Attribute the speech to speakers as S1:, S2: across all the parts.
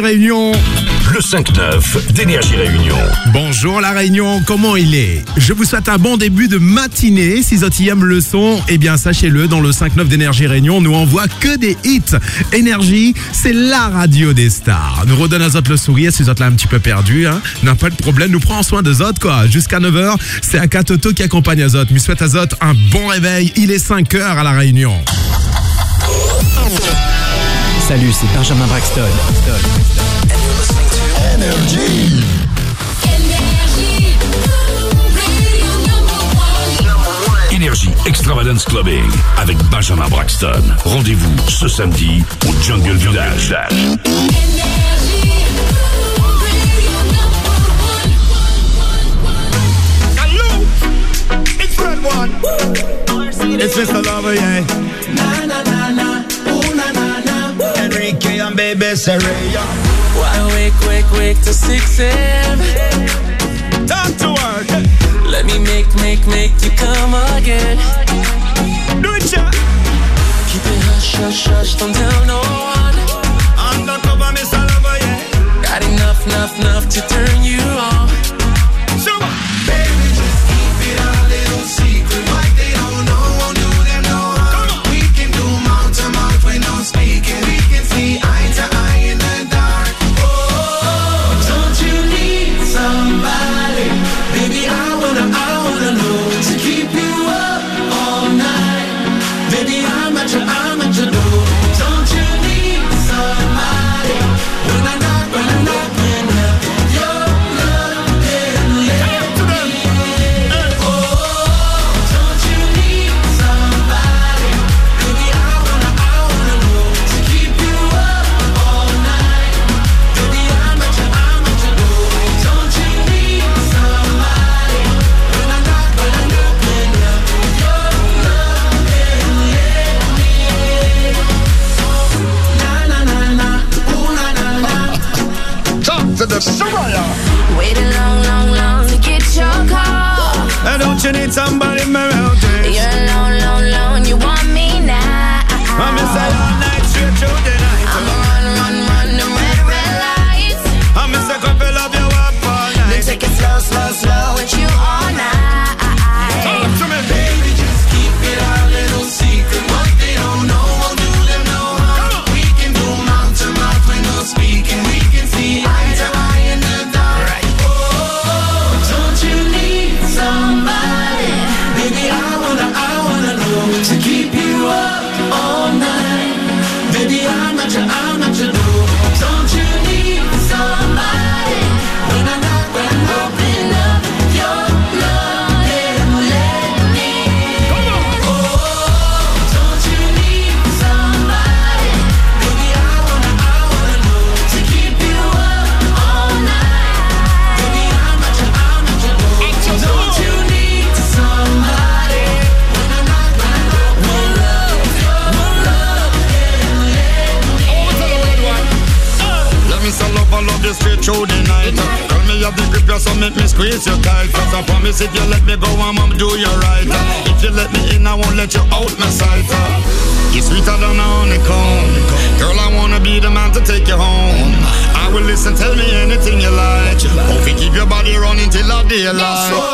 S1: Réunion.
S2: Le 5-9 d'Énergie Réunion.
S1: Bonjour la Réunion, comment il est? Je vous souhaite un bon début de matinée. Si Zotillem le son, eh bien sachez-le, dans le 5-9 d'Énergie Réunion, nous envoie que des hits. Énergie, c'est la radio des stars. Nous redonne à Zot le sourire, si Zot l'a un petit peu perdu, hein. n'a pas de problème, nous prend soin de Zot quoi. Jusqu'à 9h, c'est Akatoto qui accompagne Azot. Mais souhaite à Zot un bon réveil, il est 5h à la Réunion.
S3: Salut, c'est Benjamin Braxton.
S2: Énergie. Énergie Extravagance Clubbing avec Benjamin Braxton. Rendez-vous ce samedi au Jungle Village.
S4: It's Fred One. It's Mr. Lover, yeah. Na na na na, ooh na na na. Enrique and baby Serena.
S5: Why wake, wake, wake to 6 a.m.
S4: Talk to her.
S5: Let me make, make, make you come again.
S4: Do it, yeah.
S5: Keep it hush, hush, hush, don't tell no one.
S4: Undercover, Miss Lover, yeah.
S5: Got enough, enough, enough to turn you on.
S4: I don't you need somebody
S6: around my
S7: You're alone, alone, alone, you want me now.
S6: I'm night, straight through through the night. Tell me you have the grip, so make me squeeze you tight. Cause I promise if you let me go, I'm gonna do you right. If you let me in, I won't let you out my sight. You're sweeter than a honeycomb. Girl, I wanna be the man to take you home. I will listen, tell me anything you like. Hope you keep your body running till
S8: I
S6: daylight.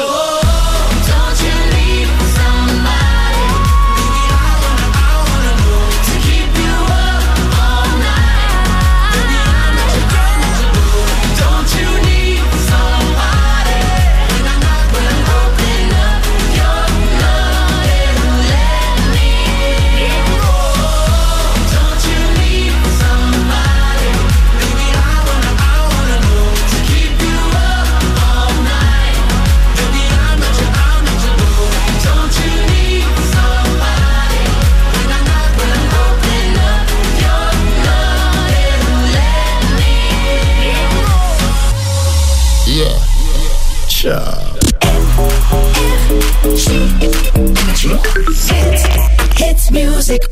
S6: music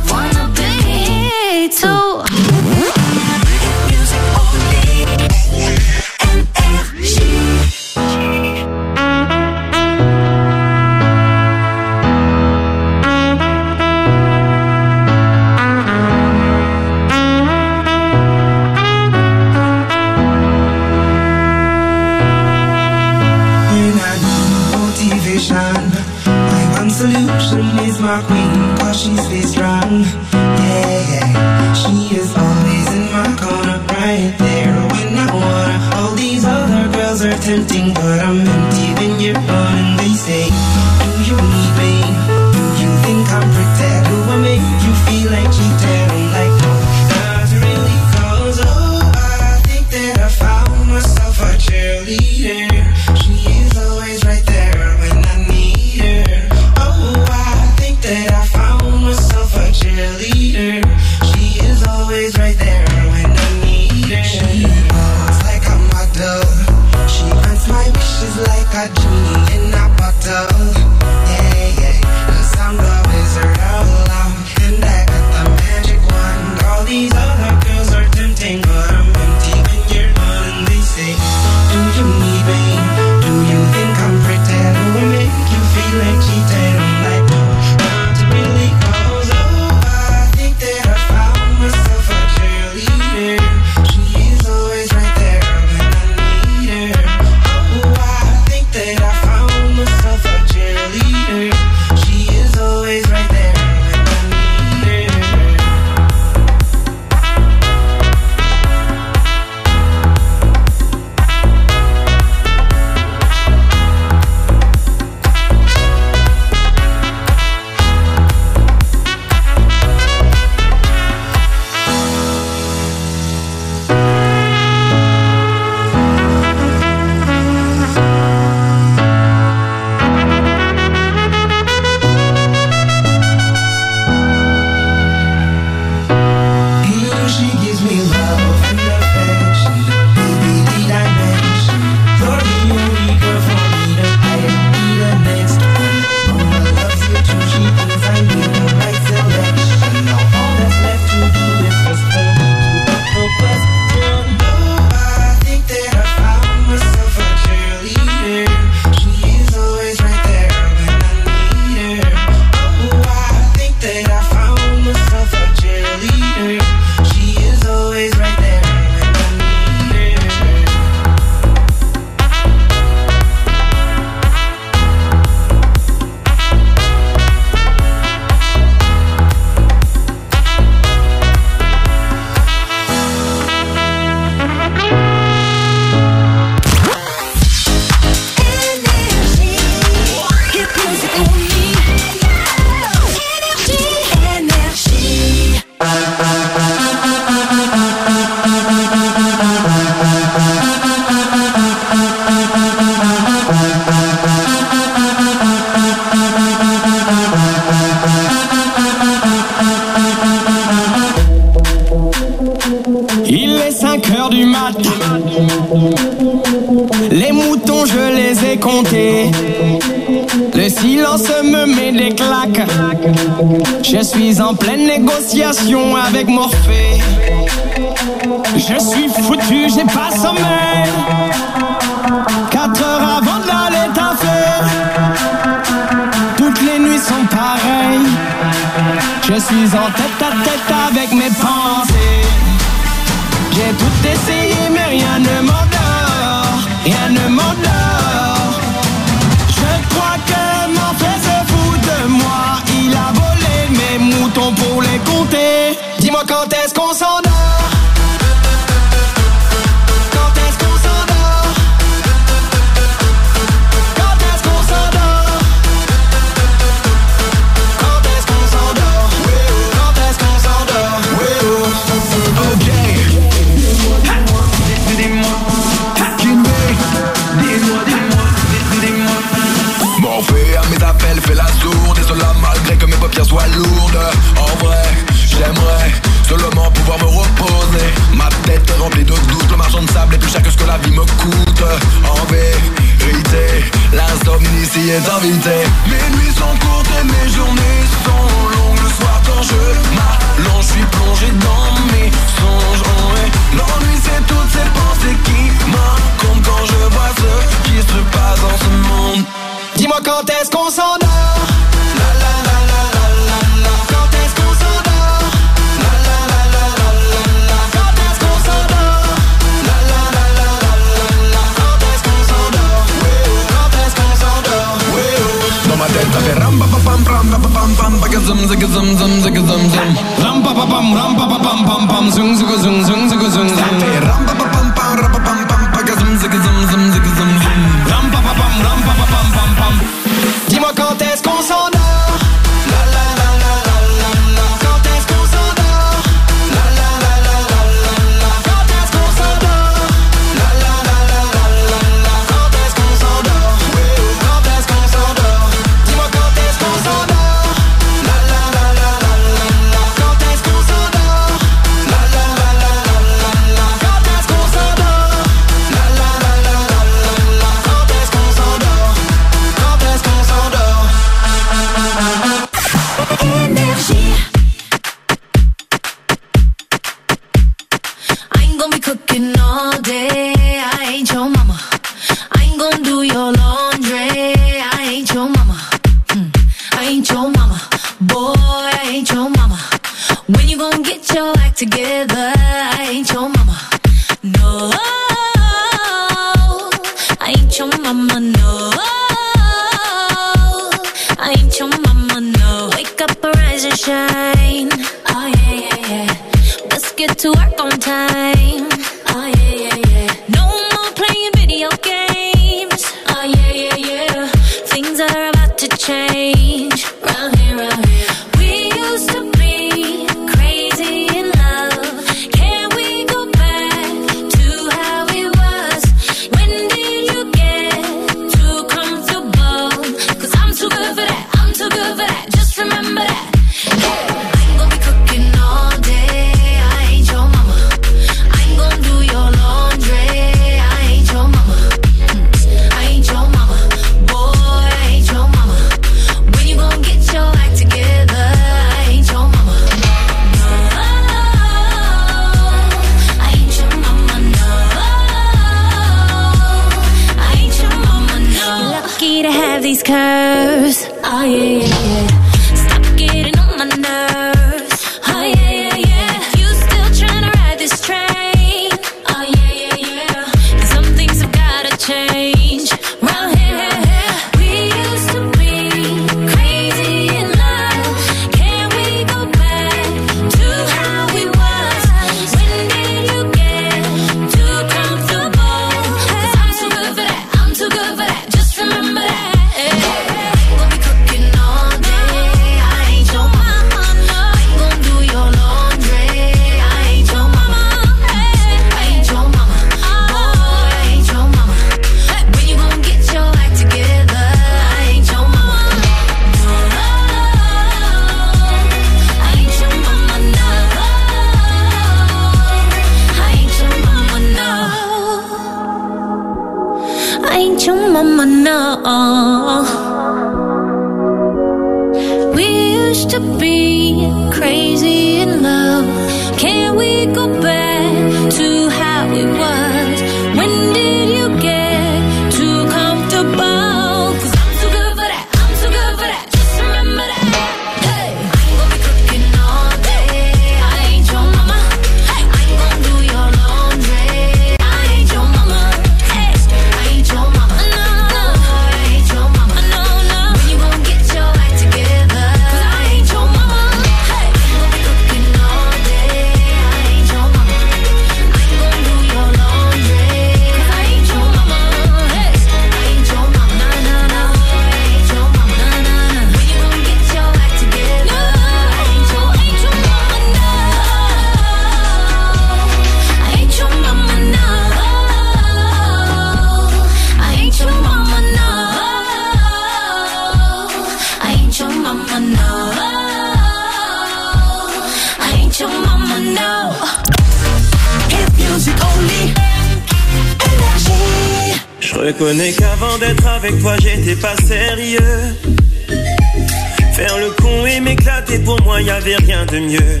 S9: mieux.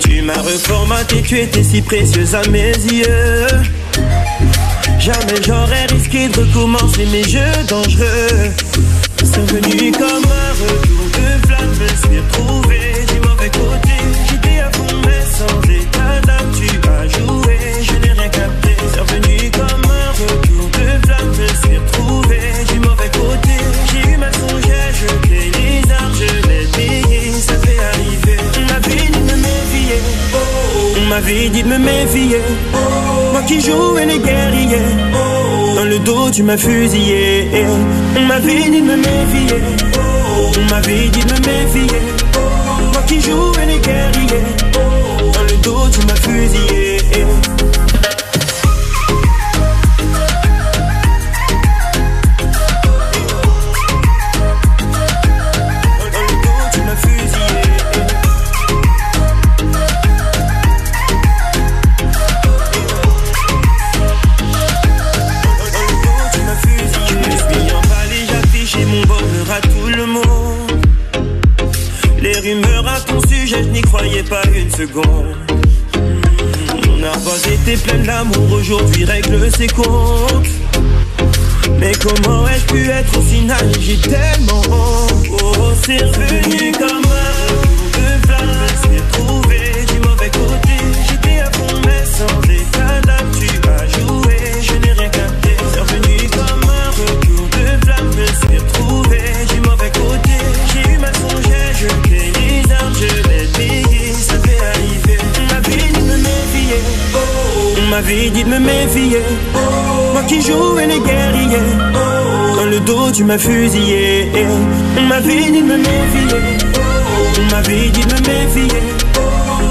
S9: Tu m'as reformaté, tu étais si précieuse à mes yeux. Jamais j'aurais risqué de recommencer mes jeux dangereux. C'est venu comme un retour de flamme, je me suis retrouvé du mauvais côté. m'avait dit de me méfier. Moi qui jouais les guerriers. Dans le dos, tu m'as fusillé. On m'avait dit de me méfier. On m'avait dit de me méfier. Moi qui jouais les guerriers. Dans le dos, tu m'as fusillé. secondes. Mon ardoise était pleine d'amour, aujourd'hui règle ses comptes. Mais comment ai-je pu être aussi naïf? J'ai tellement honte. Oh, c'est revenu comme un. M'avait dit de me méfier. Moi qui jouais les guerriers. Dans le dos, tu m'as fusillé. On m'avait dit de me méfier. On m'avait dit de me méfier.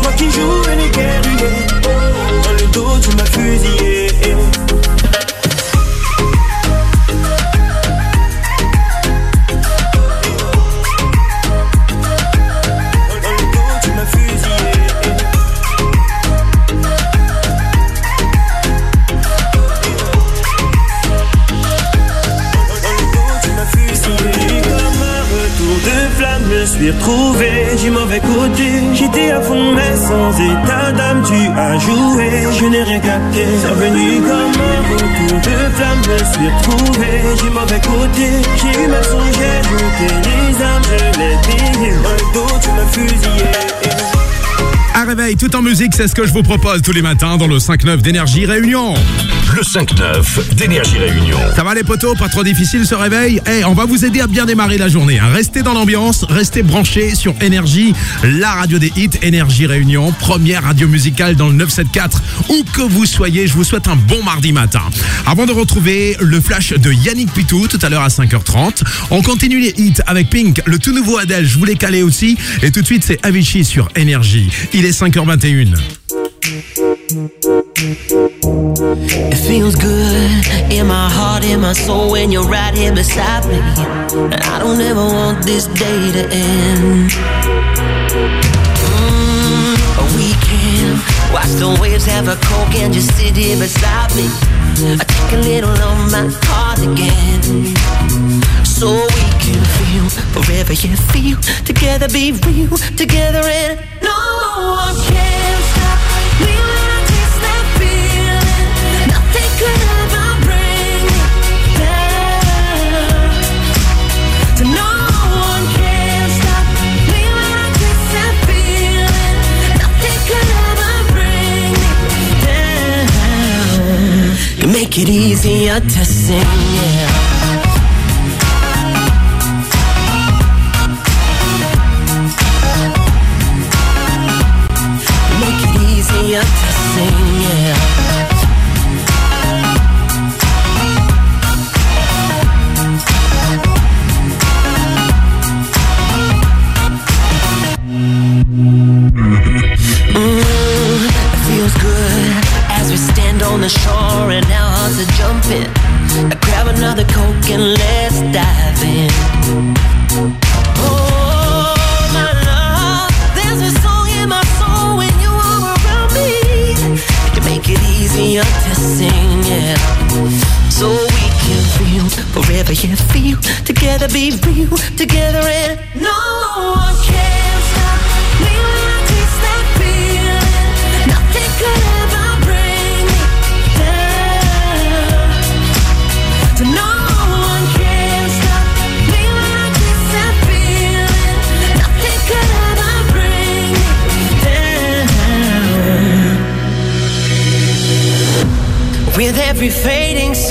S9: Moi qui jouais les guerriers. Dans le dos, tu m'as fusillé. Me retrouvé du mauvais côté. J'étais à fond, mais sans état d'âme. Tu as joué, je n'ai rien capté. C'est revenu comme un retour de flamme. Je me suis retrouvé du mauvais côté. J'ai eu ma songé, jeté les armes, je l'ai payé. Le dos, tu m'as fusillé.
S1: Réveil tout en musique, c'est ce que je vous propose tous les matins dans le 5-9 d'énergie Réunion.
S2: Le 5-9 d'Énergie Réunion.
S1: Ça va les potos, pas trop difficile ce réveil? Eh, on va vous aider à bien démarrer la journée. hein. Restez dans l'ambiance, restez branchés sur Énergie, la radio des hits, Énergie Réunion, première radio musicale dans le 974. Où que vous soyez, je vous souhaite un bon mardi matin. Avant de retrouver le flash de Yannick Pitou tout à l'heure à 5h30, on continue les hits avec Pink, le tout nouveau Adèle, je vous l'ai aussi. Et tout de suite, c'est Avicii sur Énergie. Il est 5h21.
S10: It feels. The waves have a coke and just sit here beside me. I take a little of my heart again. So we can feel forever, yeah, feel together, be real together, and no one can down. You make it easier to sing, yeah.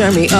S11: turn me off.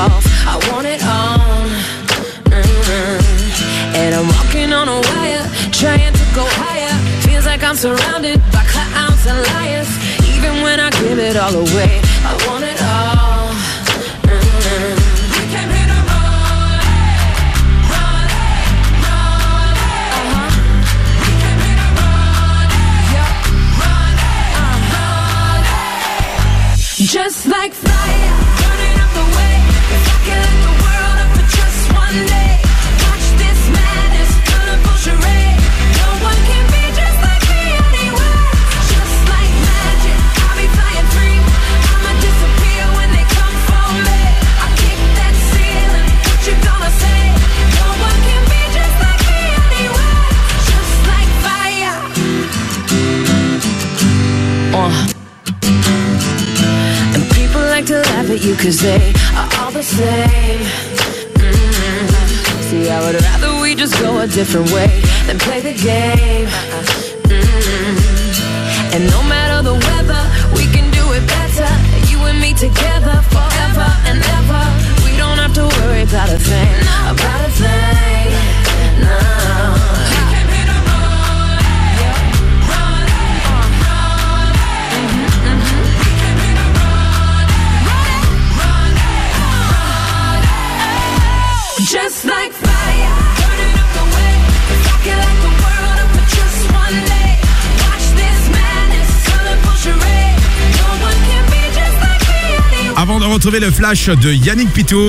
S1: Le flash de Yannick Pitou,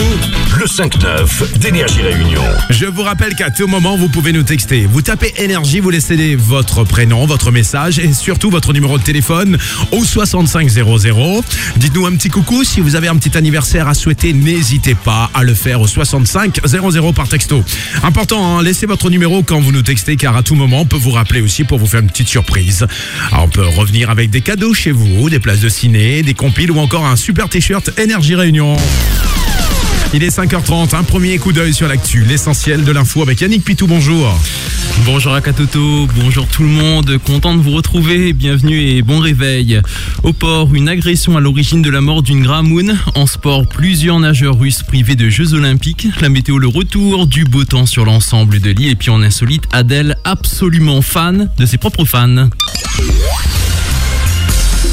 S2: Le 5-9 d'Énergie Réunion.
S1: je vous rappelle qu'à tout moment, vous pouvez nous texter. Vous tapez énergie, vous laissez votre prénom, votre message et surtout votre numéro de téléphone au 6500. Dites-nous un petit coucou. Si vous avez un petit anniversaire à souhaiter, n'hésitez pas à le faire au 6500 par texto. Important, hein, laissez votre numéro quand vous nous textez car à tout moment, on peut vous rappeler aussi pour vous faire une petite surprise. Alors, on peut revenir avec des cadeaux chez vous, des places de ciné, des compiles ou encore un super t-shirt Énergie Réunion. Il est 5h30, un premier coup d'œil sur l'actu, l'essentiel de l'info avec Yannick Pitou, bonjour.
S12: Bonjour Akatoto, bonjour tout le monde, content de vous retrouver, bienvenue et bon réveil. Au port, une agression à l'origine de la mort d'une Gramoun. En sport, plusieurs nageurs russes privés de Jeux Olympiques. La météo, le retour du beau temps sur l'ensemble de l'île. Et puis en insolite, Adèle, absolument fan de ses propres fans.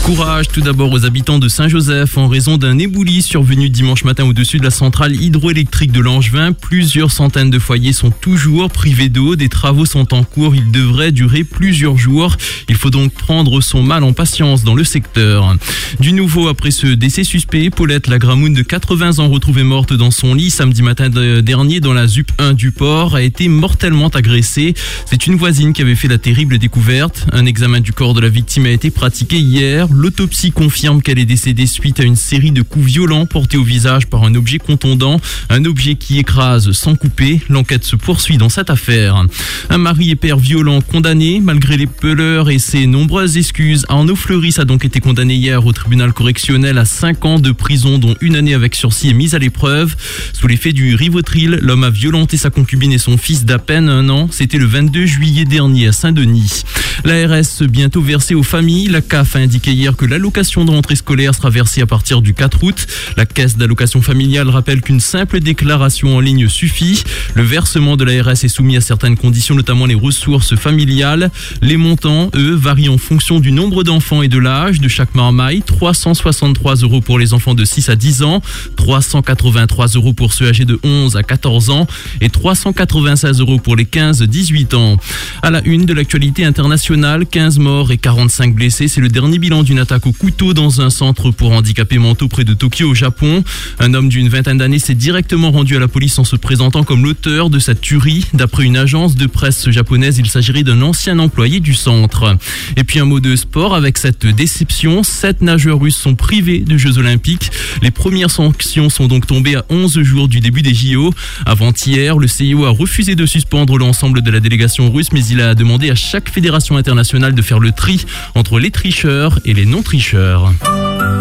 S12: Courage tout d'abord aux habitants de Saint-Joseph en raison d'un éboulis survenu dimanche matin au-dessus de la centrale hydroélectrique de Langevin. Plusieurs centaines de foyers sont toujours privés d'eau. Des travaux sont en cours. Ils devraient durer plusieurs jours. Il faut donc prendre son mal en patience dans le secteur. Du nouveau après ce décès suspect, Paulette Lagramoun de 80 ans retrouvée morte dans son lit samedi matin de- dernier dans la ZUP 1 du port a été mortellement agressée. C'est une voisine qui avait fait la terrible découverte. Un examen du corps de la victime a été pratiqué hier. L'autopsie confirme qu'elle est décédée suite à une série de coups violents portés au visage par un objet contondant, un objet qui écrase sans couper. L'enquête se poursuit dans cette affaire. Un mari et père violent condamné malgré les peleurs et ses nombreuses excuses. Arnaud Fleuris a donc été condamné hier au tribunal correctionnel à 5 ans de prison dont une année avec sursis et mise à l'épreuve. Sous l'effet du Rivotril, l'homme a violenté sa concubine et son fils d'à peine un an. C'était le 22 juillet dernier à Saint-Denis. L'ARS bientôt versée aux familles. La CAF a indiqué hier que l'allocation de rentrée scolaire sera versée à partir du 4 août. La caisse d'allocation familiale rappelle qu'une simple déclaration en ligne suffit. Le versement de l'ARS est soumis à certaines conditions, notamment les ressources familiales. Les montants, eux, varient en fonction du nombre d'enfants et de l'âge de chaque marmaille. 363 euros pour les enfants de 6 à 10 ans, 383 euros pour ceux âgés de 11 à 14 ans et 396 euros pour les 15-18 ans. À la une de l'actualité internationale, 15 morts et 45 blessés. C'est le dernier bilan d'une attaque au couteau dans un centre pour handicapés mentaux près de Tokyo au Japon. Un homme d'une vingtaine d'années s'est directement rendu à la police en se présentant comme l'auteur de cette tuerie. D'après une agence de presse japonaise, il s'agirait d'un ancien employé du centre. Et puis un mot de sport avec cette déception. Sept nageurs russes sont privés de Jeux Olympiques. Les premières sanctions sont donc tombées à 11 jours du début des JO. Avant-hier, le CIO a refusé de suspendre l'ensemble de la délégation russe, mais il a demandé à chaque fédération internationale de faire le tri entre les tricheurs et les non-tricheurs.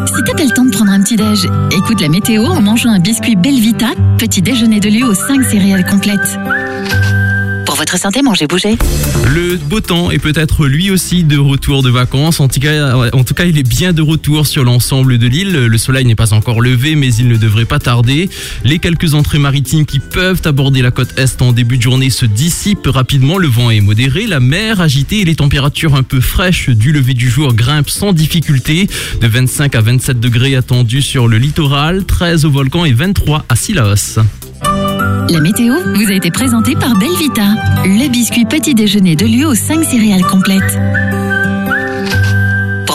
S13: Si t'as pas le temps de prendre un petit déj, écoute la météo en mangeant un biscuit Belvita, petit déjeuner de lieu aux 5 céréales complètes. Votre santé, mangez, bougez.
S12: Le beau temps est peut-être lui aussi de retour de vacances. En tout cas, en tout cas, il est bien de retour sur l'ensemble de l'île. Le soleil n'est pas encore levé, mais il ne devrait pas tarder. Les quelques entrées maritimes qui peuvent aborder la côte est en début de journée se dissipent rapidement. Le vent est modéré, la mer agitée et les températures un peu fraîches du lever du jour grimpent sans difficulté. De 25 à 27 degrés attendus sur le littoral, 13 au volcan et 23 à Silaos.
S13: La météo vous a été présentée par Belvita, le biscuit petit déjeuner de lieu aux 5 céréales complètes.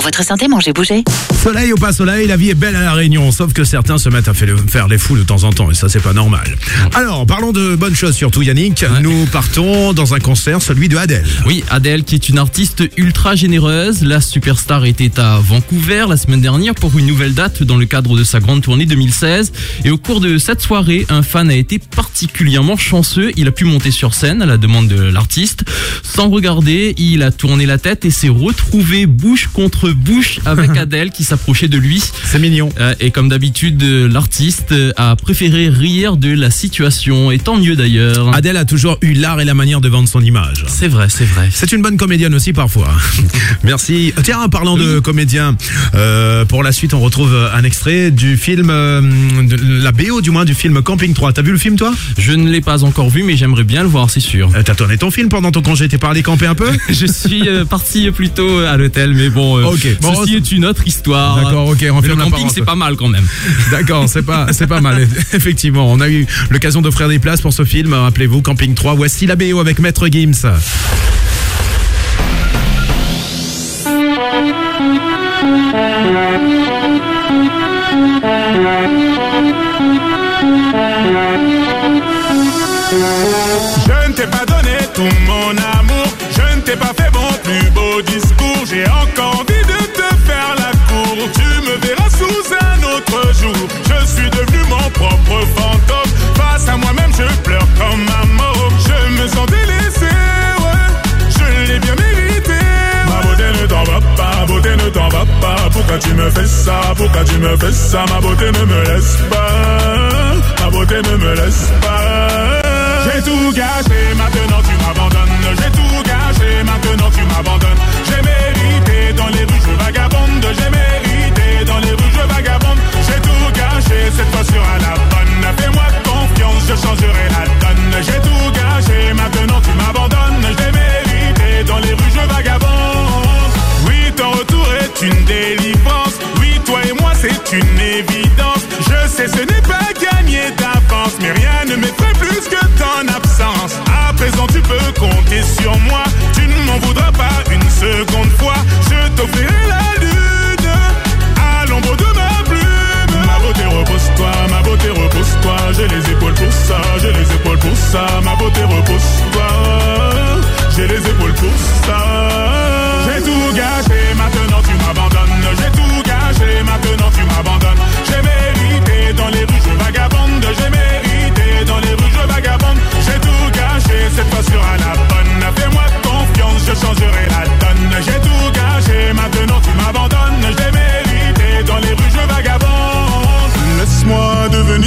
S13: Pour votre santé, mangez, bougez.
S1: Soleil ou pas soleil, la vie est belle à la Réunion, sauf que certains se mettent à faire faire les fous de temps en temps, et ça c'est pas normal. Alors, parlons de bonnes choses surtout Yannick, nous partons dans un concert, celui de Adèle.
S12: Oui, Adèle qui est une artiste ultra généreuse. La superstar était à Vancouver la semaine dernière pour une nouvelle date dans le cadre de sa grande tournée 2016. Et au cours de cette soirée, un fan a été particulièrement chanceux. Il a pu monter sur scène à la demande de l'artiste. Sans regarder, il a tourné la tête et s'est retrouvé bouche contre bouche avec Adèle qui s'approcher de lui.
S1: C'est mignon.
S12: et comme d'habitude, euh, l'artiste euh, a préféré rire de la situation, et tant mieux d'ailleurs.
S1: Adèle a toujours eu l'art et la manière de vendre son image.
S12: C'est vrai, c'est vrai.
S1: C'est une bonne comédienne aussi parfois. Merci. Tiens, en parlant de comédien, euh, pour la suite, on retrouve un extrait du film, euh, de la BO du moins, du film Camping 3. T'as vu le film toi?
S12: Je ne l'ai pas encore vu, mais j'aimerais bien le voir, c'est sûr.
S1: Euh, T'as tourné ton film pendant ton congé, t'es pas allé camper un peu?
S12: Je suis euh, parti plutôt à l'hôtel, mais bon, euh,
S1: Ok, bon,
S12: ceci est une autre histoire.
S1: D'accord, ok, on
S12: le camping, c'est pas mal quand même.
S1: D'accord, c'est pas, c'est pas mal. Effectivement, on a eu l'occasion d'offrir des places pour ce film. Rappelez-vous, Camping 3. Voici la BO avec Maître Gims.
S14: Je ne t'ai pas donné tout fantôme. Face à moi-même, je pleure comme un mort. Je me sens délaissé, ouais. Je l'ai bien mérité. Ma beauté ne t'en va pas, beauté ne t'en va pas. Pourquoi tu me fais ça, pourquoi tu me fais ça? Ma beauté ne me laisse pas, ma beauté ne me laisse pas. J'ai tout gâché, maintenant tu m'abandonnes. J'ai tout gâché, maintenant tu m'abandonnes. J'ai mérité dans les rues, je vagabonde. J'ai mérité dans les rues, je vagabonde. J'ai tout gâché, cette fois sera la bonne. Je changerai la donne. J'ai tout gâché, maintenant tu m'abandonnes. J'ai mérité dans les rues, je vagabonde. Oui, ton retour est une délivrance. Oui, toi et moi, c'est une évidence. Je sais, ce n'est pas gagné d'avance, mais rien ne m'effraie plus que ton absence. À présent, tu peux compter sur moi. Tu ne m'en voudras pas une seconde fois. Je t'offrirai la ça, j'ai les épaules pour ça, ma beauté repose toi, J'ai les épaules pour ça.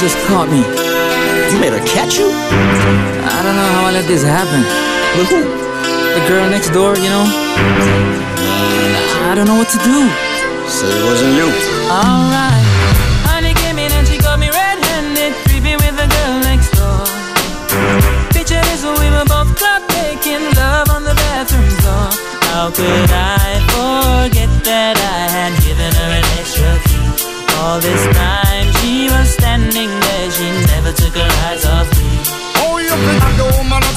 S15: just caught me. You made her catch you? I don't know how I let this happen. With who? The girl next door, you know? I don't know what to do.
S16: So it wasn't you.
S15: Alright. Honey came in and she got me red-handed, creepy with the girl next door. Picture this, we were both caught making love on the bathroom floor. How could I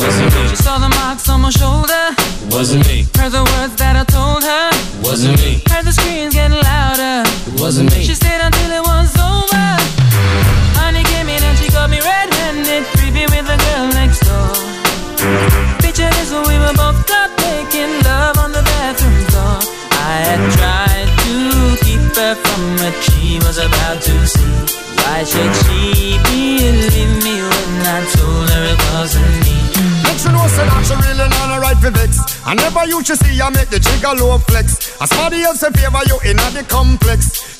S16: Wasn't me.
S15: She saw the marks on my shoulder.
S16: Wasn't me.
S15: Heard the words that I told her.
S16: wasn't me.
S15: Heard the screams getting louder.
S16: It wasn't me.
S15: She stayed until it was over. Honey came in and she got me red-handed, creepy with the girl next door. Picture this when we were both caught making love on the bathroom floor. I had tried to keep her from what she was about to see. Why should she believe me
S4: You know say that she really not a right for vex. I never used to see her make the jigger low flex. As somebody else in favor you in the complex.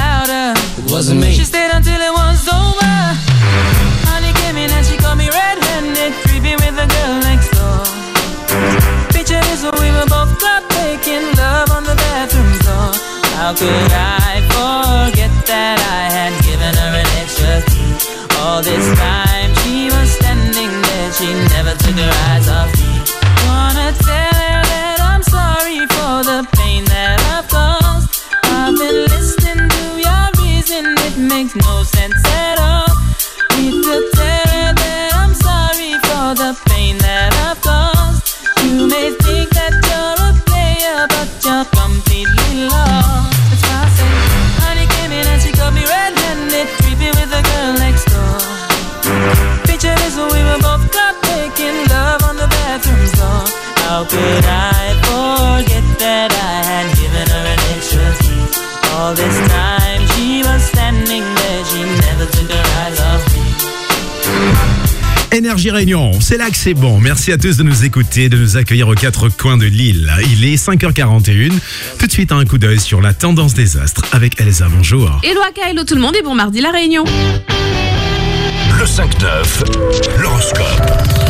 S15: louder.
S16: It wasn't me.
S15: She stayed until it was over. Honey came in and she caught me red-handed, creepy with the girl next door. Picture this when we were both club making love on the bathroom floor. How could I forget that I had given her an extra key? All this time she was standing there, she never took her eyes off could I forget that I had given her an extra key? All this time she was standing there, she never took her eyes off me.
S1: Énergie Réunion, c'est là que c'est bon. Merci à tous de nous écouter, de nous accueillir aux quatre coins de l'île. Il est 5h41. Tout de suite, un coup d'œil sur la tendance des astres avec Elsa. Bonjour.
S17: Hello Aka, hello tout le monde et bon mardi la réunion.
S2: Le 5-9, l'horoscope.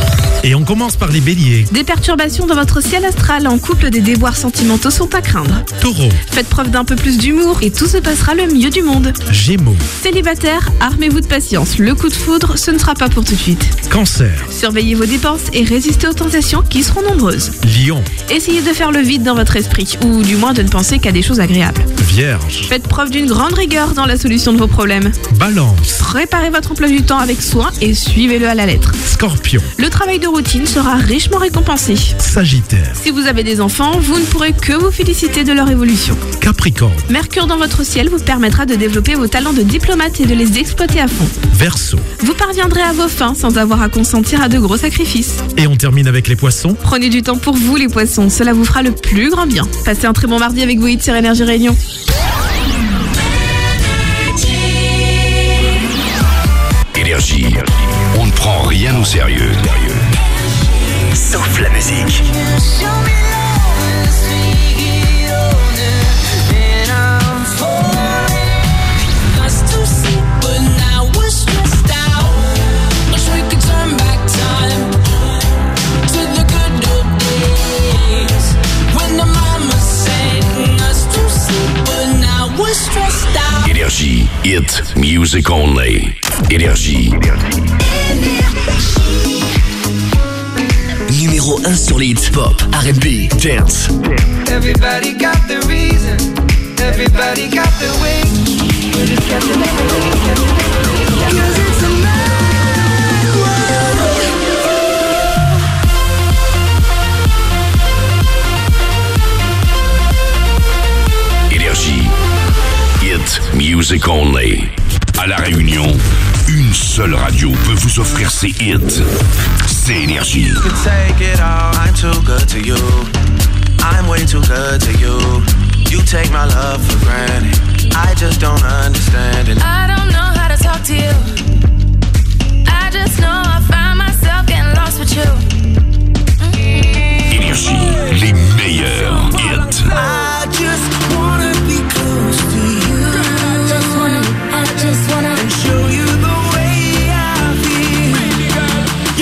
S1: Et on commence par les béliers.
S17: Des perturbations dans votre ciel astral en couple, des déboires sentimentaux sont à craindre.
S1: Taureau,
S17: Faites preuve d'un peu plus d'humour et tout se passera le mieux du monde.
S1: Gémeaux,
S17: Célibataire, armez-vous de patience. Le coup de foudre, ce ne sera pas pour tout de suite.
S1: Cancer,
S17: Surveillez vos dépenses et résistez aux tentations qui seront nombreuses.
S1: Lion,
S17: Essayez de faire le vide dans votre esprit, ou du moins de ne penser qu'à des choses agréables.
S1: Vierge,
S17: Faites preuve d'une grande rigueur dans la solution de vos problèmes.
S1: Balance,
S17: Préparez votre emploi du temps avec soin et suivez-le à la lettre.
S1: Scorpion,
S17: Le travail de routine sera richement récompensé.
S1: Sagittaire,
S17: Si vous avez des enfants, vous ne pourrez que vous féliciter de leur évolution.
S1: Capricorne,
S17: Mercure dans votre ciel vous permettra de développer vos talents de diplomate et de les exploiter à fond.
S1: Verseau.
S17: Vous parviendrez à vos fins sans avoir à consentir à de gros sacrifices.
S1: Et on termine avec les poissons.
S17: Prenez du temps pour vous les poissons, cela vous fera le plus grand bien. Passez un très bon mardi avec vos hits sur Énergie Réunion.
S2: Énergie. On ne prend rien au sérieux. Sauf la musique. Énergie. Hit music only. Énergie.
S18: Numéro 1 sur les hits pop, R&B, dance.
S19: Everybody got the reason. Everybody got the way. We just got to live it, got to live it, got to live it. 'Cause it's a mad world.
S2: Énergie. Hit music only. À La Réunion, une seule radio peut vous offrir ses hits. C'est Énergie.
S20: You can take it all. I'm too good to you. I'm way too good to you. You take my love for granted. I just don't understand it.
S7: I don't know how to talk to you. I just know I find myself getting lost with you.
S2: Énergie, les meilleurs hits.
S19: I just wanna be close to you. I just wanna, I just wanna,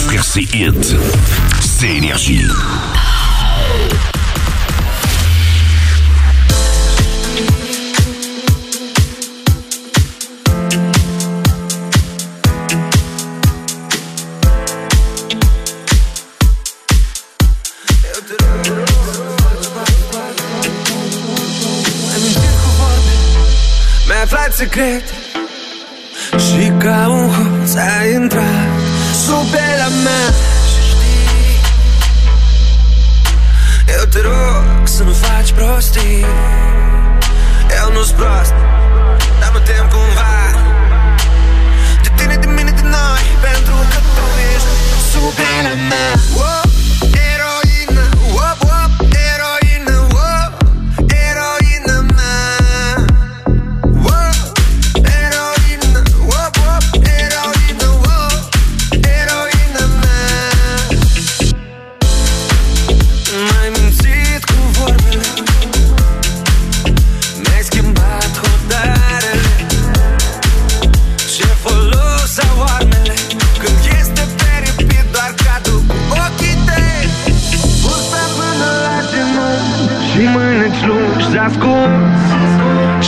S2: offrir ses hits. C'est énergie.
S21: Mi-ai aflat secret Și ca un hoț ai intrat sube la mea. Și știi Eu te rog să nu faci prostii. Eu nu-s prost Dar mă tem cumva. De tine, de mine, de noi Pentru că tu ești sub la mea. Wow.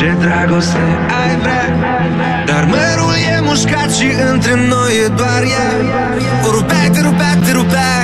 S21: ce dragoste ai vrea? Dar mărul e mușcat și între noi e doar ea. O rupea, te rupea, te
S22: rupea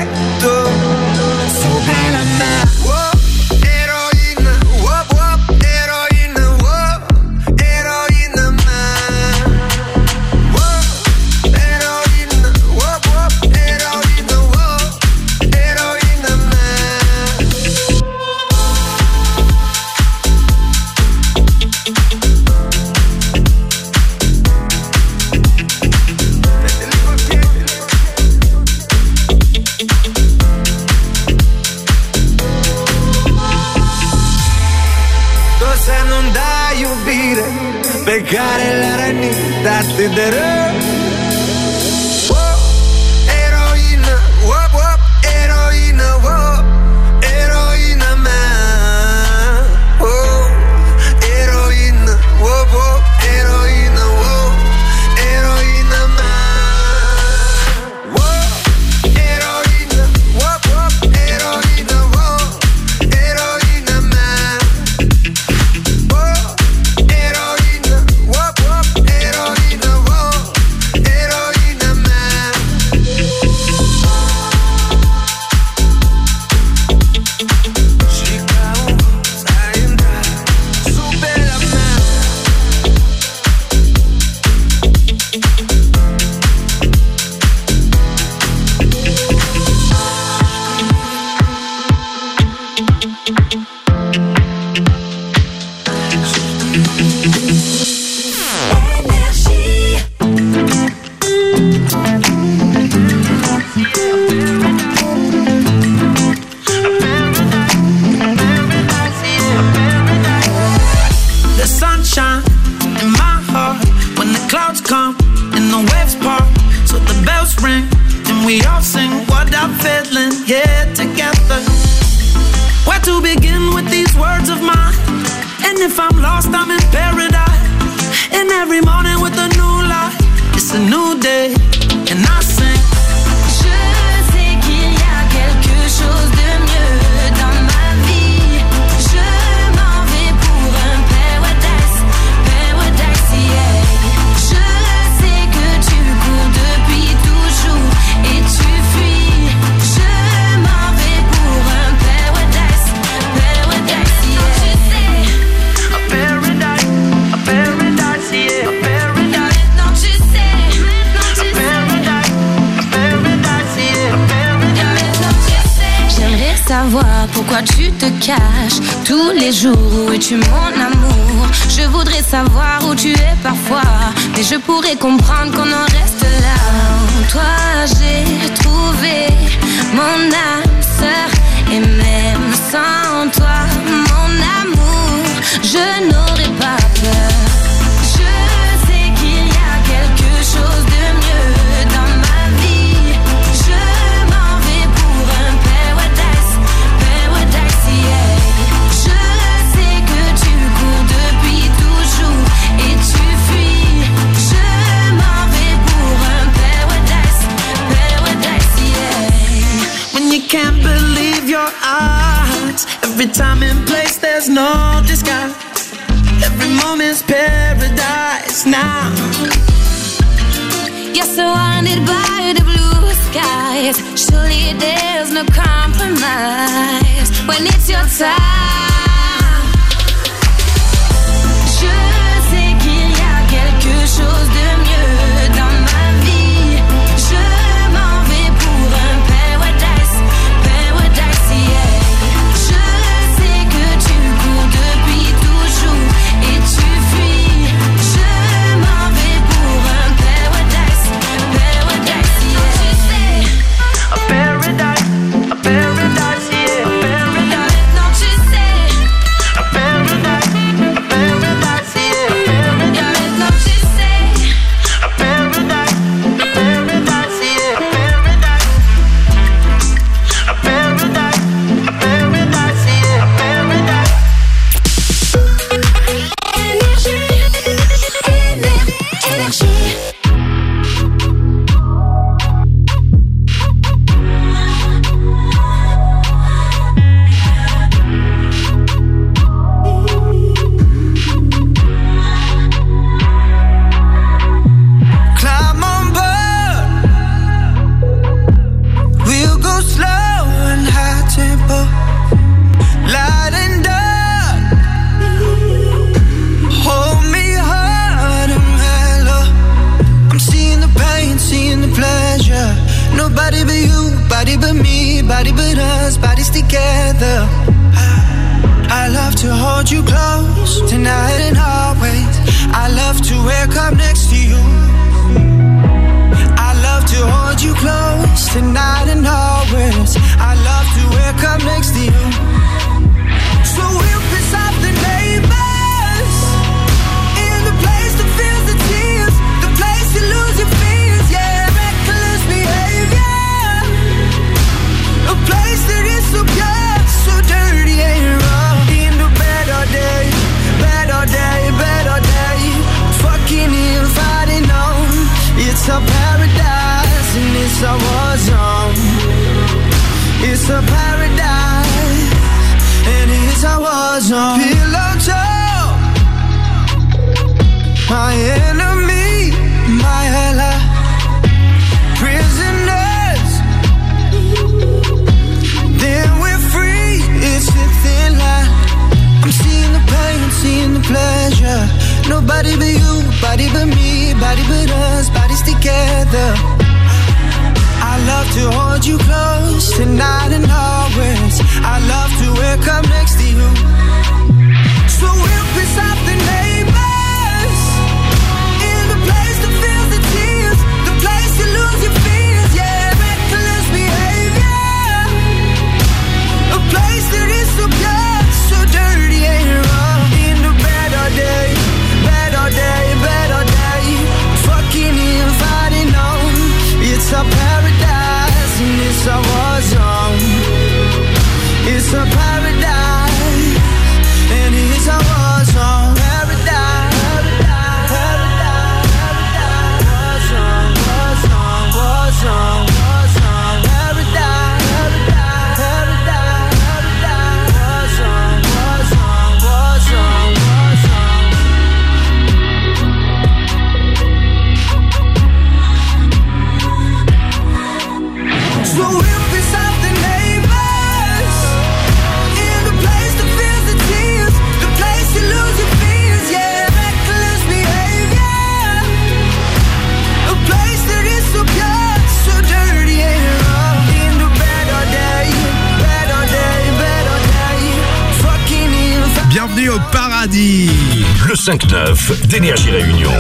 S22: d'Énergie Réunion.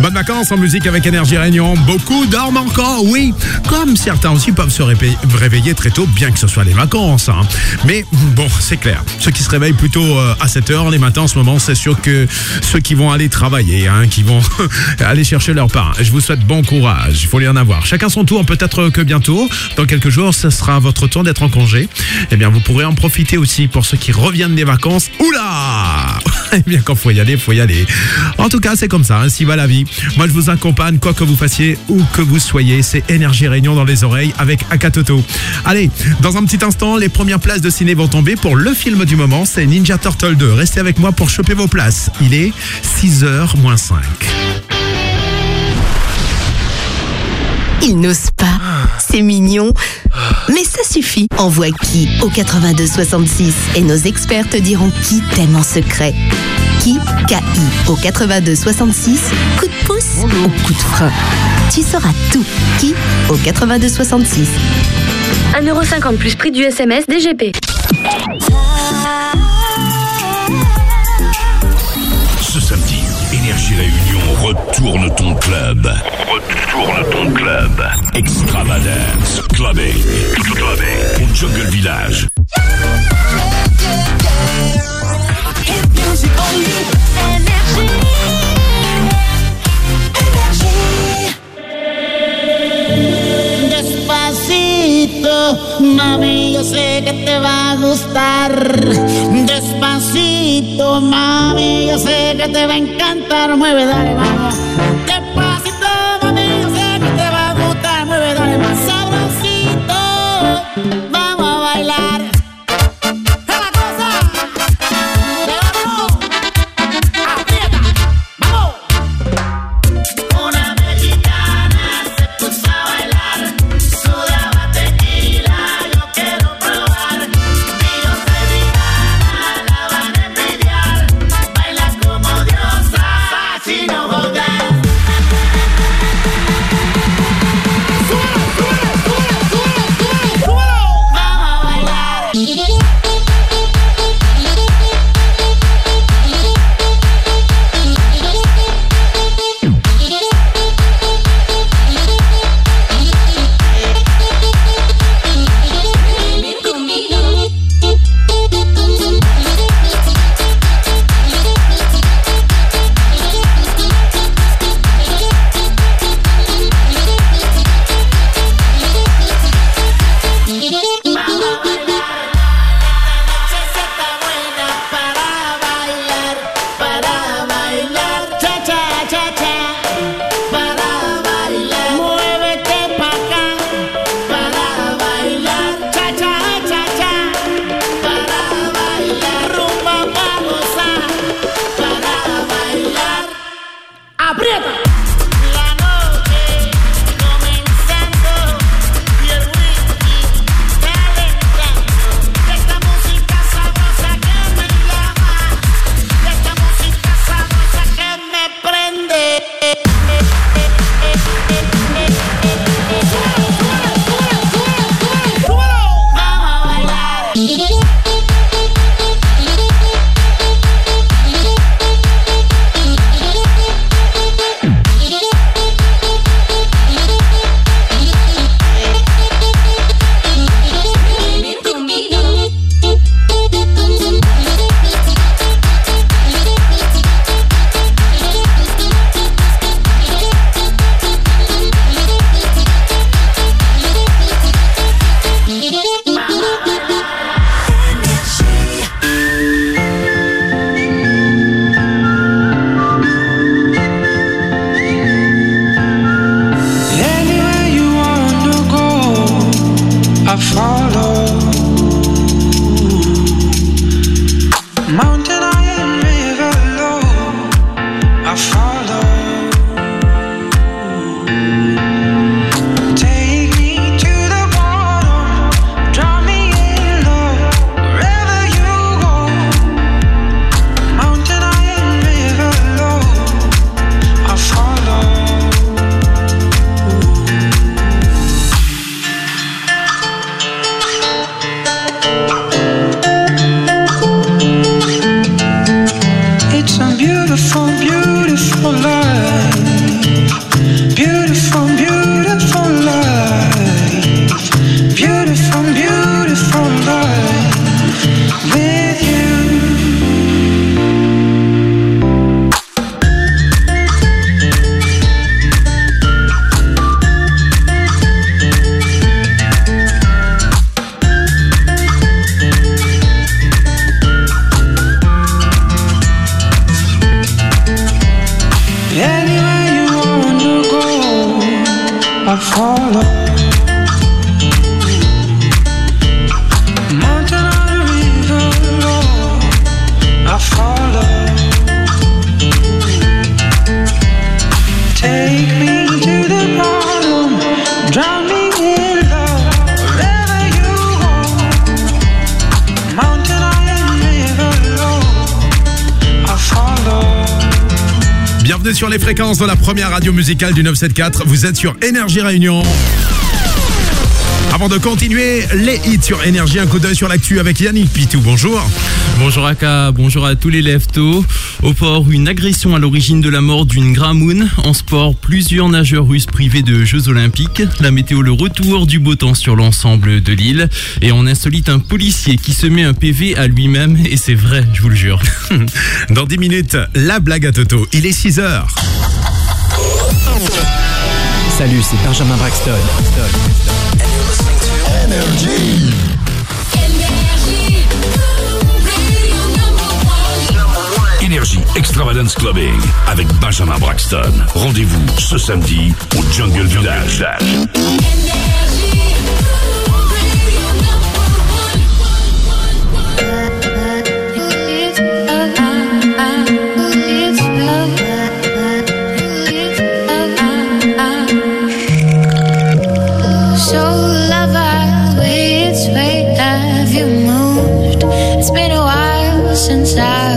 S1: Bonnes vacances en musique avec Énergie Réunion. Beaucoup dorment encore, oui. Comme certains aussi peuvent se réveiller très tôt, bien que ce soit les vacances. Hein. Mais bon, c'est clair. Ceux qui se réveillent plutôt euh, à 7 heures les matins en ce moment, c'est sûr que ceux qui vont aller travailler, hein, qui vont aller chercher leur pain. Je vous souhaite bon courage. Il faut les en avoir. Chacun son tour. Peut-être que bientôt, dans quelques jours, ce sera votre temps d'être en congé. Eh bien, vous pourrez en profiter aussi pour ceux qui reviennent des vacances. Oula Eh bien, quand faut y aller, faut y aller. En tout cas, c'est comme ça, ainsi va la vie. Moi, je vous accompagne, quoi que vous fassiez, où que vous soyez. C'est Énergie Réunion dans les oreilles avec Akatoto. Allez, dans un petit instant, les premières places de ciné vont tomber pour le film du moment, c'est Ninja Turtle 2. Restez avec moi pour choper vos places. Il est 6h moins 5.
S23: Il n'ose pas. C'est mignon. Mais ça suffit. Envoie qui au 8266 et nos experts te diront qui t'aime en secret. Qui K-I au 8266. Coup de pouce ou coup de frein. Tu sauras tout. Qui au 8266.
S24: 1,50€ plus prix du SMS DGP.
S2: Ce samedi, Énergie Réunion retourne ton club. Retourne ton club. Extravagance. Clubbing. Clubbing. Au Jungle Village.
S25: Despacito, mami, yo sé que te va a gustar. Despacito, mami, yo sé que te va a encantar. Mueve, dale, vamos.
S1: Fréquences de la première radio musicale du 974. Vous êtes sur Énergie Réunion. Avant de continuer, les hits sur Énergie, un coup d'œil sur l'actu avec Yannick Pitou. Bonjour.
S12: Bonjour Aka, bonjour à tous les leftos. Au port, une agression à l'origine de la mort d'une Gramoun. En sport, plusieurs nageurs russes privés de Jeux Olympiques. La météo, le retour du beau temps sur l'ensemble de l'île. Et on insolite un policier qui se met un PV à lui-même. Et c'est vrai, je vous le jure.
S1: Dans 10 minutes, la blague à Toto. Il est 6 heures.
S11: Salut, c'est Benjamin Braxton.
S26: Énergie Extravagance Clubbing avec Benjamin Braxton. Rendez-vous ce samedi au Jungle Village.
S1: inside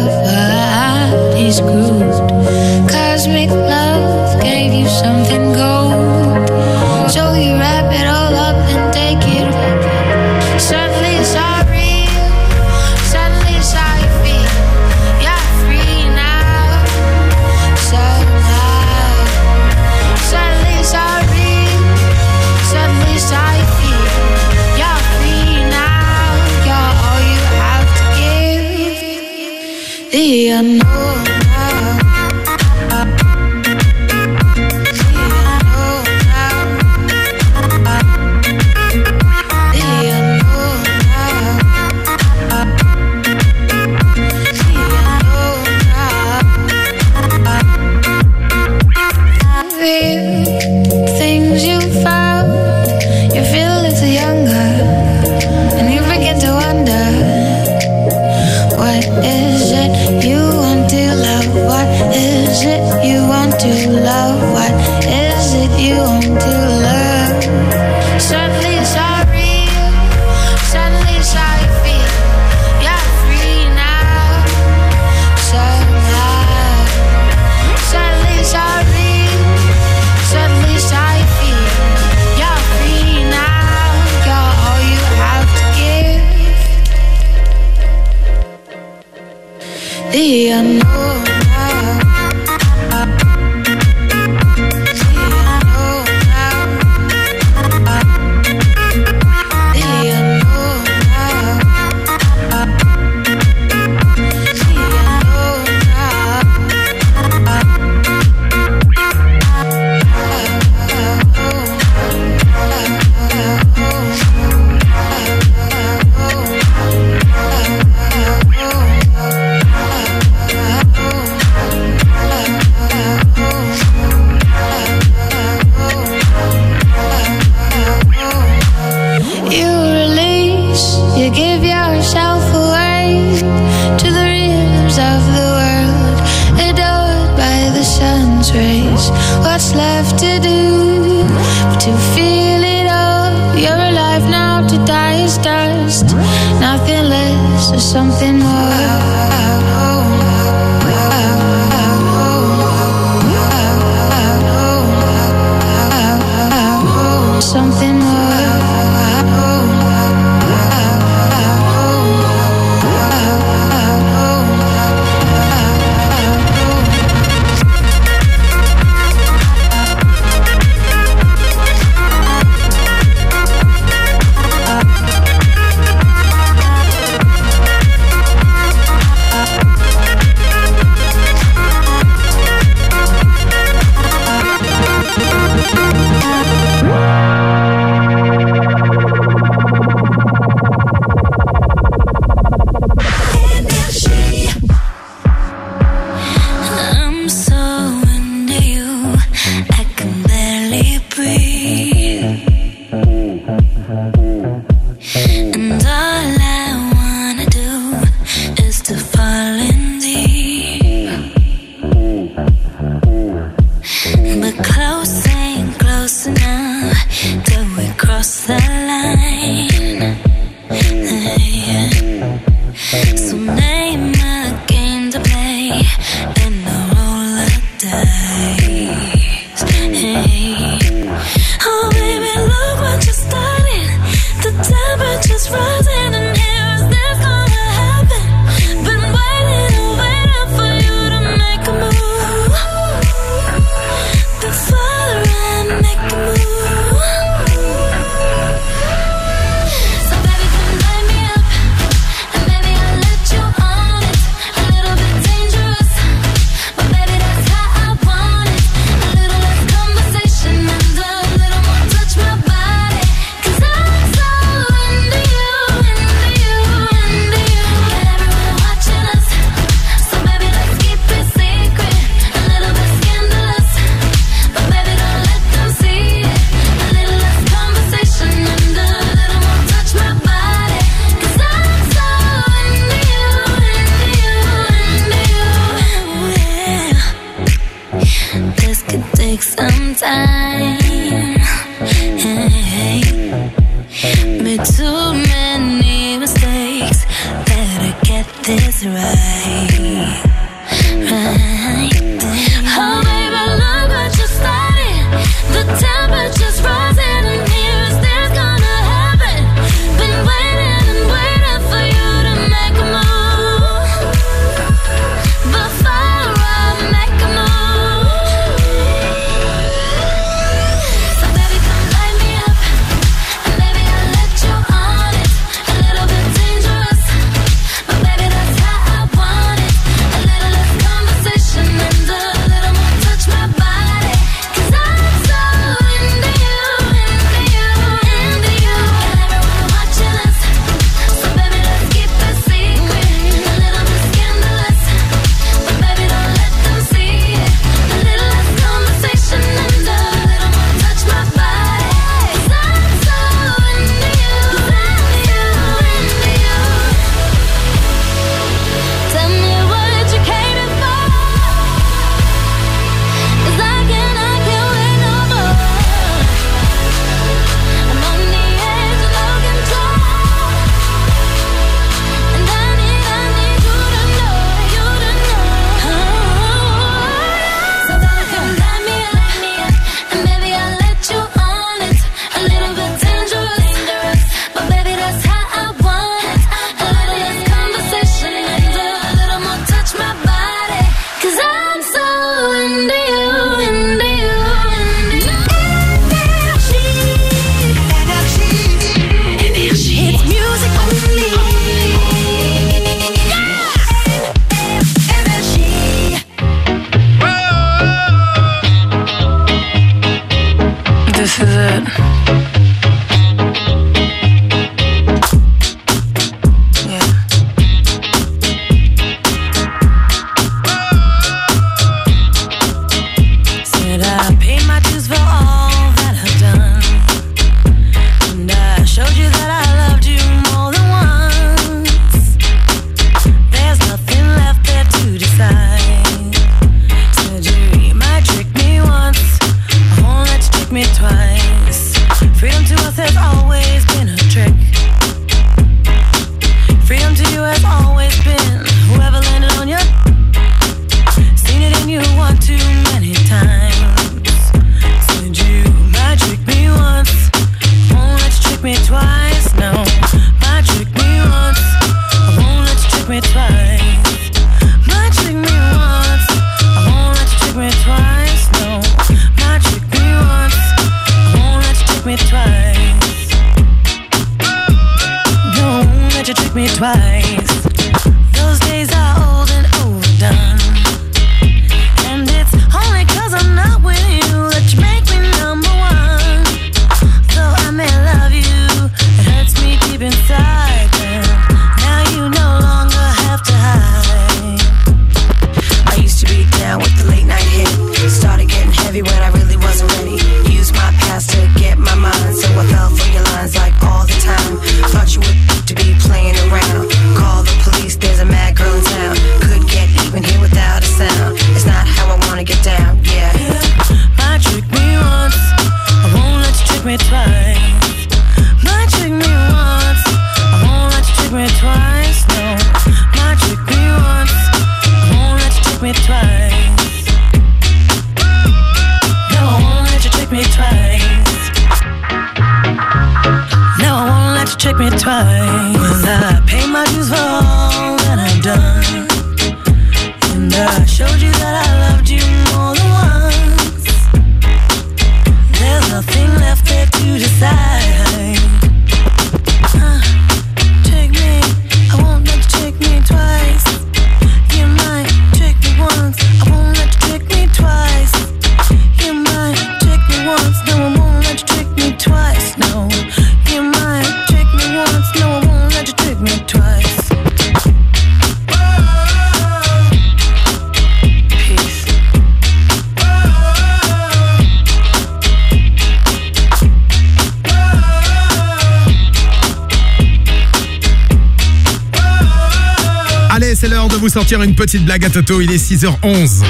S1: une petite blague à Toto. Il est 6h11.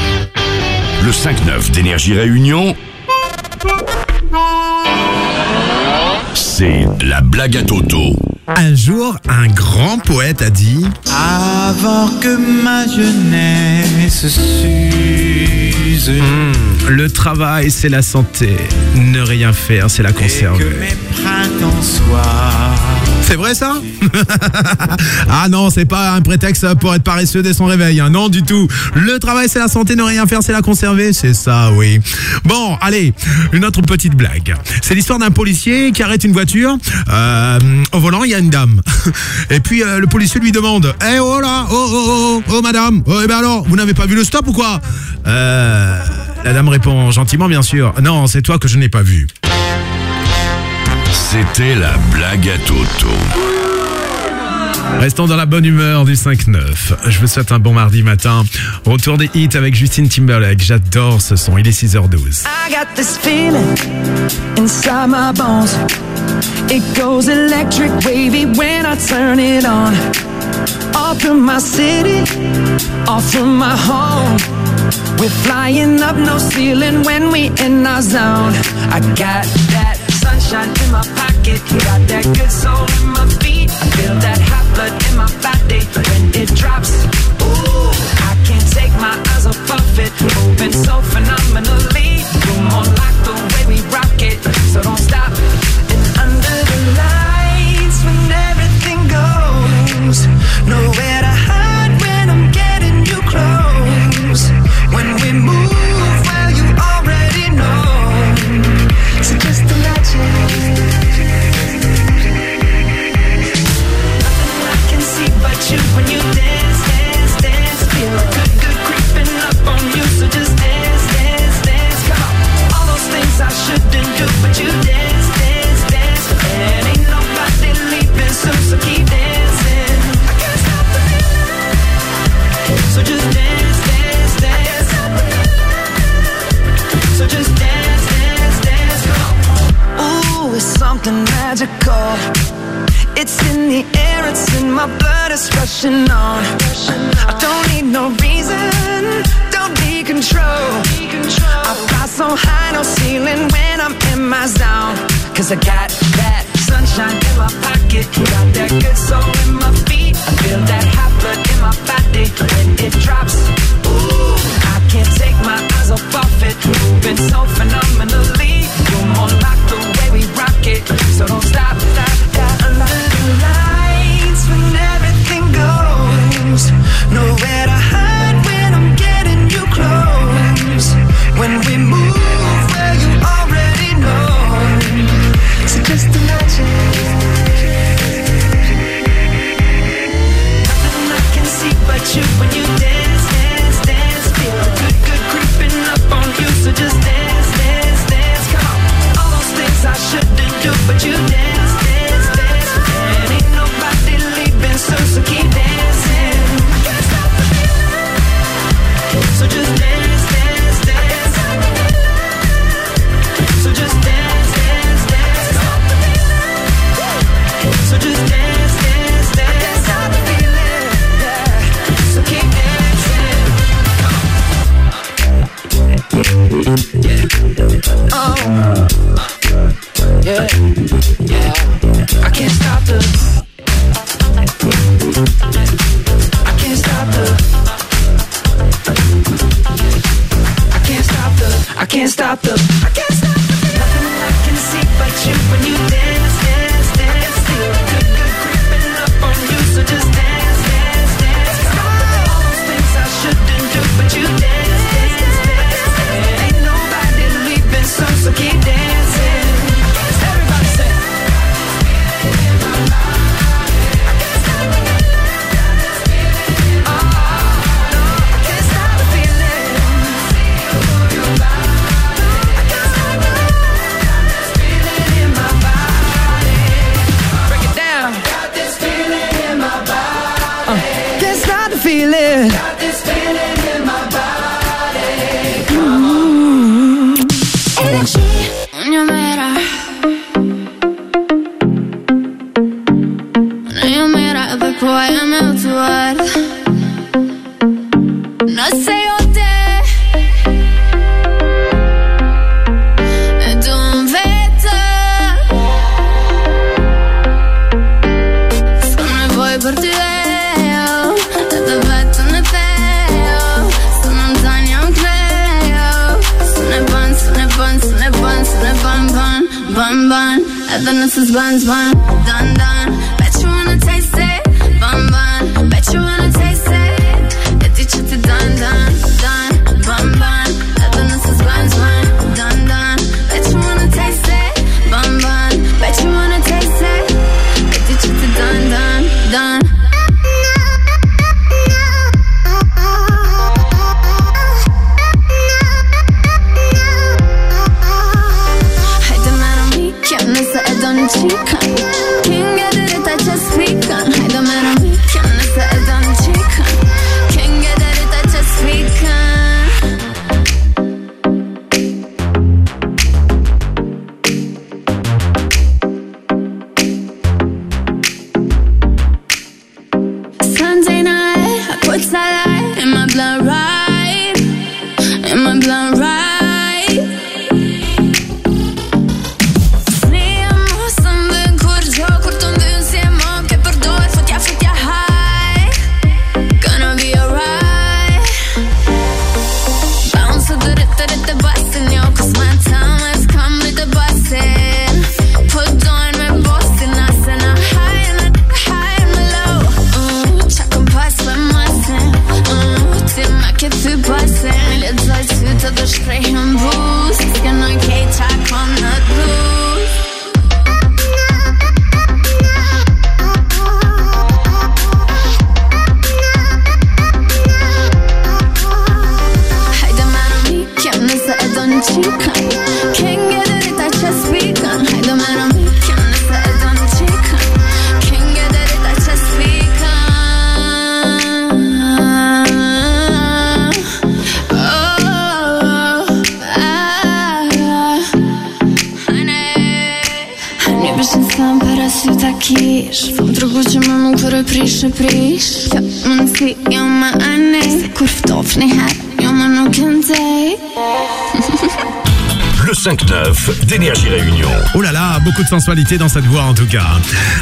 S2: Le 5-9 d'Énergie Réunion. C'est la blague à Toto.
S1: Un jour, un grand poète a dit
S27: Avant que ma jeunesse s'use.
S1: Hmm, Le travail, c'est la santé. Ne rien faire, c'est la conserver.
S27: Mes printemps soient.
S1: C'est vrai ça Ah non, c'est pas un prétexte pour être paresseux dès son réveil. hein. Non, du tout. Le travail, c'est la santé, ne rien faire, c'est la conserver. C'est ça, oui. Bon, allez, une autre petite blague. C'est l'histoire d'un policier qui arrête une voiture. Euh, au volant, il y a une dame. Et puis euh, le policier lui demande Eh oh là, oh oh oh, oh madame, oh, eh ben alors, vous n'avez pas vu le stop ou quoi? Euh, La dame répond gentiment, bien sûr. Non, c'est toi que je n'ai pas vu.
S2: C'était la blague à Toto.
S1: Restons dans la bonne humeur du 5-9. Je vous souhaite un bon mardi matin. Retour des hits avec Justine Timberlake. J'adore ce son. Il est 6h12.
S28: I got this feeling inside my bones. It goes electric wavy when I turn it on. Off from my city, off from my home. We're flying up no ceiling when we in our zone. I got that sunshine in my got that good soul in my feet. I feel that
S2: d'Énergie Réunion.
S1: Oh là là, beaucoup de sensualité dans cette voix en tout cas.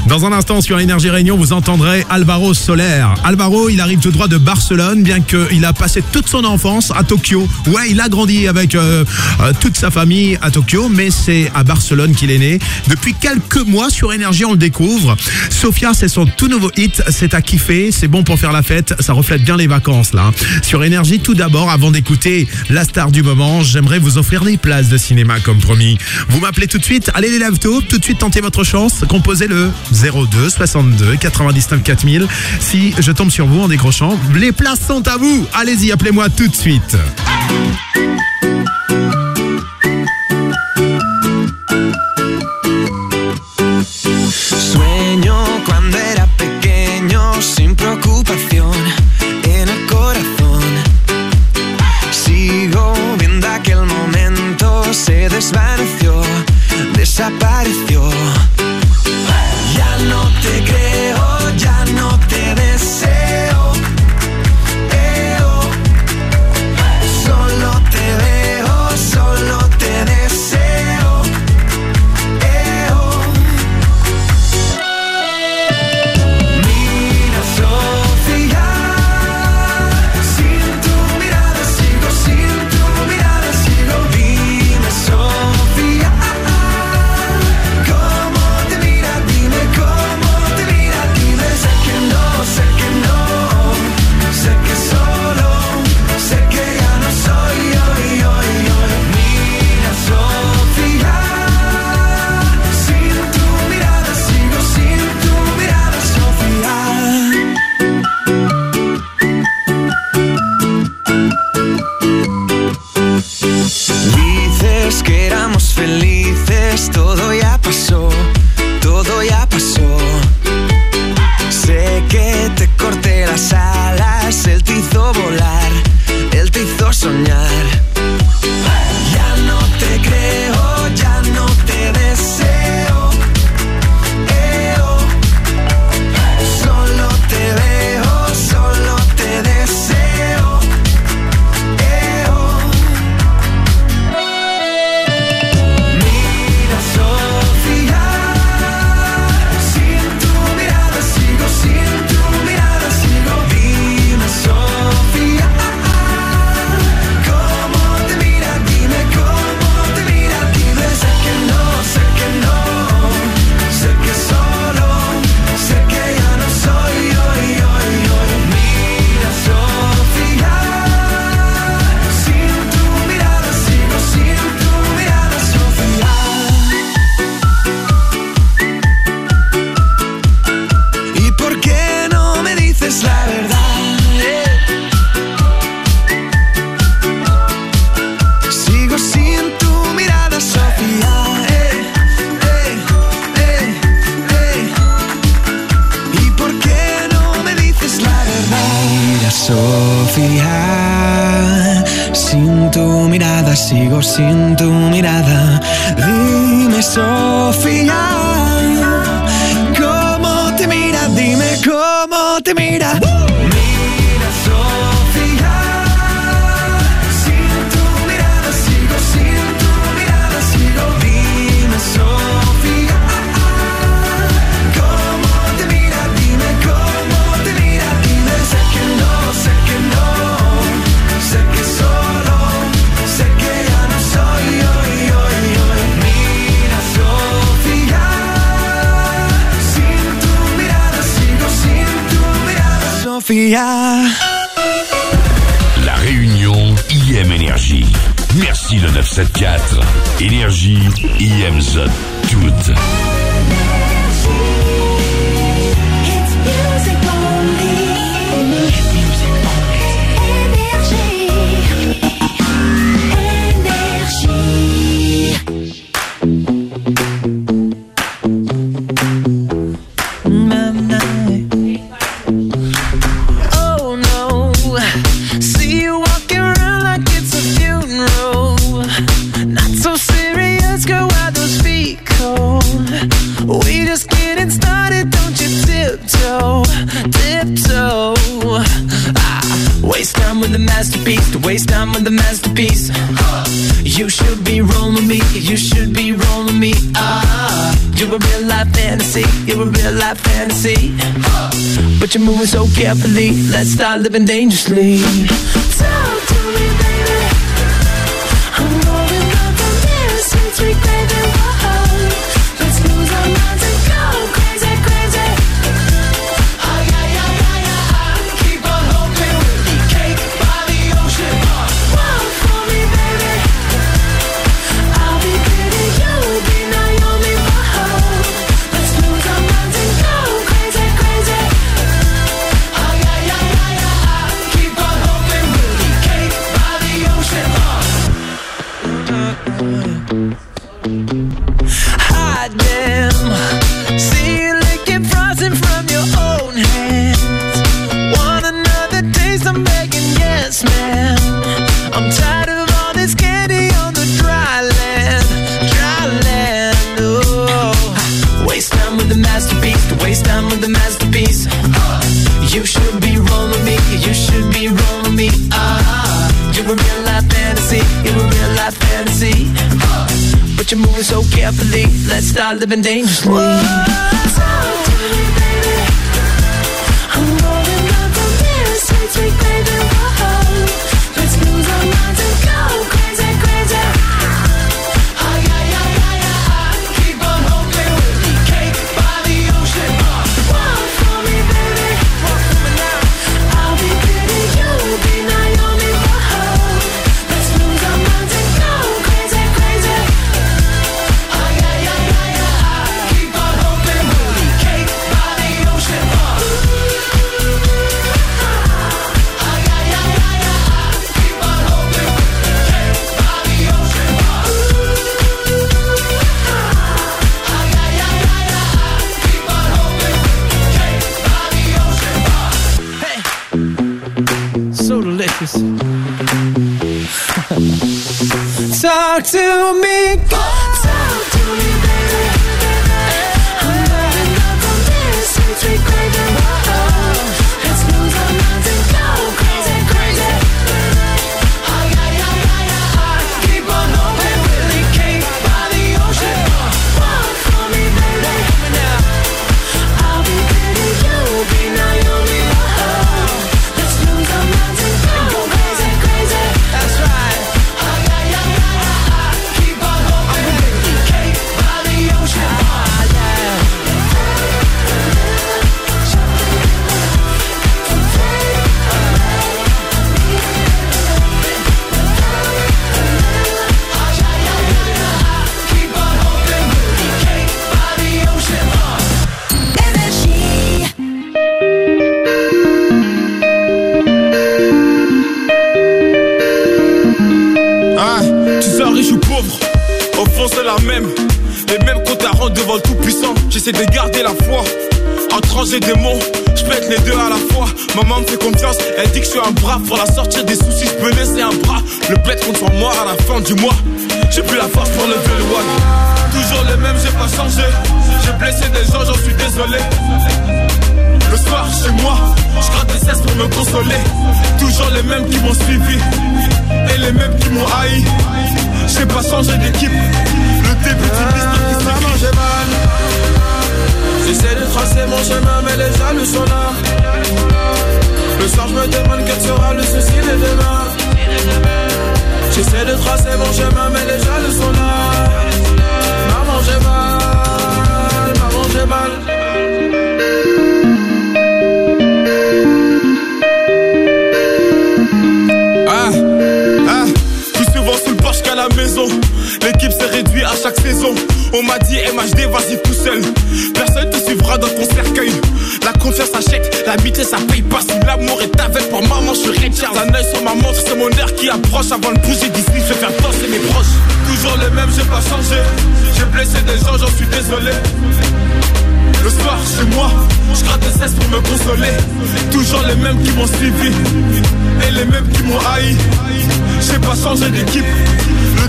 S1: Dans un instant sur Énergie Réunion, vous entendrez Alvaro Soler. Alvaro, il arrive tout droit de Barcelone, bien qu'il a passé toute son enfance à Tokyo. Ouais, il a grandi avec euh, euh, toute sa famille à Tokyo, mais c'est à Barcelone qu'il est né. Depuis quelques mois sur Énergie, on le découvre. Sofia, c'est son tout nouveau hit, c'est à kiffer, c'est bon pour faire la fête, ça reflète bien les vacances là. Sur Énergie, tout d'abord, avant d'écouter la star du moment, j'aimerais vous offrir des places de cinéma comme promis. Vous m'appelez tout de suite, allez les lève-tôt tout de suite, tentez votre chance. Composez le 02 62 99 4000. Si je tombe sur vous en décrochant, les places sont à vous. Allez-y, appelez-moi tout de suite.
S21: desapareció.
S28: sleep. been dating. Le
S29: soir, je me demande quel sera le souci de demain. J'essaie de tracer mon chemin, mais les jaloux sont là. Maman, j'ai mal. Maman, j'ai mal. Ah, ah, qu'à la maison. L'équipe s'est réduite à chaque saison. On m'a dit MHD, vas-y tout seul. Personne te suivra dans ton cercueil. La confiance achète, l'amitié ça paye pas. Si l'amour est avec pour maman, je suis Richard. Œil sur ma montre, c'est mon air qui approche. Avant de bouger d'ici, je vais faire danser mes proches. Toujours le même, j'ai pas changé. J'ai blessé des gens, j'en suis désolé. Le soir chez moi, je gratte des cesses pour me consoler. Toujours les mêmes qui m'ont suivi et les mêmes qui m'ont haï. J'ai pas changé d'équipe.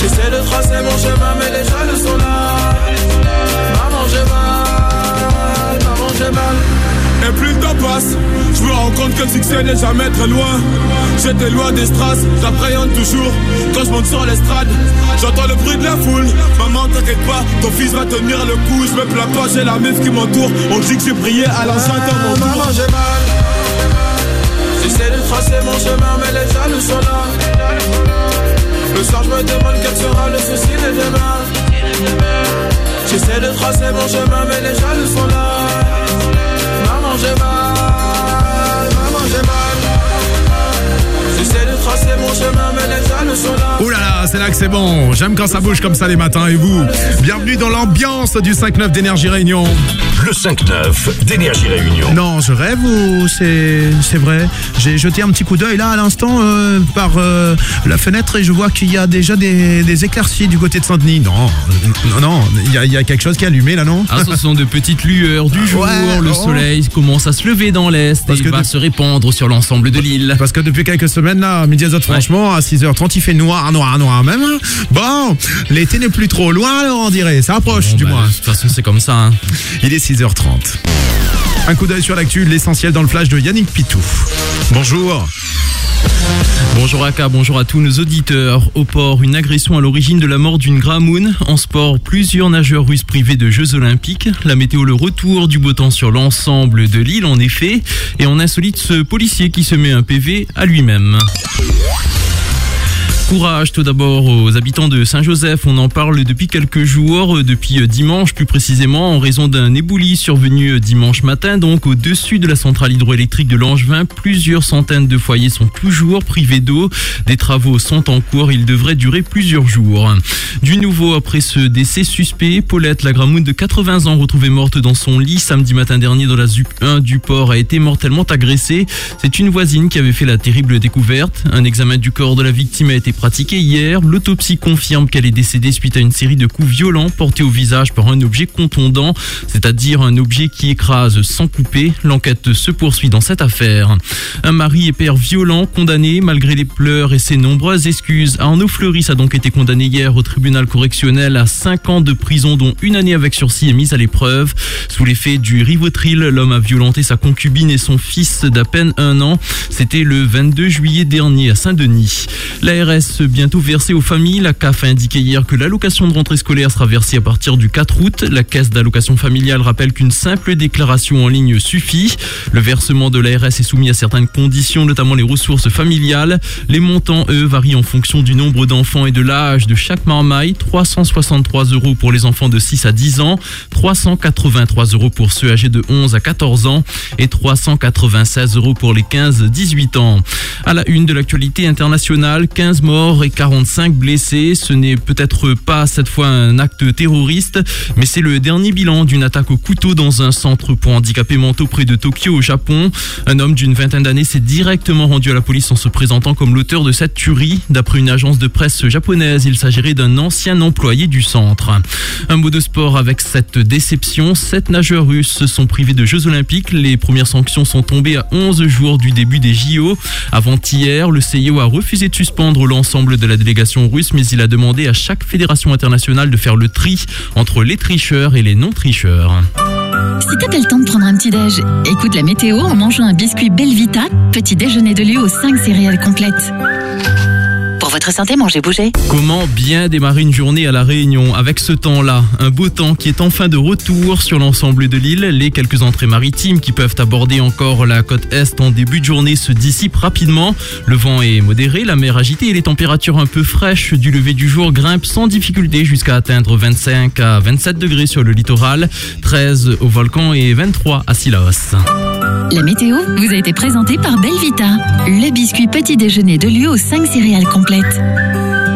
S29: J'essaie de tracer mon chemin, mais les jaloux sont là. Maman, j'ai mal. Maman, j'ai mal. Et plus le temps passe, je me rends compte que le succès n'est jamais très loin. J'étais loin des strass, j'appréhende toujours. Quand je monte sur l'estrade, j'entends le bruit de la foule. Maman, t'inquiète pas, ton fils va tenir le coup. Je me plains pas, j'ai la meuf qui m'entoure. On dit que j'ai prié à l'enceinte dans mon Maman, j'ai mal. J'essaie de tracer mon chemin, mais les jaloux sont là. Le soir, je me demande quel sera le souci de demain. J'essaie de tracer mon chemin, mais les jaloux sont là. Maman, j'ai mal. Maman, j'ai mal. J'essaie de tracer mon chemin, mais les jaloux sont là.
S1: Ouh c'est là que c'est bon. J'aime quand ça bouge comme ça les matins et vous. Bienvenue dans l'ambiance du 5-9 d'énergie Réunion.
S2: Le 5-9 d'Énergie Réunion.
S1: Non, je rêve ou c'est c'est vrai? J'ai jeté un petit coup d'œil là à l'instant euh, par euh, la fenêtre et je vois qu'il y a déjà des, des éclaircies du côté de Saint-Denis. Non, non, non, il y a, il y a quelque chose qui est allumé là, non?
S12: Ah, ce sont de petites lueurs du jour.
S1: Ouais,
S12: le
S1: oh.
S12: soleil commence à se lever dans l'est et il va
S1: de-
S12: se répandre sur l'ensemble de l'île.
S1: Parce que depuis quelques semaines là, midi Azote, franchement, à 6h30, il fait noir, noir, noir même. Bon, l'été n'est plus trop loin, alors on dirait. Ça approche, du
S12: bah,
S1: moins.
S12: De toute façon, c'est comme ça. hein.
S1: Il est 6h30. Un coup d'œil sur l'actu, l'essentiel dans le flash de Yannick Pitou. Bonjour.
S12: Bonjour Aka, bonjour à tous nos auditeurs. Au port, une agression à l'origine de la mort d'une gramoune. En sport, plusieurs nageurs russes privés de Jeux Olympiques. La météo, le retour du beau temps sur l'ensemble de l'île en effet. Et on insolite ce policier qui se met un PV à lui-même. Courage tout d'abord aux habitants de Saint-Joseph. On en parle depuis quelques jours, euh, depuis euh, dimanche plus précisément, en raison d'un éboulis survenu euh, dimanche matin. Donc au-dessus de la centrale hydroélectrique de Langevin, plusieurs centaines de foyers sont toujours privés d'eau. Des travaux sont en cours, ils devraient durer plusieurs jours. Du nouveau après ce décès suspect, Paulette, la gramoune de 80 ans retrouvée morte dans son lit samedi matin dernier dans la ZUP 1 du port, a été mortellement agressée. C'est une voisine qui avait fait la terrible découverte. Un examen du corps de la victime a été pratiqué hier. L'autopsie confirme qu'elle est décédée suite à une série de coups violents portés au visage par un objet contondant, c'est-à-dire un objet qui écrase sans couper. L'enquête se poursuit dans cette affaire. Un mari et père violent condamné malgré les pleurs et ses nombreuses excuses. Arnaud Fleuris a donc été condamné hier au tribunal correctionnel à 5 ans de prison dont une année avec sursis est mise à l'épreuve. Sous l'effet du Rivotril, l'homme a violenté sa concubine et son fils d'à peine un an. C'était le 22 juillet dernier à Saint-Denis. L'ARS Bientôt versées aux familles. La CAF a indiqué hier que l'allocation de rentrée scolaire sera versée à partir du 4 août. La caisse d'allocation familiale rappelle qu'une simple déclaration en ligne suffit. Le versement de l'ARS est soumis à certaines conditions, notamment les ressources familiales. Les montants, eux, varient en fonction du nombre d'enfants et de l'âge de chaque marmaille. 363 euros pour les enfants de 6 à 10 ans, 383 euros pour ceux âgés de 11 à 14 ans et 396 euros pour les 15-18 ans. À la une de l'actualité internationale, 15 et 45 blessés. Ce n'est peut-être pas cette fois un acte terroriste, mais c'est le dernier bilan d'une attaque au couteau dans un centre pour handicapés mentaux près de Tokyo au Japon. Un homme d'une vingtaine d'années s'est directement rendu à la police en se présentant comme l'auteur de cette tuerie. D'après une agence de presse japonaise, il s'agirait d'un ancien employé du centre. Un mot de sport avec cette déception. Sept nageurs russes se sont privés de Jeux Olympiques. Les premières sanctions sont tombées à 11 jours du début des JO. Avant-hier, le CIO a refusé de suspendre l'ensemble de la délégation russe, mais il a demandé à chaque fédération internationale de faire le tri entre les tricheurs et les non-tricheurs.
S30: Si t'as pas le temps de prendre un petit déj, écoute la météo en mangeant un biscuit Belvita, petit déjeuner de lieu aux 5 céréales complètes. Pour votre santé, mangez, bougez.
S12: Comment bien démarrer une journée à La Réunion avec ce temps-là? Un beau temps qui est enfin de retour sur l'ensemble de l'île. Les quelques entrées maritimes qui peuvent aborder encore la côte Est en début de journée se dissipent rapidement. Le vent est modéré, la mer agitée et les températures un peu fraîches du lever du jour grimpent sans difficulté jusqu'à atteindre 25 à 27 degrés sur le littoral, 13 au volcan et 23 à Silos.
S30: La météo vous a été présentée par Belvita, le biscuit petit déjeuner de lieu aux 5 céréales complètes. Pour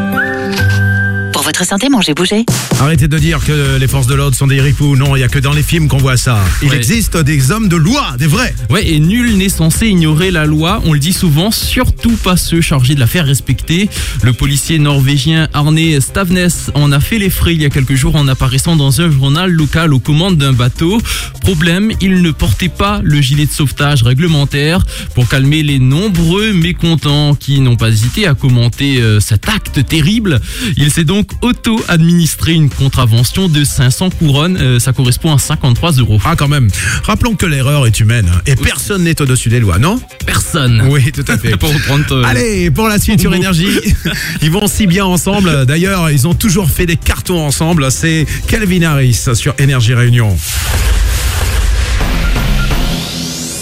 S30: votre santé, mangez, bougez.
S1: Arrêtez de dire que les forces de l'ordre sont des ripoux. Non, il n'y a que dans les films qu'on voit ça. Il
S12: Ouais.
S1: existe des hommes de loi, des vrais.
S12: Ouais, et nul n'est censé ignorer la loi, on le dit souvent, surtout pas ceux chargés de la faire respecter. Le policier norvégien Arne Stavnes en a fait les frais il y a quelques jours en apparaissant dans un journal local aux commandes d'un bateau. Problème, il ne portait pas le gilet de sauvetage réglementaire. Pour calmer les nombreux mécontents qui n'ont pas hésité à commenter euh, cet acte terrible, il s'est donc auto-administré une contravention de 500 couronnes. Euh, ça correspond à 53 euros.
S1: Ah, quand même. Rappelons que l'erreur est humaine hein, et personne n'est au-dessus des lois, non?
S12: Personne.
S1: Oui, tout à fait.
S12: Pour reprendre, euh,
S1: Allez, pour la suite sur. Énergie, ils vont si bien ensemble. D'ailleurs, ils ont toujours fait des cartons ensemble. C'est Calvin Harris sur Énergie Réunion.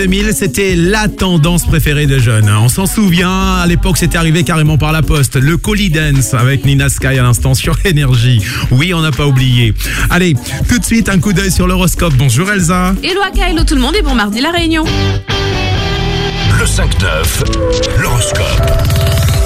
S1: 2000, c'était la tendance préférée de jeunes. hein. On s'en souvient, à l'époque, c'était arrivé carrément par la poste. Le Collie Dance avec Nina Sky à l'instant sur Énergie. Oui, on n'a pas oublié. Allez, tout de suite, un coup d'œil sur l'horoscope. Bonjour Elsa.
S17: Hello Aka, hello tout le monde et bon mardi la réunion.
S2: Le 5-9, l'horoscope.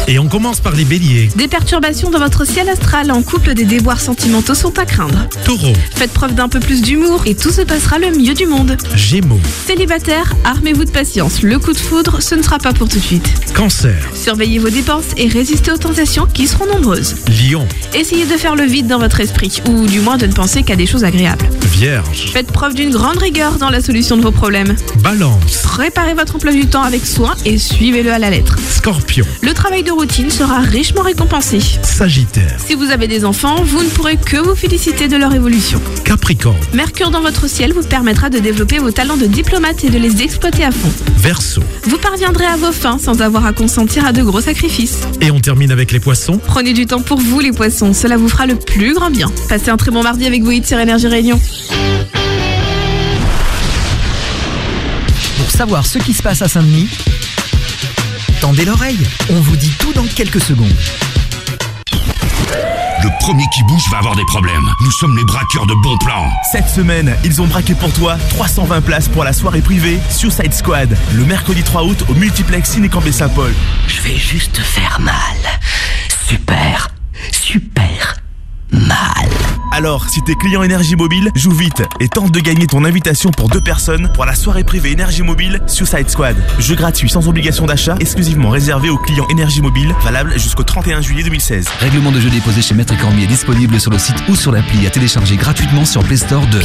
S1: Et on commence par les béliers.
S17: Des perturbations dans votre ciel astral en couple, des déboires sentimentaux sont à craindre.
S1: Taureau,
S17: Faites preuve d'un peu plus d'humour et tout se passera le mieux du monde.
S1: Gémeaux,
S17: Célibataire, armez-vous de patience. Le coup de foudre, ce ne sera pas pour tout de suite.
S1: Cancer,
S17: Surveillez vos dépenses et résistez aux tentations qui seront nombreuses.
S1: Lion,
S17: Essayez de faire le vide dans votre esprit, ou du moins de ne penser qu'à des choses agréables.
S1: Vierge,
S17: Faites preuve d'une grande rigueur dans la solution de vos problèmes.
S1: Balance,
S17: Préparez votre emploi du temps avec soin et suivez-le à la lettre.
S1: Scorpion,
S17: Le travail de routine sera richement récompensé.
S1: Sagittaire,
S17: Si vous avez des enfants, vous ne pourrez que vous féliciter de leur évolution.
S1: Capricorne,
S17: Mercure dans votre ciel vous permettra de développer vos talents de diplomate et de les exploiter à fond.
S1: Verseau.
S17: Vous parviendrez à vos fins sans avoir à consentir à de gros sacrifices.
S1: Et on termine avec les poissons.
S17: Prenez du temps pour vous les poissons, cela vous fera le plus grand bien. Passez un très bon mardi avec hits sur Énergie Réunion.
S3: Pour savoir ce qui se passe à Saint-Denis, tendez l'oreille. On vous dit tout dans quelques secondes.
S2: Le premier qui bouge va avoir des problèmes. Nous sommes les braqueurs de bons plans.
S31: Cette semaine, ils ont braqué pour toi 320 places pour la soirée privée Suicide Squad, le mercredi 3 août au multiplex Cinécampé Saint-Paul.
S32: Je vais juste faire mal. Super.
S31: Alors, si t'es client Énergie Mobile, joue vite et tente de gagner ton invitation pour deux personnes pour la soirée privée Énergie Mobile Suicide Squad. Jeu gratuit sans obligation d'achat, exclusivement réservé aux clients Énergie Mobile, valable jusqu'au 31 juillet 2016.
S33: Règlement de jeu déposé chez Maître Cormier disponible sur le site ou sur l'appli à télécharger gratuitement sur Play Store de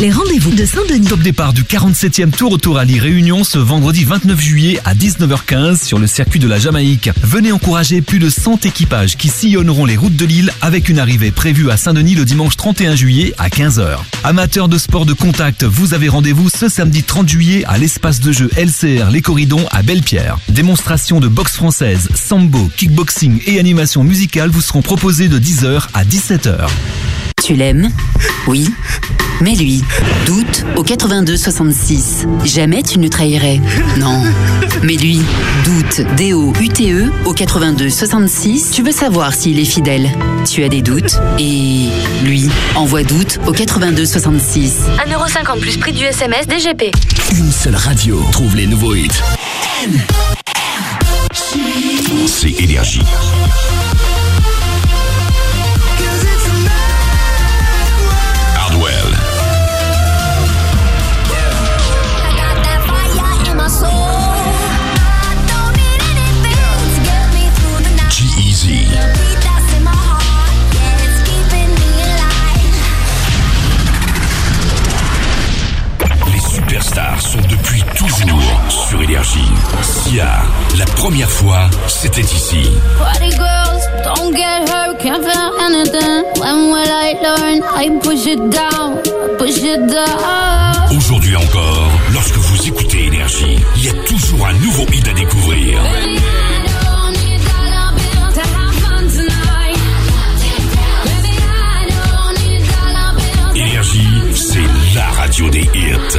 S34: Les rendez-vous de Saint-Denis.
S33: Top départ du 47e Tour Autour Rallye Réunion ce vendredi 29 juillet à 19h15 sur le circuit de la Jamaïque. Venez encourager plus de 100 équipages qui sillonneront les routes de l'île avec une arrivée prévue à Saint-Denis le dimanche 31 juillet à 15h. Amateurs de sport de contact, vous avez rendez-vous ce samedi 30 juillet à l'espace de jeu LCR Les Corridons à Belle-Pierre. Démonstration de boxe française, sambo, kickboxing et animation musicale vous seront proposées de 10h à 17h.
S35: Tu l'aimes Oui. Mais lui, doute au 82 66. Jamais tu ne trahirais. Non. Mais lui, doute D-O-U-T-E E au 82 66. Tu veux savoir s'il est fidèle. Tu as des doutes et lui, envoie doute au 82 66.
S36: 1,50€ plus prix du SMS DGP.
S32: Une seule radio trouve les nouveaux hits.
S2: C'est Énergie. Énergie. Sia, la première fois, c'était ici.
S37: Party girls, don't get hurt, can't feel anything. When will I learn? I push it down, push it down.
S2: Aujourd'hui encore, lorsque vous écoutez Énergie, il y a toujours un nouveau hit à découvrir. Énergie, c'est la radio des hits.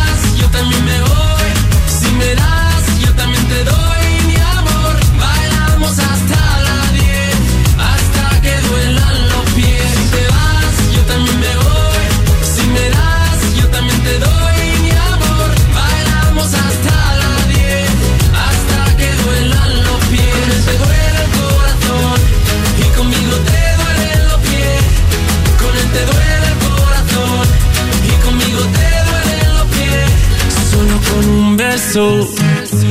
S38: también me voy. Si me das,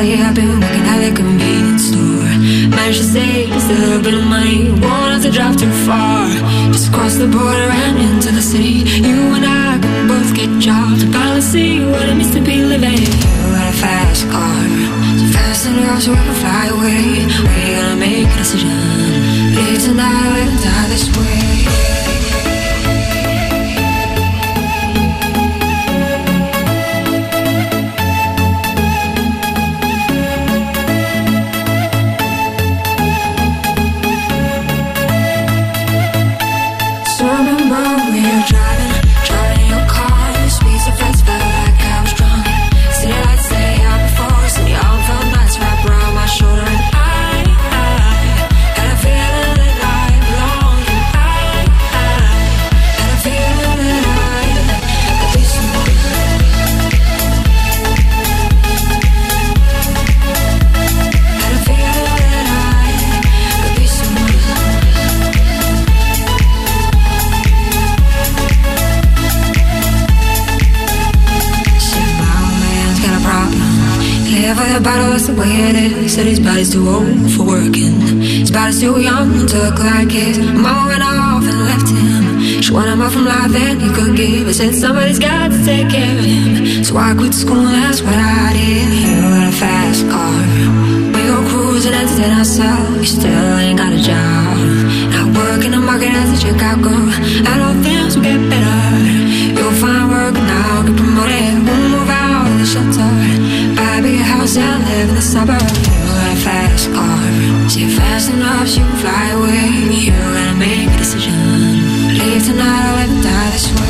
S39: Out here. I've been working at the convenience store. Managed to save just a little bit of money. Have to drive too far. Just cross the border and into the city. You and I can both get jobs. And finally see what it means to be living. You got a fast car. So fast enough so we can fly away. We're gonna make a decision. Live tonight live die this way. Said his body's too old for working. His body's too young to look like his. Mom went off and left him. She wanted more from life than he could give. I said somebody's got to take care of him. So I quit school, that's what I did. You got a fast car. We go cruising, entertain ourselves. You still ain't got a job. Now work in the market as a girl. I know things will get better. You'll find work now, get promoted. We'll move out of the shelter. Buy a bigger house and live in the suburbs. You got fast. Enough, you can fly away. You gotta make a decision. Leave tonight or and die this way.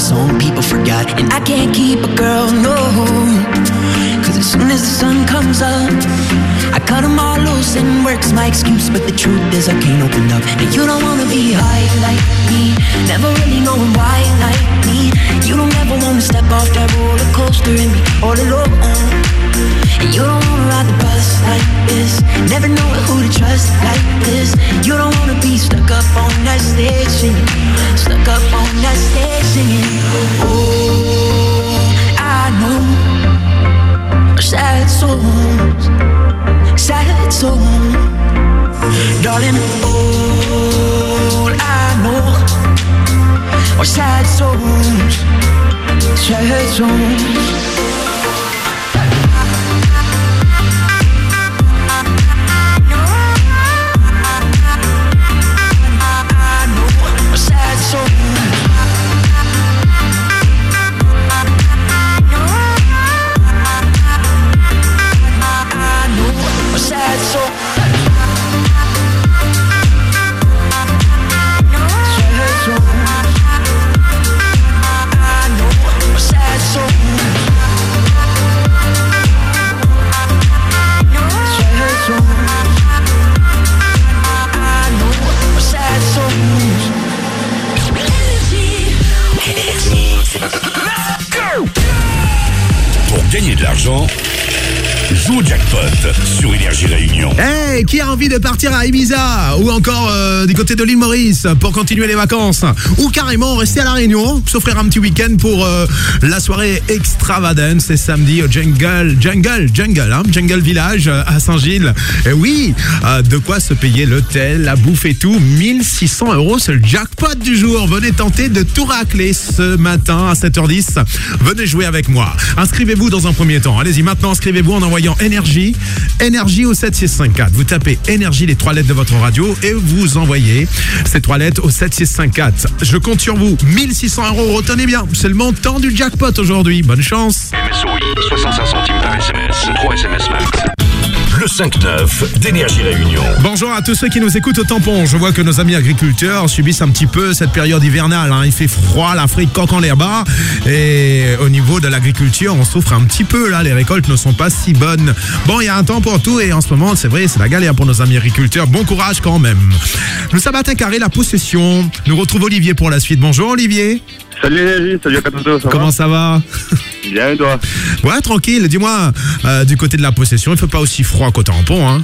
S28: Song people forgot. And I can't keep a girl, no. Cause as soon as the sun comes up, I cut them all loose and work's my excuse. But the truth is, I can't open up. And you don't wanna be high like me, never really
S1: zon à Ibiza ou encore euh, du côté de l'île Maurice pour continuer les vacances ou carrément rester à la Réunion, s'offrir un petit week-end pour euh, la soirée extravagance c'est samedi au Jungle, Jungle, Jungle, hein, Jungle Village euh, à Saint-Gilles. Et oui, de quoi se payer l'hôtel, la bouffe et tout. 1600 euros, c'est le jackpot du jour. Venez tenter de tout racler ce matin à 7h10. Venez jouer avec moi. Inscrivez-vous dans un premier temps. Allez-y, maintenant inscrivez-vous en envoyant énergie, énergie au 7654. Vous tapez énergie, les trois lettres de votre radio et vous envoyez ces trois lettres au 7654. Je compte sur vous. 1600 euros, retenez bien. C'est le montant du jackpot aujourd'hui. Bonne chance.
S2: MSOI, 65 centimes par SMS, 3 SMS max. Le 5-9 d'Énergie Réunion.
S1: Bonjour à tous ceux qui nous écoutent au tampon. Je vois que nos amis agriculteurs subissent un petit peu cette période hivernale. hein. Il fait froid, l'Afrique coque en l'air bas. Et au niveau de l'agriculture, on souffre un petit peu là. Les récoltes ne sont pas si bonnes. Bon, il y a un temps pour tout et en ce moment, c'est vrai, c'est la galère pour nos amis agriculteurs. Bon courage quand même. Sommes à carré la possession. Nous retrouve Olivier pour la suite. Bonjour Olivier.
S40: Salut Énergie, salut à ça
S1: Comment ça va?
S40: Bien et toi?
S1: Ouais, tranquille. Dis-moi, euh, du côté de la possession, il fait pas aussi froid qu'au tampon, hein?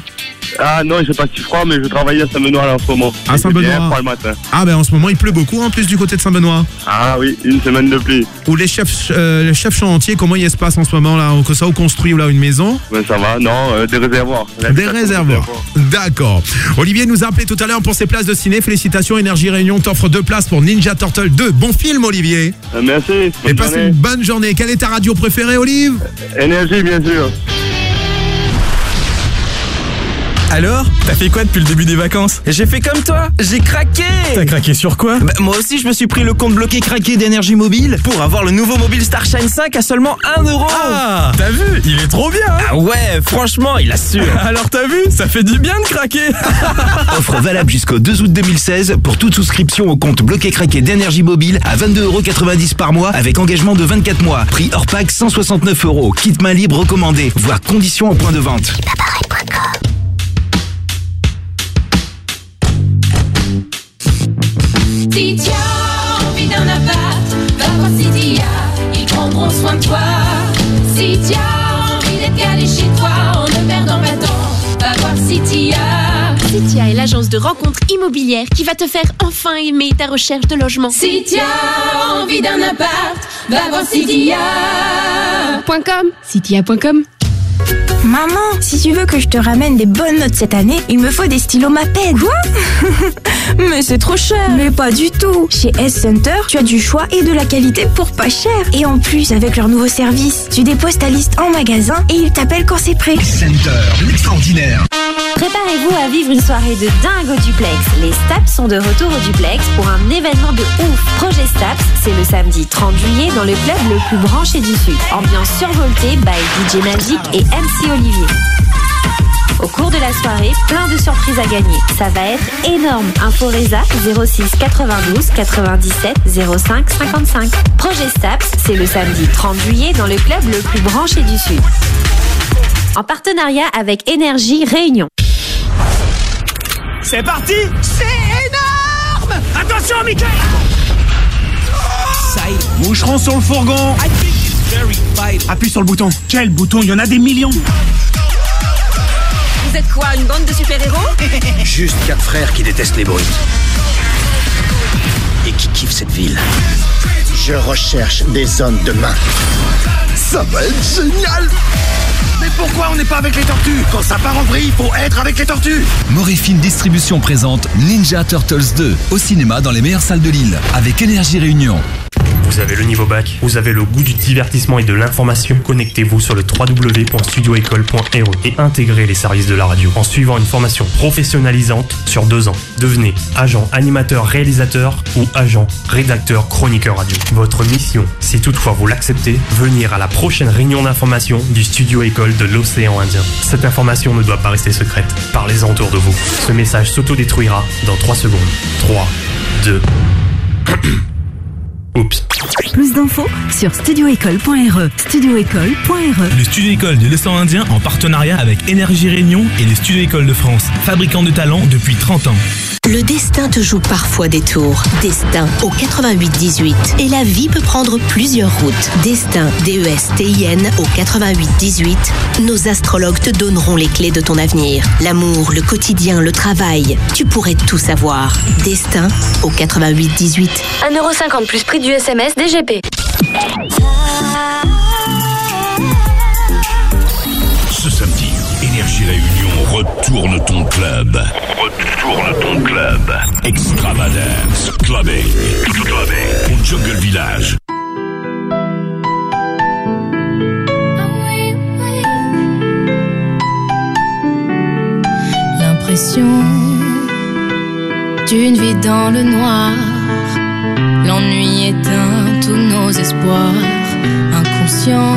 S40: Ah non, il fait pas si froid, mais je travaille à Saint-Benoît en ce moment.
S1: À Saint-Benoît?
S40: le matin.
S1: Ah ben en ce moment, il pleut beaucoup en plus du côté de Saint-Benoît.
S40: Ah oui, une semaine de pluie.
S1: Ou les chefs, euh, les chefs chantiers, comment il se passe en ce moment là? Que ça, ou construit ou là une maison?
S40: Ben ça va, non, euh, des réservoirs.
S1: Des réservoirs. D'accord. Olivier nous a appelé tout à l'heure pour ses places de ciné. Félicitations, Énergie Réunion t'offre deux places pour Ninja Turtle 2. Bon film, Olivier. Olivier.
S40: Euh, Merci.
S1: Et passe une bonne journée. Quelle est ta radio préférée, Olive?
S40: Énergie, bien sûr.
S41: Alors T'as fait quoi depuis le début des vacances?
S31: J'ai fait comme toi, j'ai craqué.
S41: T'as craqué sur quoi?
S31: Bah, Moi aussi je me suis pris le compte bloqué craqué d'énergie mobile pour avoir le nouveau mobile Starshine 5 à seulement 1 euro.
S41: Ah T'as vu? Il est trop bien hein?
S31: Ah ouais, franchement, il assure.
S41: Alors t'as vu? Ça fait du bien de craquer.
S33: Offre valable jusqu'au 2 août 2016 pour toute souscription au compte bloqué craqué d'énergie mobile à 22,90€ par mois avec engagement de 24 mois. Prix hors pack 169 euros. Kit main libre recommandé. Voir conditions au point de vente.
S11: Si tu as envie d'un appart, va voir Citia, ils prendront soin de toi. Si tu as envie d'être calé chez toi en ne perdant pas de temps, va voir Citia.
S42: Citia est l'agence de rencontres immobilières qui va te faire enfin aimer ta recherche de logement.
S11: Si tu as envie d'un appart, va voir Citia.com.
S42: Citia.com
S28: Maman, si tu veux que je te ramène des bonnes notes cette année, il me faut des stylos Maped. Quoi Mais c'est trop cher. Mais pas du tout. Chez S Center, tu as du choix et de la qualité pour pas cher. Et en plus, avec leur nouveau service, tu déposes ta liste en magasin et ils t'appellent quand c'est prêt.
S43: Center, l'extraordinaire.
S44: Préparez-vous à vivre une soirée de dingue au duplex. Les Staps sont de retour au duplex pour un événement de ouf. Projet Staps, c'est le samedi 30 juillet dans le club le plus branché du Sud. Ambiance survoltée by DJ Magic et MC Olivier. Au cours de la soirée, plein de surprises à gagner. Ça va être énorme. Info Reza 06 92 97 05 55. Projet Staps, c'est le samedi 30 juillet dans le club le plus branché du Sud. En partenariat avec Énergie Réunion.
S41: C'est parti C'est énorme Attention, Mickey Moucheron sur le fourgon Appuie sur le bouton. Quel bouton Il y en a des millions
S42: Vous êtes quoi, une bande de super-héros?
S43: Juste quatre frères qui détestent les bruits. Et qui kiffent cette ville. Je recherche des hommes de main. Ça va être génial Mais pourquoi on n'est pas avec les tortues? Quand ça part en vrille, il faut être avec les tortues
S45: Morifine Distribution présente Ninja Turtles 2 au cinéma dans les meilleures salles de Lille avec Énergie Réunion.
S46: Vous avez le niveau bac, vous avez le goût du divertissement et de l'information. Connectez-vous sur le www.studioécole.ro et intégrez les services de la radio en suivant une formation professionnalisante sur deux ans. Devenez agent animateur réalisateur ou agent rédacteur chroniqueur radio. Votre mission, si toutefois vous l'acceptez, venir à la prochaine réunion d'information du studio école de l'océan Indien. Cette information ne doit pas rester secrète. Parlez-en autour de vous. Ce message s'autodétruira dans 3 secondes. 3, 2, Oups.
S47: Plus d'infos sur studioécole.re. Studioécole.re.
S3: Le Studio École de l'océan Indien en partenariat avec Énergie Réunion et le Studio École de France, fabricant de talents depuis 30 ans.
S48: Le destin te joue parfois des tours. Destin au 88-18. Et la vie peut prendre plusieurs routes. Destin, D-E-S-T-I-N au 88-18. Nos astrologues te donneront les clés de ton avenir. L'amour, le quotidien, le travail. Tu pourrais tout savoir. Destin au 88-18.
S49: 1,50€ plus prix du SMS DGP.
S2: Ce samedi, Énergie Réunion retourne ton club. Retourne ton club. Extravagance. Clubbing. Clubbing. Au Jungle Village.
S7: L'impression d'une vie dans le noir. L'ennui éteint tous nos espoirs. Inconscient,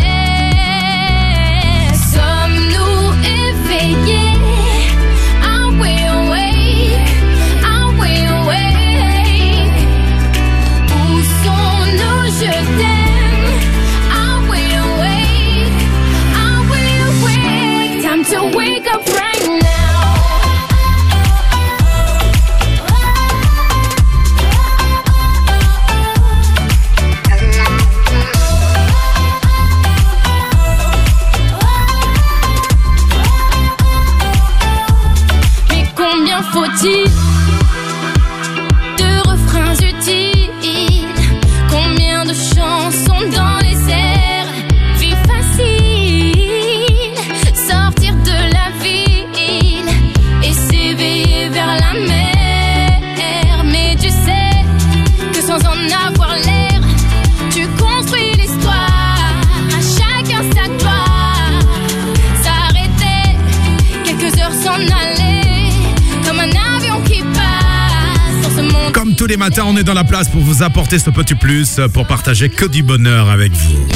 S1: Les matins, on est dans la place pour vous apporter ce petit plus, pour partager que du bonheur avec vous.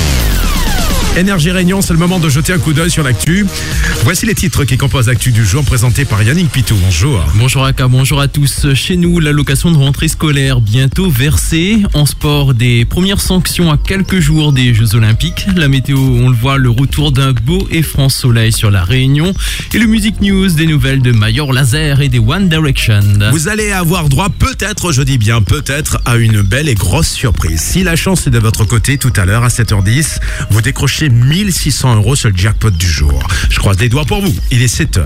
S1: Énergie Réunion, c'est le moment de jeter un coup d'œil sur l'actu. Voici les titres qui composent l'actu du jour, présentés par Yannick Pitou. Bonjour.
S12: Bonjour Aka, bonjour à tous. Chez nous, l'allocation de rentrée scolaire bientôt versée. En sport, des premières sanctions à quelques jours des Jeux Olympiques. La météo, on le voit, le retour d'un beau et franc soleil sur la Réunion. Et le Music News, des nouvelles de Major Laser et des One Direction.
S1: Vous allez avoir droit peut-être, je dis bien peut-être, à une belle et grosse surprise. Si la chance est de votre côté tout à l'heure à 7h10, vous décrochez 1600 euros sur le jackpot du jour. Je croise des doigts pour vous. Il est 7h.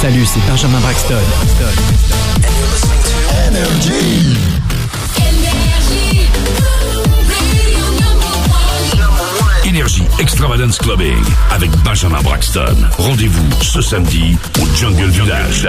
S11: Salut, c'est Benjamin Braxton.
S2: Énergie Extravagance Clubbing avec Benjamin Braxton. Rendez-vous ce samedi au Jungle Village.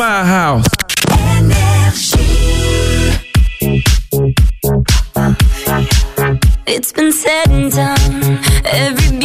S50: my
S51: house.
S52: It's
S53: been said and done. Every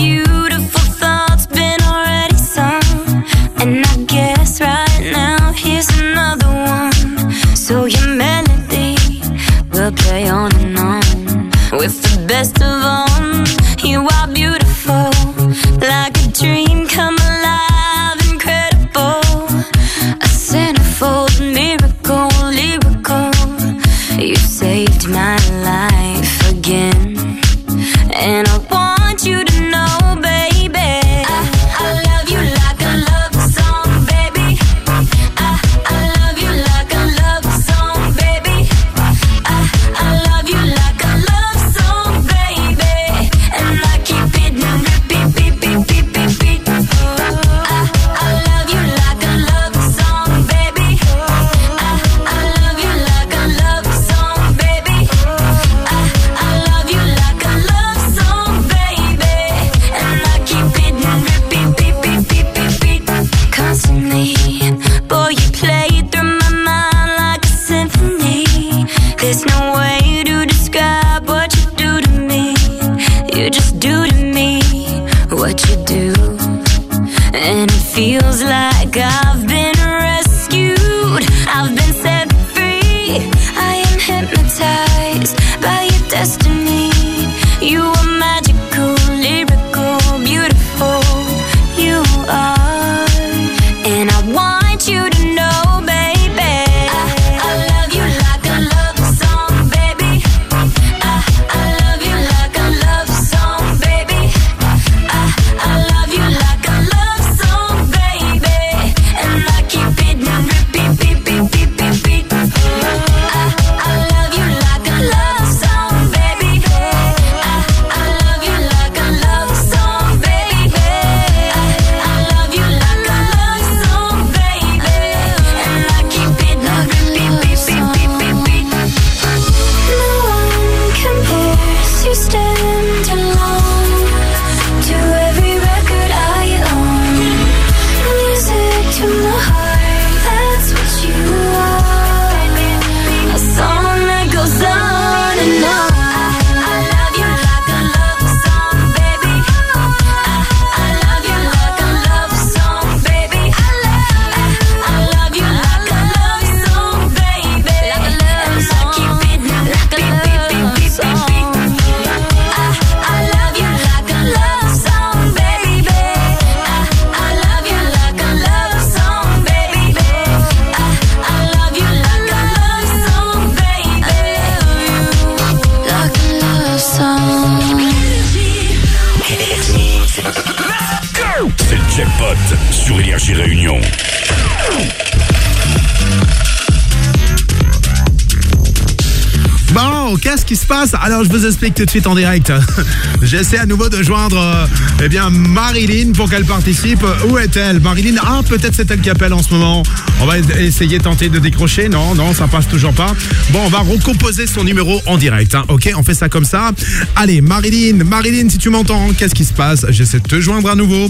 S1: Explique tout de suite en direct. J'essaie à nouveau de joindre euh, eh bien, Marilyn pour qu'elle participe. Où est-elle? Marilyn Ah, peut-être c'est elle qui appelle en ce moment. On va essayer tenter de décrocher. Non, non, ça passe toujours pas. Bon, on va recomposer son numéro en direct. hein. Ok, on fait ça comme ça. Allez, Marilyn, Marilyn, si tu m'entends, qu'est-ce qui se passe? J'essaie de te joindre à nouveau.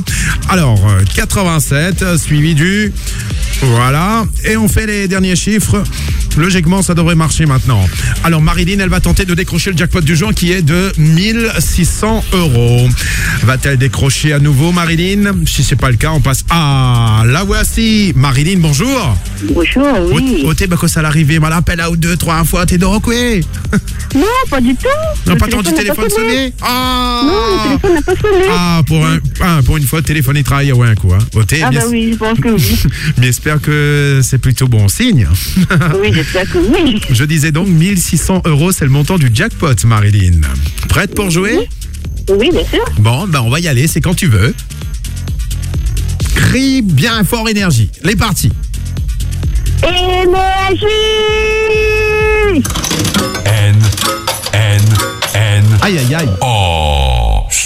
S1: Alors, euh, 87, euh, suivi du... Voilà, et on fait les derniers chiffres. Logiquement, ça devrait marcher maintenant. Alors, Marilyn, elle va tenter de décrocher le jackpot du jour qui est de 1600 euros. Va-t-elle décrocher à nouveau, Marilyn? Si c'est pas le cas, on passe. Ah, la voici. Marilyn, bonjour.
S54: Bonjour, oui.
S1: Oh, t'es bako ça l'arrivée, mal appelle à ou deux, trois fois, t'es oui.
S54: Non, pas du tout.
S1: Non, pas tant du téléphone
S54: sonné
S1: Ah
S54: Non, le téléphone n'a pas sonné.
S1: Ah, pour, un, ah, pour une fois, le téléphone, il travaille ouais, un coup. Hein.
S54: Ah bah oui, je pense que oui.
S1: Mais j'espère que c'est plutôt bon signe.
S54: oui, j'espère que oui.
S1: Je disais donc 1600 euros, c'est le montant du jackpot, Marilyn. Prête pour jouer?
S54: Oui, bien sûr.
S1: Bon, ben on va y aller, c'est quand tu veux. Crie bien fort énergie. Les parties.
S54: Énergie
S2: N, N, N.
S1: Aïe, aïe, aïe.
S2: Oh,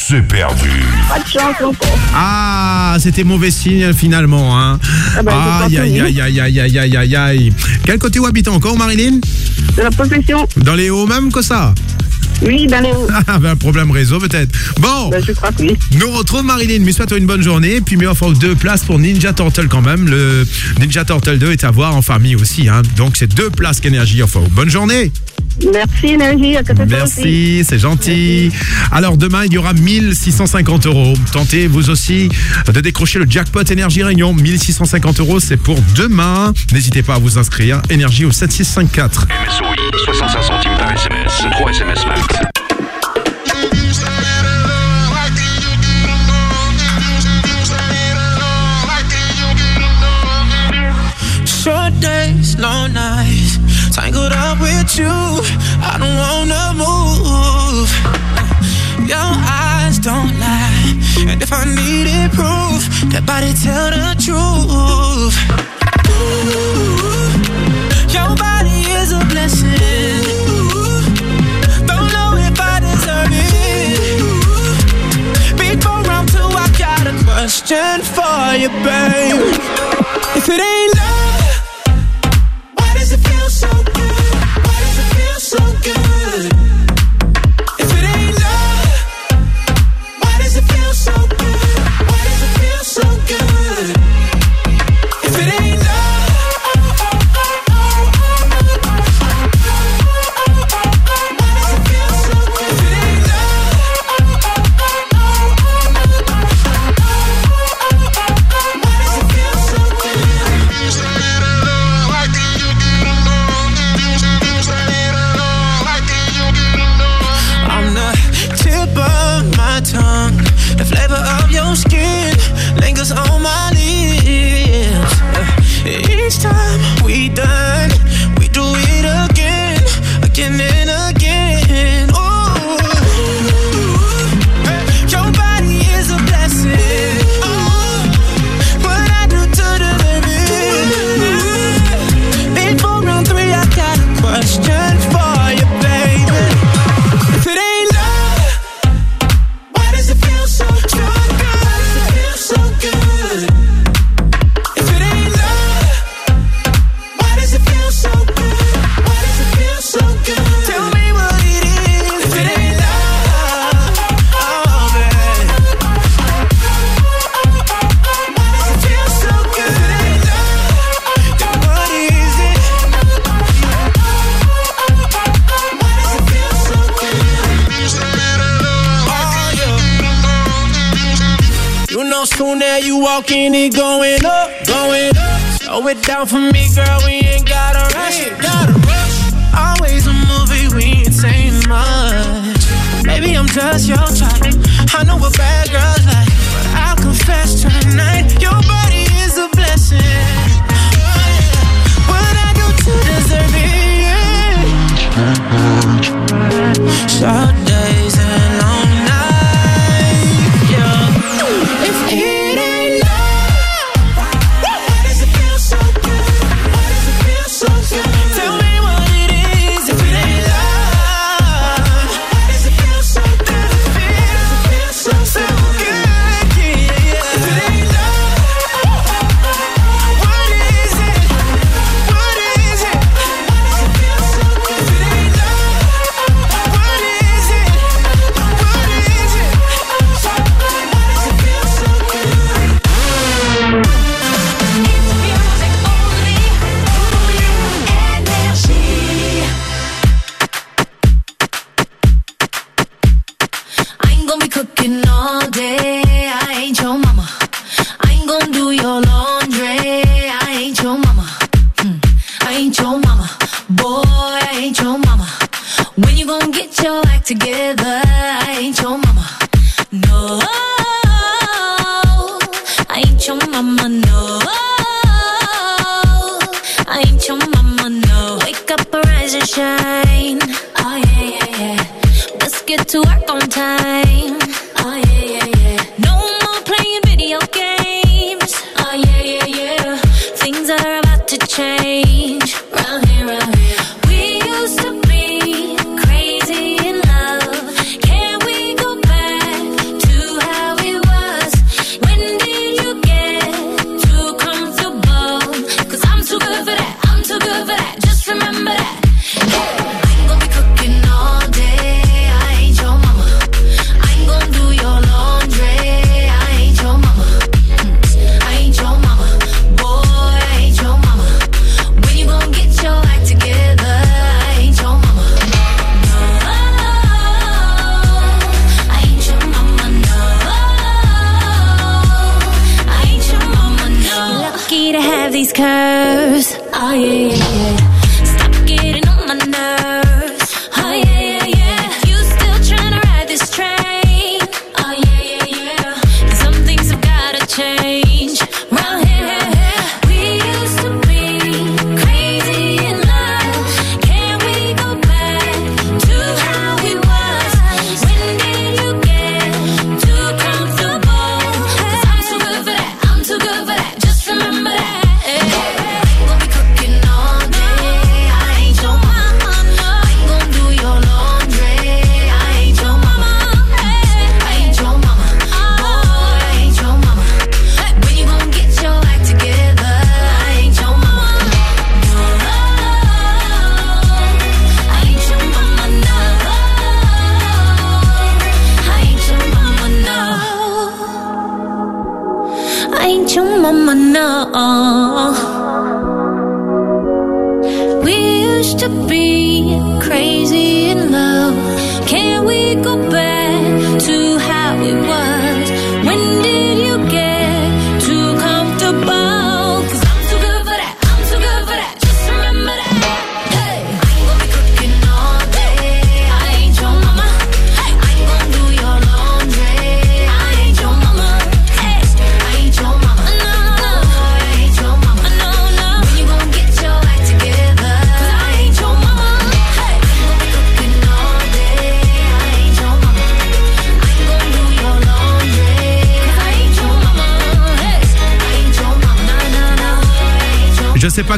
S2: c'est perdu.
S54: Pas de chance encore.
S1: Ah, c'était mauvais signe finalement. Hein.
S54: Ah bah,
S1: aïe, aïe, aïe, aïe, aïe, aïe, aïe, aïe, aïe. Quel côté où habite encore, Marilyn?
S54: De la possession.
S1: Dans les hauts même que ça?
S54: Oui, dans les hauts.
S1: Ah, ben, un problème réseau peut-être. Bon,
S54: je crois que oui.
S1: nous retrouve Marilyn, mais souhaite une bonne journée. Puis, mais offre deux places pour Ninja Turtle quand même. Le Ninja Turtle 2 est à voir en famille aussi. Hein. Donc, c'est deux places qu'Énergie offre. Bonne journée.
S54: Merci, Énergie. À côté de toi aussi.
S1: Merci, c'est gentil. Alors demain, il y aura 1650 euros. Tentez vous aussi de décrocher le jackpot Énergie Réunion. 1650 euros, c'est pour demain. N'hésitez pas à vous inscrire. Énergie au 7654.
S2: MSOI, 65 centimes par SMS, 3 SMS max.
S55: Short days, long nights, tangled up with you. I don't wanna move. Your eyes don't lie, and if I needed proof, that body tell the truth. Ooh, your body is a blessing. Don't know if I deserve it. Before two, I got a question for you, babe. If it ain't love,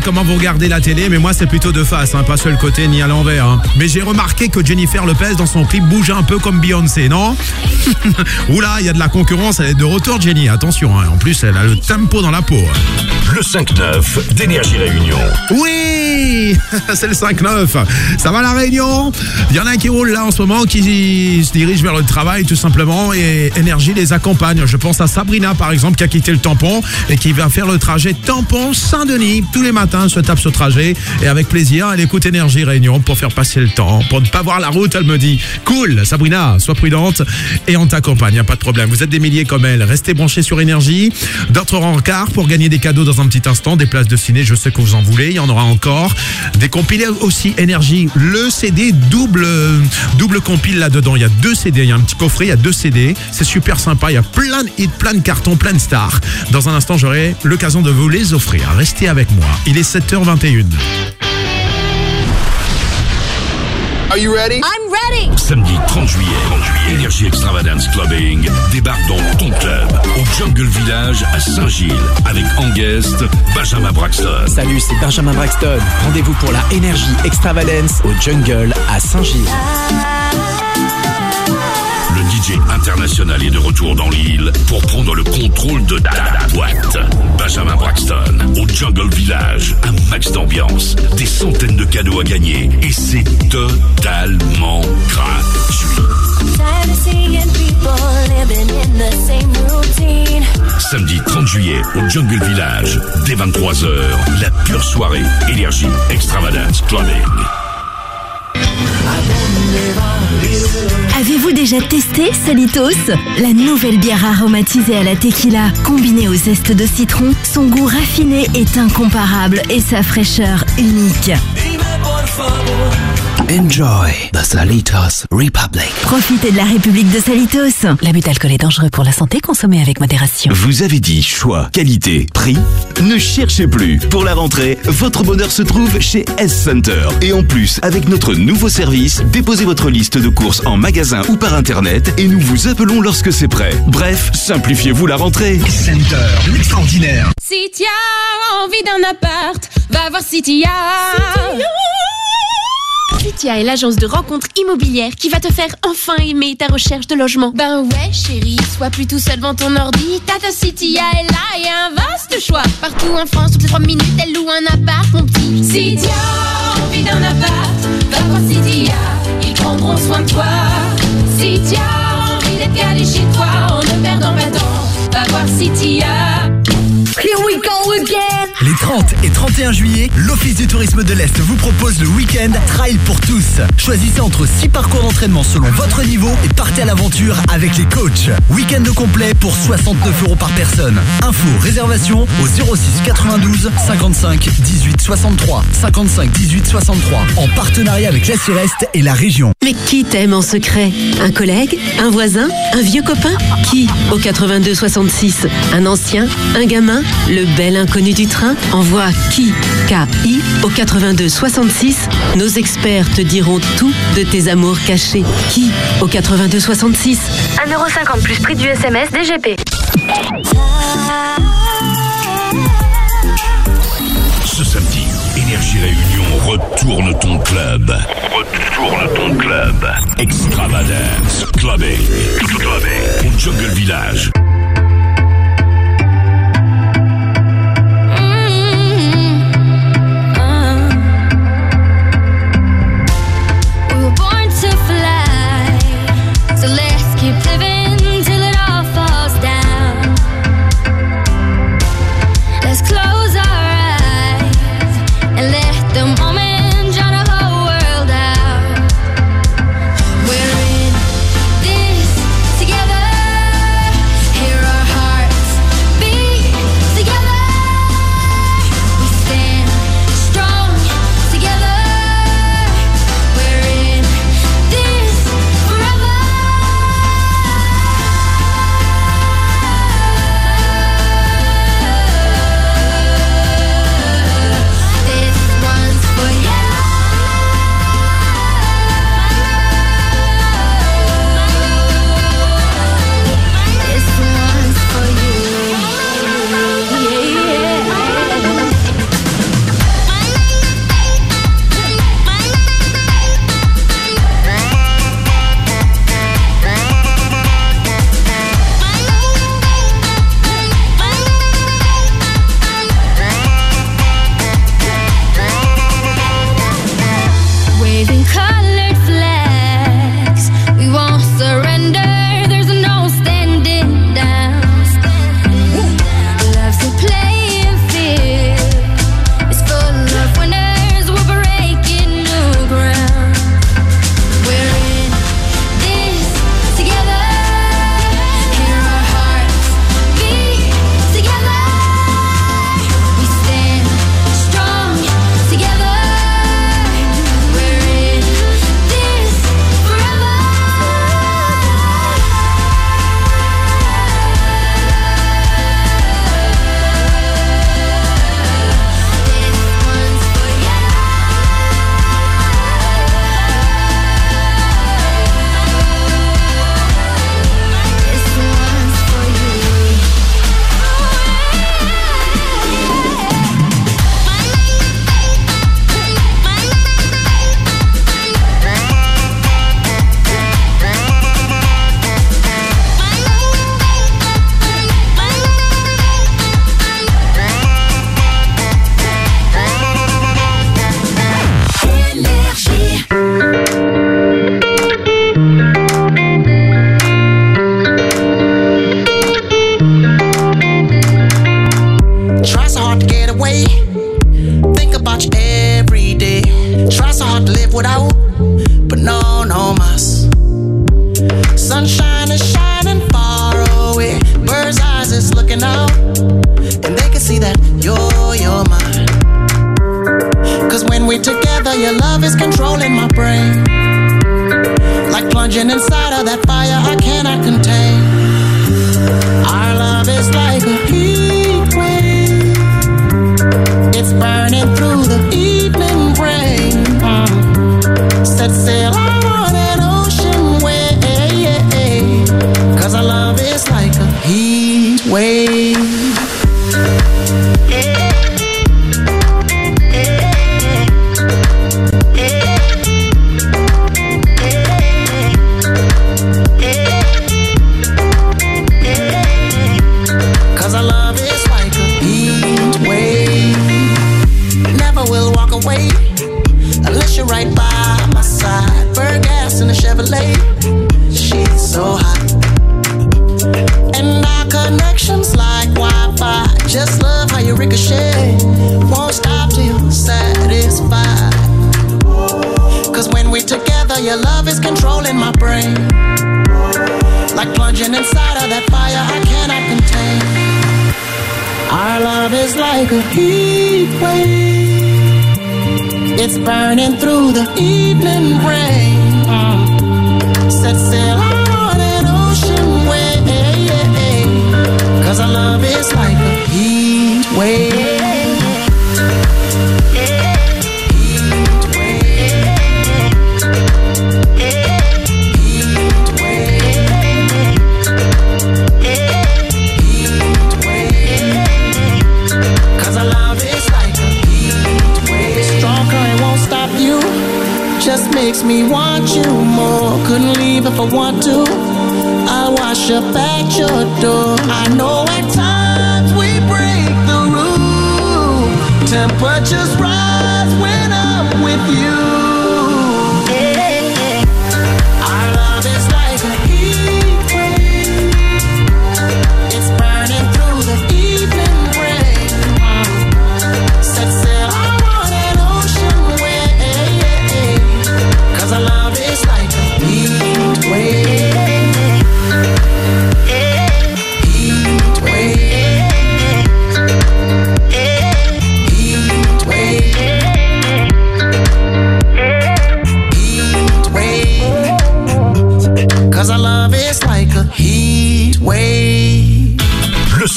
S1: comment vous regardez la télé, mais moi c'est plutôt de face, hein, pas sur le côté ni à l'envers. hein. Mais j'ai remarqué que Jennifer Lopez dans son clip bouge un peu comme Beyoncé, non? Oula, il y a de la concurrence, elle est de retour Jenny, attention, hein. en plus elle a le tempo dans la peau.
S2: Le 5-9 d'Énergie Réunion.
S1: Oui C'est le 5-9. Ça va la réunion? Il y en a qui roule là en ce moment, qui se dirige vers le travail tout simplement et Énergie les accompagne. Je pense à Sabrina par exemple qui a quitté le tampon et qui va faire le trajet tampon Saint-Denis. Tous les matins, elle se tape ce trajet et avec plaisir, elle écoute Énergie Réunion pour faire passer le temps, pour ne pas voir la route. Elle me dit Cool, Sabrina, sois prudente et on t'accompagne, pas de problème. Vous êtes des milliers comme elle. Restez branchés sur Énergie. D'autres rencarts pour gagner des cadeaux dans un petit instant, des places de ciné, je sais que vous en voulez, il y en aura encore. Des compilés aussi Énergie, le CD double double compile là-dedans. Il y a deux CD, il y a un petit coffret, il y a deux CD. C'est super sympa, il y a plein de hits, plein de cartons, plein de stars. Dans un instant, j'aurai l'occasion de vous les offrir. Restez avec moi. Il est 7h21.
S2: Are you ready?
S19: I'm ready.
S2: Samedi 30 juillet, 30 juillet, Énergie Extravagance Clubbing débarque dans ton club au Jungle Village à Saint-Gilles avec en guest Benjamin Braxton.
S56: Salut, c'est Benjamin Braxton. Rendez-vous pour la Énergie Extravagance au Jungle à Saint-Gilles.
S2: International est de retour dans l'île pour prendre le contrôle de ta boîte. Benjamin Braxton au Jungle Village, un max d'ambiance, des centaines de cadeaux à gagner et c'est totalement gratuit. Samedi 30 juillet au Jungle Village, dès 23h, la pure soirée Énergie Extravagance Clubbing.
S57: Avez-vous déjà testé Salitos La nouvelle bière aromatisée à la tequila, combinée au zeste de citron, son goût raffiné est incomparable et sa fraîcheur unique.
S56: Enjoy the Salitos Republic.
S57: Profitez de la République de Salitos. L'abus d'alcool est dangereux pour la santé, consommez avec modération.
S58: Vous avez dit choix, qualité, prix Ne cherchez plus. Pour la rentrée, votre bonheur se trouve chez S-Center. Et en plus, avec notre nouveau service, déposez votre liste de courses en magasin ou par internet et nous vous appelons lorsque c'est prêt. Bref, simplifiez-vous la rentrée.
S18: S-Center, l'extraordinaire.
S42: Si tu as envie d'un appart, va voir Citia. Citia est l'agence de rencontres immobilières qui va te faire enfin aimer ta recherche de logement. Ben ouais, chérie, sois plus tout seul devant ton ordi. Tata Citia est là et a un vaste choix. Partout en France, toutes les 3 minutes, elle loue un appart, mon petit. Citia, envie d'un appart, va voir Citia, ils prendront soin de toi. Citia, envie d'être calé chez toi en ne perdant pas de temps, va voir Citia. Here we go again.
S59: Les 30 et 31 juillet, l'Office du tourisme de l'Est vous propose le week-end Trail pour tous. Choisissez entre 6 parcours d'entraînement selon votre niveau et partez à l'aventure avec les coachs. Week-end complet pour 69 euros par personne. Info, réservation au 06 92 55 18 63. 55 18 63. En partenariat avec la Sud-Est et la région.
S60: Mais qui t'aime en secret? Un collègue? Un voisin? Un vieux copain? Qui? Au 82 66 Un ancien? Un gamin? Le bel inconnu du train? Envoie qui K-I au 82 66 Nos experts te diront tout de tes amours cachés. Qui Au 82 66
S55: 1,50€ plus prix du SMS DGP.
S43: Ce samedi, Énergie Réunion retourne ton club. Retourne ton club. Extravagance. Clubbing. Clubbing. Au Jungle Village.
S61: Inside of that fire I cannot contain. Our love is like a heat wave. It's burning through the evening rain.
S43: Makes me want you more. Couldn't leave if I want to. I'll wash up at your door. I know at times we break the rule. Temperatures rise when I'm with you.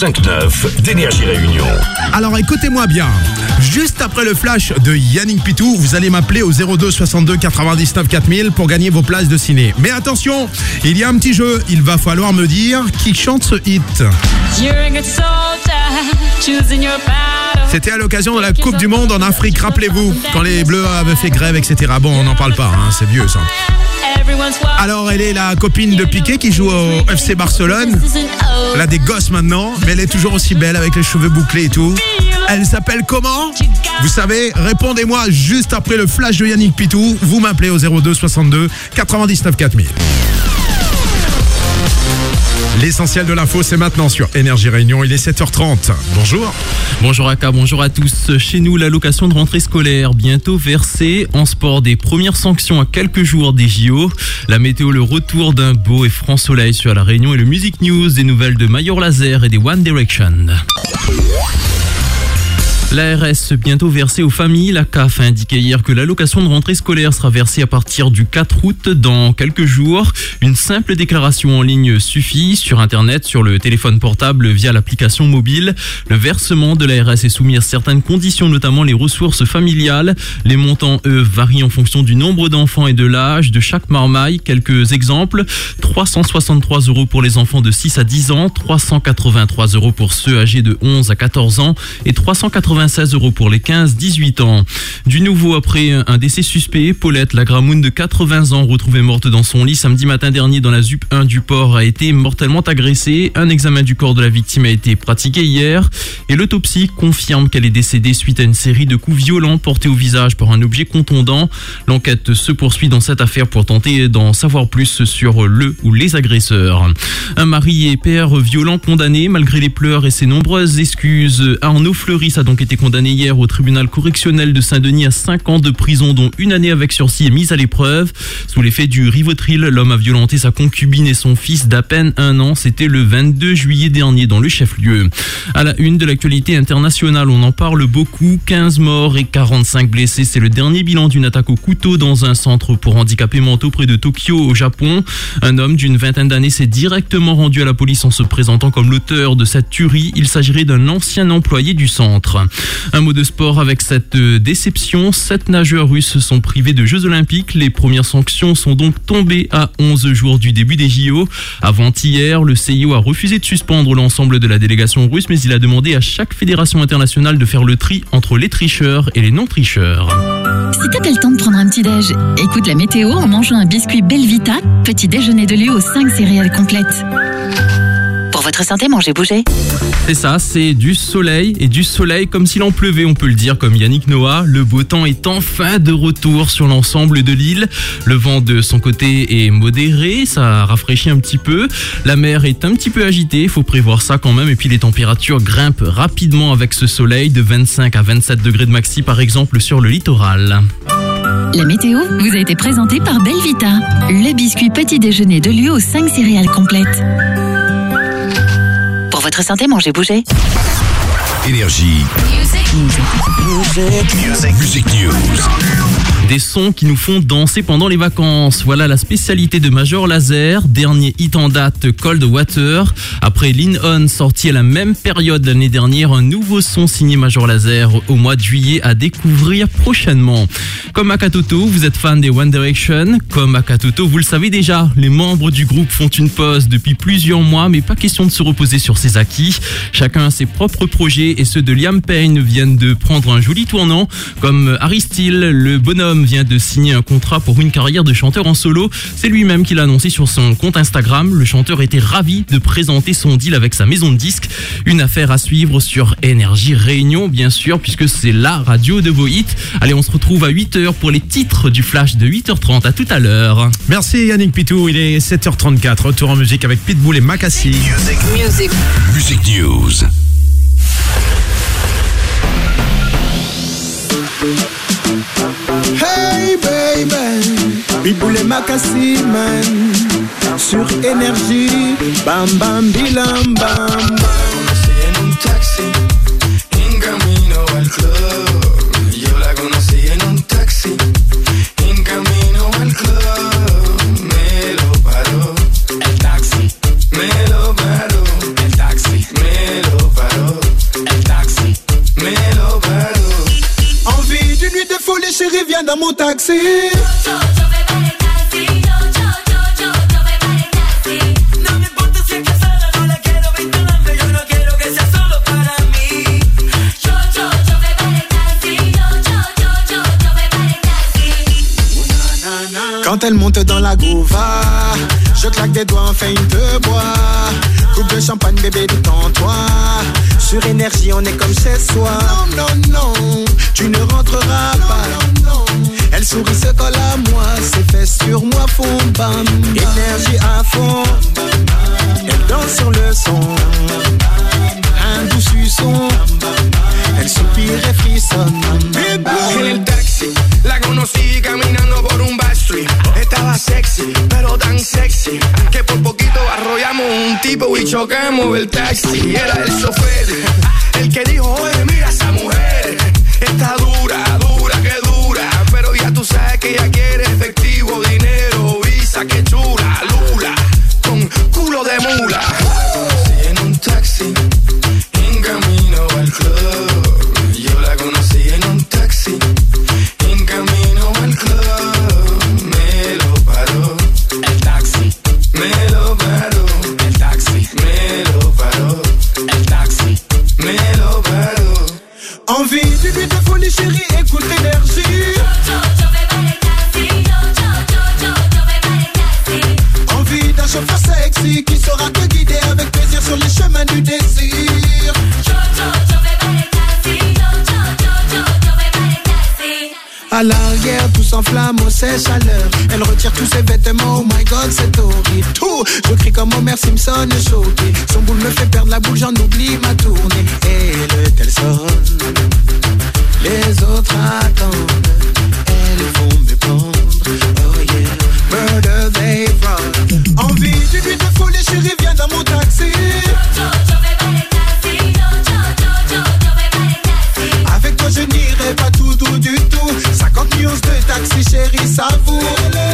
S2: Réunion.
S1: Alors écoutez-moi bien. Juste après le flash de Yannick Pitou, vous allez m'appeler au 02 62 99 4000 pour gagner vos places de ciné. Mais attention, il y a un petit jeu. Il va falloir me dire qui chante ce hit. C'était à l'occasion de la Coupe du Monde en Afrique, rappelez-vous, quand les Bleus avaient fait grève, etc. Bon, on n'en parle pas, hein. c'est vieux ça. Alors, elle est la copine de Piqué qui joue au FC Barcelone. Elle a des gosses maintenant, mais elle est toujours aussi belle avec les cheveux bouclés et tout. Elle s'appelle comment Vous savez, répondez-moi juste après le flash de Yannick Pitou. Vous m'appelez au 02 62 99 4000. L'essentiel de l'info, c'est maintenant sur Énergie Réunion. Il est 7h30. Bonjour.
S12: Bonjour Aka, bonjour à tous. Chez nous, l'allocation de rentrée scolaire bientôt versée. En sport, des premières sanctions à quelques jours des JO. La météo, le retour d'un beau et franc soleil sur la Réunion et le Music News, des nouvelles de Major Laser et des One Direction. L'ARS bientôt versée aux familles. La CAF a indiqué hier que l'allocation de rentrée scolaire sera versée à partir du 4 août dans quelques jours. Une simple déclaration en ligne suffit sur Internet, sur le téléphone portable via l'application mobile. Le versement de l'ARS est soumis à certaines conditions, notamment les ressources familiales. Les montants, eux, varient en fonction du nombre d'enfants et de l'âge de chaque marmaille. Quelques exemples. 363 euros pour les enfants de 6 à 10 ans, 383 euros pour ceux âgés de 11 à 14 ans et 396 euros pour les 15-18 ans. Du nouveau après un décès suspect, Paulette, la gramoune de 80 ans, retrouvée morte dans son lit samedi matin dernier dans la ZUP 1 du port, a été mortellement agressée. Un examen du corps de la victime a été pratiqué hier et l'autopsie confirme qu'elle est décédée suite à une série de coups violents portés au visage par un objet contondant. L'enquête se poursuit dans cette affaire pour tenter d'en savoir plus sur le ou les agresseurs. Un mari et père violent condamné malgré les pleurs et ses nombreuses excuses. Arnaud Fleuris a donc été condamné hier au tribunal correctionnel de Saint-Denis à 5 ans de prison, dont une année avec sursis et mise à l'épreuve. Sous l'effet du Rivotril, l'homme a violenté sa concubine et son fils d'à peine un an. C'était le 22 juillet dernier dans le chef-lieu. À la une de l'actualité internationale, on en parle beaucoup. 15 morts et 45 blessés. C'est le dernier bilan d'une attaque au couteau dans un centre pour handicapés mentaux près de Tokyo, au Japon. Un homme d'une vingtaine d'années s'est directement rendu à la police en se présentant comme l'auteur de cette tuerie. Il s'agirait d'un ancien employé du centre. Un mot de sport avec cette euh, déception. Sept nageurs russes sont privés de Jeux Olympiques. Les premières sanctions sont donc tombées à 11 jours du début des JO. Avant-hier, le CIO a refusé de suspendre l'ensemble de la délégation russe, mais il a demandé à chaque fédération internationale de faire le tri entre les tricheurs et les non-tricheurs.
S62: Si t'as le temps de prendre un petit déj, écoute la météo en mangeant un biscuit Belvita, petit déjeuner de lieu aux 5 céréales complètes. Votre santé, mangez, bougez.
S12: C'est ça, c'est du soleil et du soleil comme s'il en pleuvait, on peut le dire, comme Yannick Noah. Le beau temps est enfin de retour sur l'ensemble de l'île. Le vent de son côté est modéré, ça rafraîchit un petit peu. La mer est un petit peu agitée, il faut prévoir ça quand même. Et puis les températures grimpent rapidement avec ce soleil de 25 à 27 degrés de maxi par exemple sur le littoral.
S62: La météo vous a été présentée par Belvita, le biscuit petit déjeuner de lieu aux 5 céréales complètes. Votre santé, mangez, bougez.
S2: Énergie. Music. Music News.
S12: Des sons qui nous font danser pendant les vacances. Voilà la spécialité de Major Laser, dernier hit en date Cold Water. Après Lean On sorti à la même période l'année dernière, un nouveau son signé Major Laser au mois de juillet à découvrir prochainement. Comme Akatoto, vous êtes fan des One Direction. Comme Akatoto, vous le savez déjà, les membres du groupe font une pause depuis plusieurs mois, mais pas question de se reposer sur ses acquis. Chacun a ses propres projets et ceux de Liam Payne viennent de prendre un joli tournant. Comme Harry le bonhomme vient de signer un contrat pour une carrière de chanteur en solo. C'est lui-même qui l'a annoncé sur son compte Instagram. Le chanteur était ravi de présenter son deal avec sa maison de disques. Une affaire à suivre sur Énergie Réunion, bien sûr, puisque c'est la radio de vos hits. Allez, on se retrouve à 8h pour les titres du flash de 8h30. À tout à l'heure.
S1: Merci Yannick Pitou, il est 7h34. Retour en musique avec Pitbull et Macassi.
S2: Music. Music News.
S63: Pitbull et Macassi man Sur énergie, bam bam bilam bam.
S64: En un taxi, en camino al club. Yo la conocí en un taxi, en camino al club. Me lo paró. El taxi, me lo paró. El taxi, me lo paró. El taxi, me lo
S63: folie chérie viens dans mon taxi Quand elle monte dans la gouva Je claque des doigts, enfin il te boit Coupe de champagne bébé détends-toi Sur énergie on est comme chez soi. Non, non, non Tu ne rentreras pas. Elle sourit se colle à moi Ses fesses sur moi font bam. Énergie à fond. Elle danse sur le son Un doux suçon Elle soupire et
S64: En el taxi, la conocí caminando por un backstreet. Estaba sexy, pero tan sexy que por poquito arrollamos un tipo y chocamos el taxi. Era el chofer, el que dijo, oye, mira esa mujer. Está dura, dura, que dura. Pero ya tú sabes que ella quiere efectivo,
S63: l'arrière, tout s'enflamme au ses chaleurs. Elle retire tous ses vêtements, oh my god, c'est horrible. Tout, je crie comme Homer Simpson, choqué. Son boule me fait perdre la boule, j'en oublie ma tournée. Et le tel sonne, les autres attendent. Elles vont me prendre, oh yeah. Murder they run. Envie d'une nuit de folie, chérie, viens dans mon chérie savoure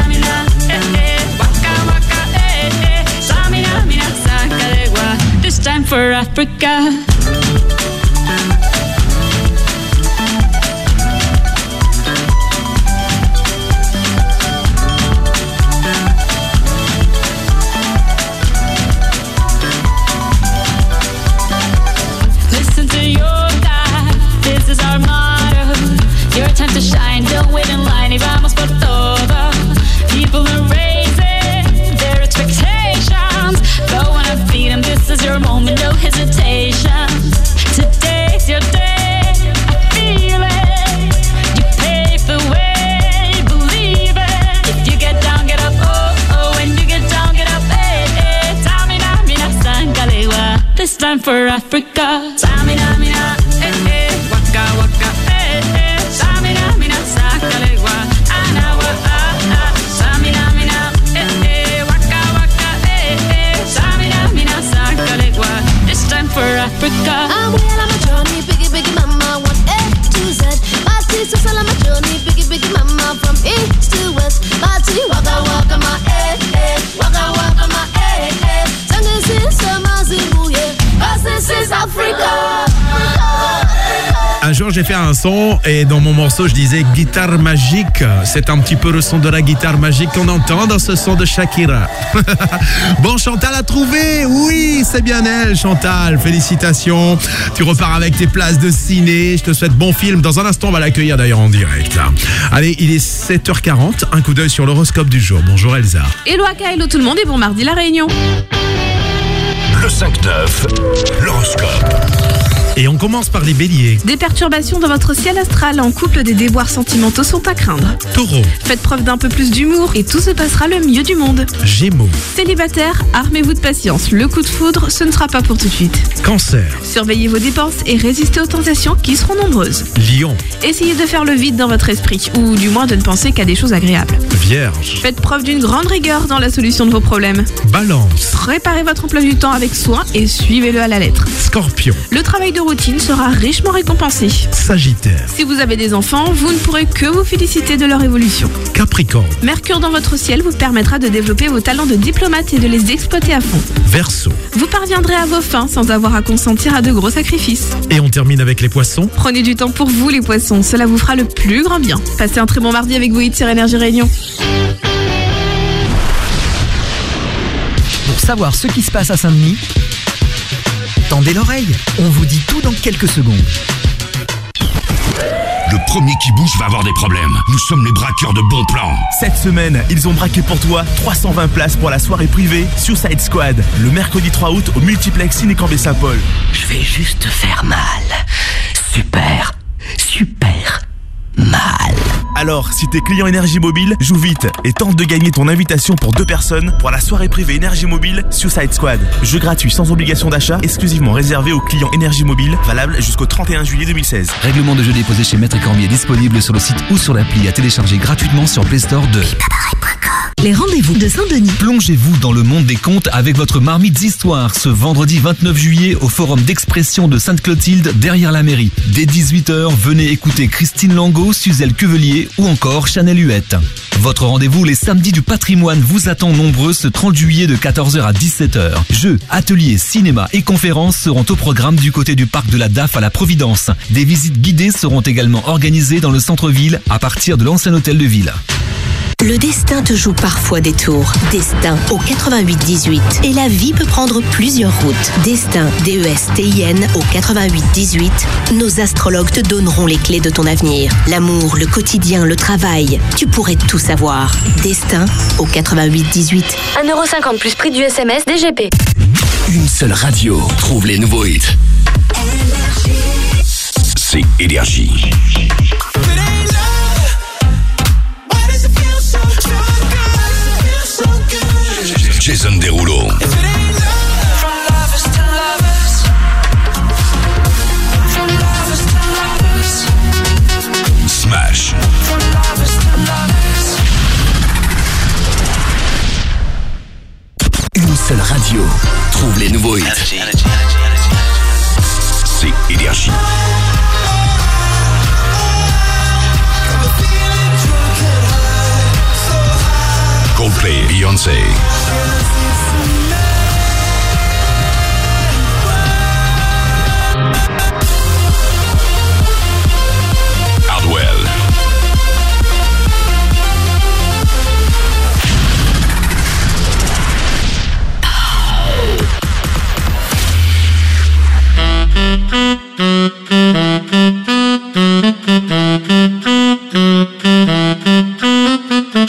S65: For Africa. Listen to your time to shine, don't wait in line y vamos por todo. People are your moment, no hesitation. Today's your day, I feel it. You pave the way, believe it. If you get down, get up, oh, oh. When you get down, get up. This time for Africa. Tamina, Africa.
S6: I'm well on my journey, biggie, biggie, mama, one A to Z. My sister's all on my journey, biggie, biggie, mama, from east to west. My T, waka, waka, my eh, eh, waka, my eh, eh. Africa.
S1: Un jour, j'ai fait un son et dans mon morceau, je disais guitare magique. C'est un petit peu le son de la guitare magique qu'on entend dans ce son de Shakira. bon, Chantal a trouvé. Oui, c'est bien elle, Chantal. Félicitations. Tu repars avec tes places de ciné. Je te souhaite bon film. Dans un instant, on va l'accueillir d'ailleurs en direct. Allez, il est 7h40. Un coup d'œil sur l'horoscope du jour. Bonjour Elsa.
S17: Hello Aka, hello tout le monde et bon mardi la réunion.
S2: Le 5-9, l'horoscope.
S1: Et on commence par les béliers.
S17: Des perturbations dans votre ciel astral en couple, des déboires sentimentaux sont à craindre.
S1: Taureau.
S17: Faites preuve d'un peu plus d'humour et tout se passera le mieux du monde.
S1: Gémeaux.
S17: Célibataire, armez-vous de patience. Le coup de foudre, ce ne sera pas pour tout de suite.
S1: Cancer.
S17: Surveillez vos dépenses et résistez aux tentations qui seront nombreuses.
S1: Lion.
S17: Essayez de faire le vide dans votre esprit, ou du moins de ne penser qu'à des choses agréables.
S1: Vierge.
S17: Faites preuve d'une grande rigueur dans la solution de vos problèmes.
S1: Balance.
S17: Préparez votre emploi du temps avec soin et suivez-le à la lettre.
S1: Scorpion.
S17: Le travail de routine sera richement récompensé.
S1: Sagittaire.
S17: Si vous avez des enfants, vous ne pourrez que vous féliciter de leur évolution.
S1: Capricorne.
S17: Mercure dans votre ciel vous permettra de développer vos talents de diplomate et de les exploiter à fond.
S1: Verseau.
S17: Vous parviendrez à vos fins sans avoir à consentir à de gros sacrifices.
S1: Et on termine avec les poissons.
S17: Prenez du temps pour vous les poissons, cela vous fera le plus grand bien. Passez un très bon mardi avec vos hits sur Énergie Réunion.
S3: Pour savoir ce qui se passe à Saint-Denis, tendez l'oreille. On vous dit tout dans quelques secondes.
S2: Le premier qui bouge va avoir des problèmes. Nous sommes les braqueurs de bons plans.
S66: Cette semaine, ils ont braqué pour toi 320 places pour la soirée privée Suicide Squad, le mercredi 3 août au multiplex Cinécambé Saint-Paul.
S67: Je vais juste faire mal. Super, super mal.
S66: Alors, si t'es client Énergie Mobile, joue vite et tente de gagner ton invitation pour deux personnes pour la soirée privée Énergie Mobile Suicide Squad. Jeu gratuit sans obligation d'achat, exclusivement réservé aux clients Énergie Mobile, valable jusqu'au 31 juillet 2016.
S33: Règlement de jeu déposé chez Maître Cormier disponible sur le site ou sur l'appli à télécharger gratuitement sur Play Store de
S68: Les rendez-vous de Saint-Denis.
S33: Plongez-vous dans le monde des contes avec votre marmite d'histoire ce vendredi 29 juillet au forum d'expression de Sainte-Clotilde derrière la mairie. Dès 18h, venez écouter Christine Langot, Suzelle Quevelier ou encore Chanel Huette. Votre rendez-vous les samedis du patrimoine vous attend nombreux ce 30 juillet de 14h à 17h. Jeux, ateliers, cinéma et conférences seront au programme du côté du parc de la DAF à la Providence. Des visites guidées seront également organisées dans le centre-ville à partir de l'ancien hôtel de ville.
S69: Le destin te joue parfois des tours. Destin au 88-18. Et la vie peut prendre plusieurs routes. Destin, D-E-S-T-I-N au 88-18. Nos astrologues te donneront les clés de ton avenir. L'amour, le quotidien, le travail. Tu pourrais tout savoir. Destin au 88-18.
S70: 1,50€ plus prix du SMS DGP.
S2: Une seule radio trouve les nouveaux hits. C'est Énergie. Jason Derulo. Smash. Une seule radio trouve les nouveaux hits. C'est Énergie. Coldplay, Beyoncé. Mm-hmm.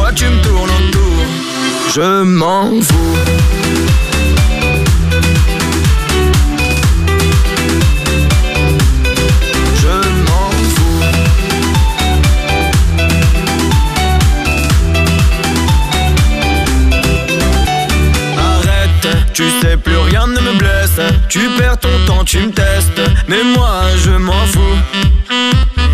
S71: Pourquoi tu me tournes autour. Je m'en fous. Arrête, tu sais plus rien ne me blesse. Tu perds ton temps, tu me testes. Mais moi je m'en fous.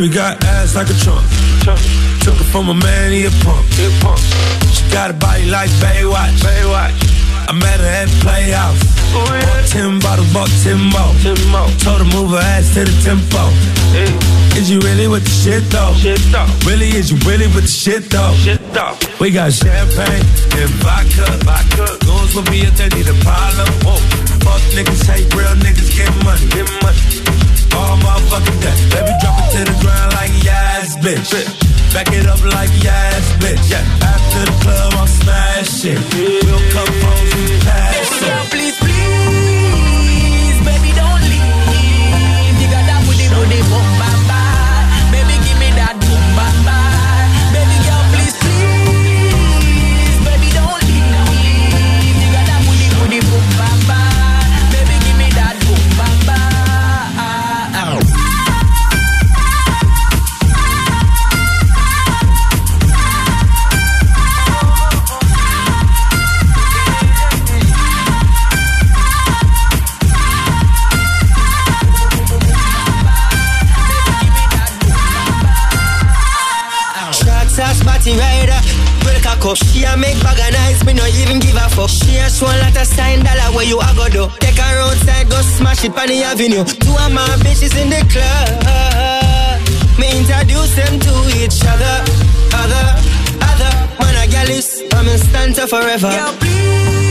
S56: Baby got ass like a trunk. Took it from a man, he a punk. He a punk. She got a body like Baywatch. Baywatch. I met her at the playhouse. Bought ten bottles, bought ten more. Told her move her ass to the tempo. Is you really with the shit though? shit though? Really, is you really with the shit though? We got champagne and vodka. vodka. Goons will be if they need a problem. Whoa. Fuck niggas, hate real niggas, get money. Get money. All motherfucking day. Baby, drop it to the ground like yes, bitch. Back it up like yes, bitch. Yeah. After the club, I'll smash it. We'll come home, we pass.
S72: Please, please,
S73: A. She a make bag of nice. Me no even give a fuck. She a show lot of sign dollar where you a go do. Take her outside, go smash it on the avenue. Two of my bitches in the club. Me introduce them to each other. Other, other. Man a gal is. I'm in stanza forever.
S72: Girl, please,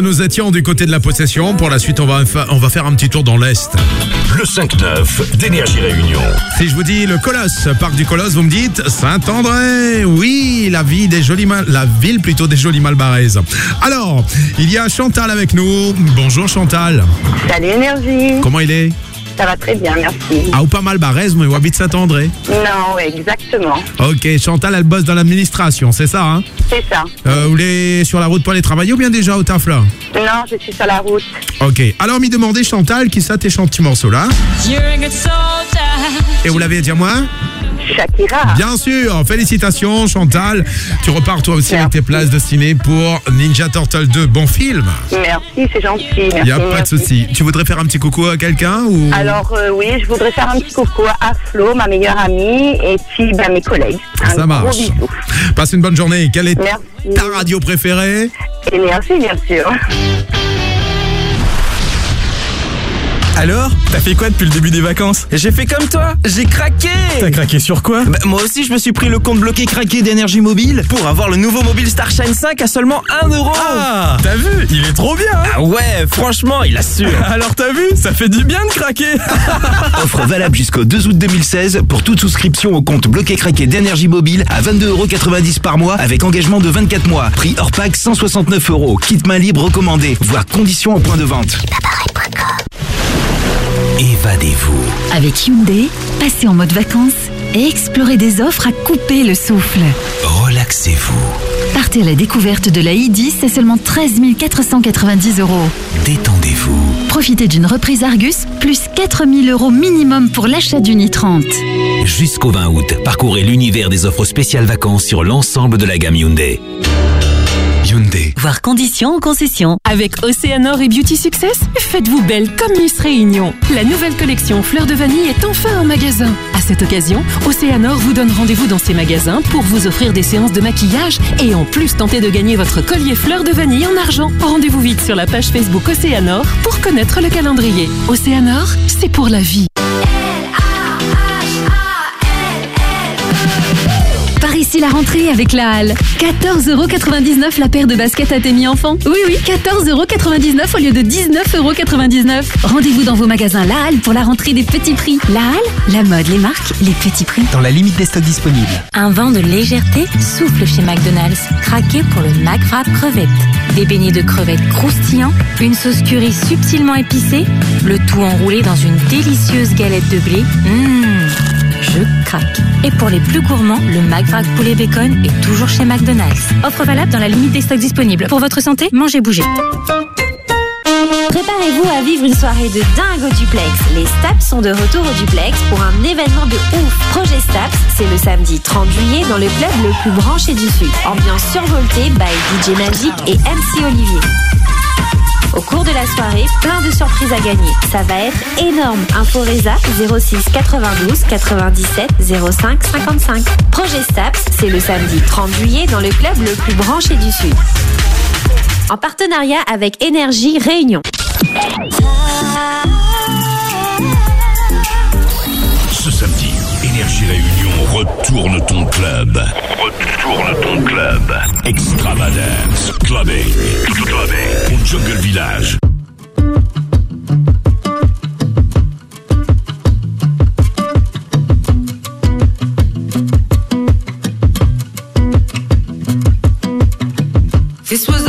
S1: nous étions du côté de la possession. Pour la suite, on va, fa- on va faire un petit tour dans l'Est.
S2: Le 5-9 d'Énergie Réunion.
S1: Si je vous dis le Colosse, parc du Colosse, vous me dites Saint-André. Oui, la ville des jolis mal, la ville plutôt des jolis malbaraises. Alors, il y a Chantal avec nous. Bonjour Chantal.
S74: Salut Énergie.
S1: Comment il est?
S74: Ça va très bien, merci.
S1: Ah ou pas malbaraise, mais où habite Saint-André.
S74: Non, ouais, exactement.
S1: Ok, Chantal, elle bosse dans l'administration, c'est ça, hein?
S74: C'est ça.
S1: euh, Vous voulez sur la route pour aller travailler ou bien déjà au taf là
S74: Non, je suis sur la route.
S1: Ok, alors m'y demander Chantal, qui ça tes chants petits morceaux là? Et vous l'avez dit à moi?
S74: Shakira.
S1: Bien sûr, félicitations Chantal. Tu repars toi aussi avec tes places destinées pour Ninja Turtle 2. Bon film.
S74: Merci, c'est gentil.
S1: Il
S74: Merci,
S1: n'y a pas de
S74: merci.
S1: souci. Tu voudrais faire un petit coucou à quelqu'un ou?
S74: Alors euh, oui, je voudrais faire un petit coucou à Flo, ma meilleure amie, et puis bah, mes collègues. Un
S1: Ça marche. Passe une bonne journée. Quelle est
S74: Merci.
S1: ta radio préférée?
S74: Énergie, bien sûr.
S3: Alors, t'as fait quoi depuis le début des vacances?
S75: J'ai fait comme toi, j'ai craqué
S3: T'as craqué sur quoi?
S75: Bah, Moi aussi, je me suis pris le compte bloqué craqué d'énergie mobile pour avoir le nouveau mobile Starshine 5 à seulement 1 euro.
S3: Ah T'as vu? Il est trop bien hein?
S75: Ah ouais, franchement, il assure.
S3: Alors t'as vu? Ça fait du bien de craquer
S56: Offre valable jusqu'au 2 août 2016 pour toute souscription au compte bloqué craqué d'énergie mobile à 22,90€ par mois avec engagement de 24 mois. Prix hors pack 169 euros. Kit main libre recommandé. Voir conditions en point de vente.
S57: Avec Hyundai, passez en mode vacances et explorez des offres à couper le souffle.
S56: Relaxez-vous.
S76: Partez à la découverte de la i10 à seulement 13 490 euros.
S77: Détendez-vous.
S76: Profitez d'une reprise Argus, plus 4 000 euros minimum pour l'achat d'une i30.
S77: Jusqu'au 20 août, parcourez l'univers des offres spéciales vacances sur l'ensemble de la gamme Hyundai. Hyundai.
S78: Voir conditions en concession.
S60: Avec Océanor et Beauty Success, faites-vous belle comme Miss Réunion. La nouvelle collection Fleurs de Vanille est enfin en magasin. À cette occasion, Océanor vous donne rendez-vous dans ses magasins pour vous offrir des séances de maquillage et en plus tenter de gagner votre collier Fleurs de Vanille en argent. Rendez-vous vite sur la page Facebook Océanor pour connaître le calendrier. Océanor, c'est pour la vie.
S76: La rentrée avec la Halle. 14,99€ la paire de baskets à tes enfant. Oui, oui, 14,99€ au lieu de 19,99€. Rendez-vous dans vos magasins La Halle pour la rentrée des petits prix. La Halle, la mode, les marques, les petits prix.
S3: Dans la limite des stocks disponibles.
S79: Un vent de légèreté souffle chez McDonald's. Craquez pour le McWrap crevette. Des beignets de crevettes croustillants, une sauce curry subtilement épicée, le tout enroulé dans une délicieuse galette de blé. Mmh, je craque. Et pour les plus gourmands, le McWrap poulet bacon est toujours chez McDonald's. Offre valable dans la limite des stocks disponibles. Pour votre santé, mangez, bougez.
S44: Préparez-vous à vivre une soirée de dingue au duplex. Les Staps sont de retour au duplex pour un événement de ouf. Projet Staps, c'est le samedi 30 juillet dans le club le plus branché du Sud. Ambiance survoltée by DJ Magic et MC Olivier. Au cours de la soirée, plein de surprises à gagner. Ça va être énorme. Info Reza 06 92 97 05 55. Projet Staps, c'est le samedi 30 juillet dans le club le plus branché du Sud. En partenariat avec Énergie Réunion.
S2: Ce samedi, Énergie Réunion retourne ton club. Retourne ton club. Extravagance. Clubbing. Clubbing. Au Jungle Village.
S19: This was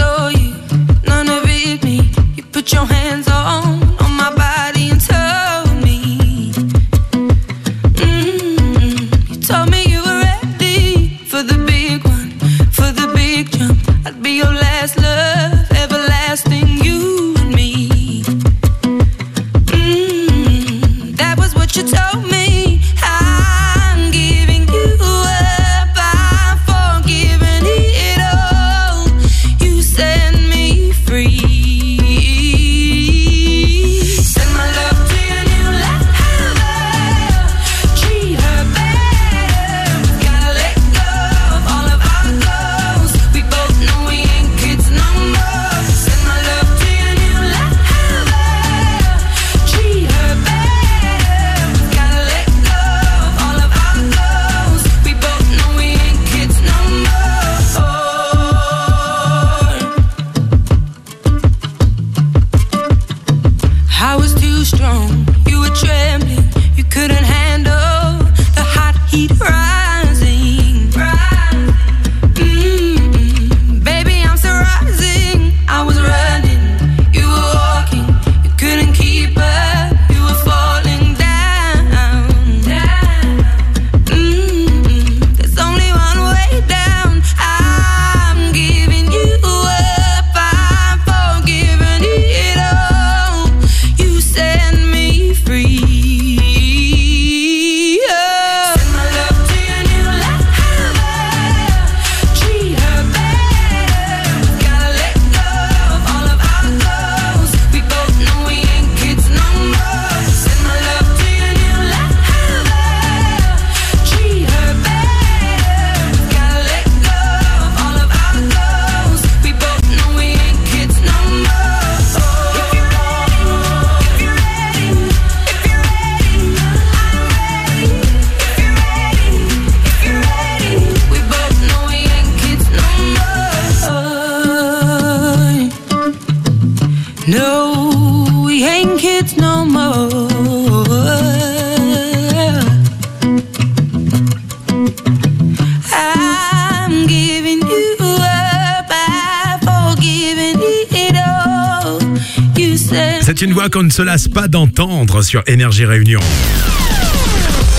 S1: qu'on ne se lasse pas d'entendre sur Énergie Réunion.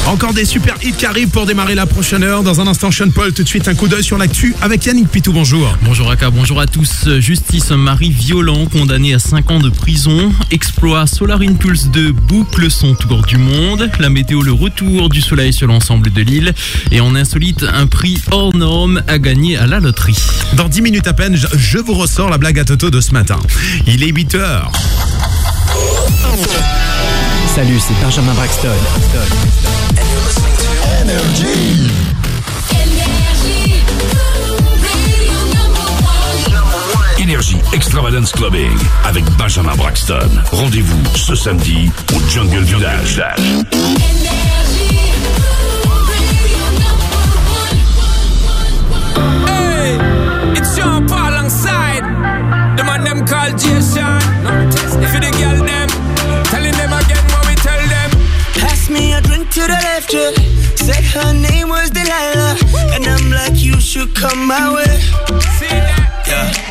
S1: Encore des super hits qui arrivent pour démarrer la prochaine heure. Dans un instant, Sean Paul, tout de suite un coup d'œil sur l'actu avec Yannick Pitou. Bonjour.
S12: Bonjour Aka, bonjour à tous. Justice, un mari violent condamné à 5 ans de prison. Exploit Solar Impulse 2 boucle son tour du monde. La météo, le retour du soleil sur l'ensemble de l'île. Et en insolite, un prix hors norme à gagner à la loterie.
S1: Dans 10 minutes à peine, je, vous ressors la blague à Toto de ce matin. Il est 8 heures.
S11: Salut, c'est Benjamin Braxton.
S2: Énergie Extravagance Clubbing avec Benjamin Braxton. Rendez-vous ce samedi au Jungle Village.
S80: Hey, it's Sean Paul alongside the man them called Jason. If you the girl them,
S22: Me a drink to the left, yeah. Said her name was Delilah. And I'm like, you should come my way.
S80: See that?
S22: Yeah.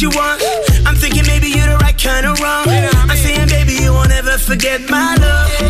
S22: You want. I'm thinking maybe you're the right kind of wrong. I'm saying baby you won't ever forget my love.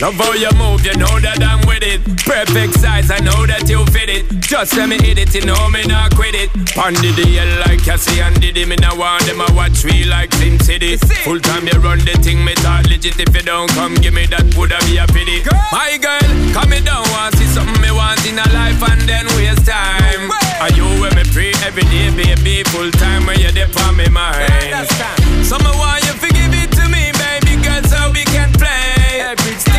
S22: Love
S80: how you move, you know that I'm with it. Perfect size, I know that you fit it. Just let me hit it, you know me not quit it. Pondy the hell like Cassie and Diddy. Me now want them a watch me like Sim City. Full time you run the thing, me talk legit. If you don't come, give me that woulda be a pity. My girl, come me down, want see something me want in a life and then waste time. Are you with me free every day, baby? Full time when you're there for me mind. So me want you forgive it to me, baby girl, so we can play. Stick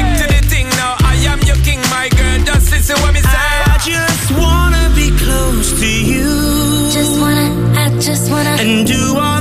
S22: And do all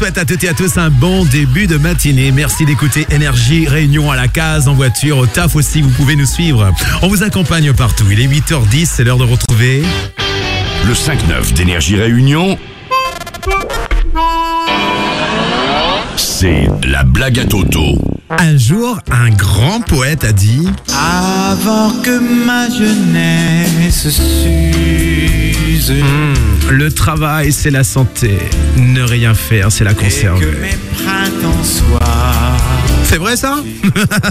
S1: souhaite à toutes et à tous un bon début de matinée. Merci d'écouter Énergie Réunion à la case, en voiture, au taf aussi, vous pouvez nous suivre. On vous accompagne partout. Il est 8h10, c'est l'heure de retrouver...
S2: Le 5-9 d'Énergie Réunion, c'est la blague à Toto.
S1: Un jour, un grand poète a dit
S71: Avant que ma jeunesse
S1: Hmm, le travail, c'est la santé. Ne rien faire, c'est la
S71: Et que
S1: conserver.
S71: mes printemps soient.
S1: C'est vrai ça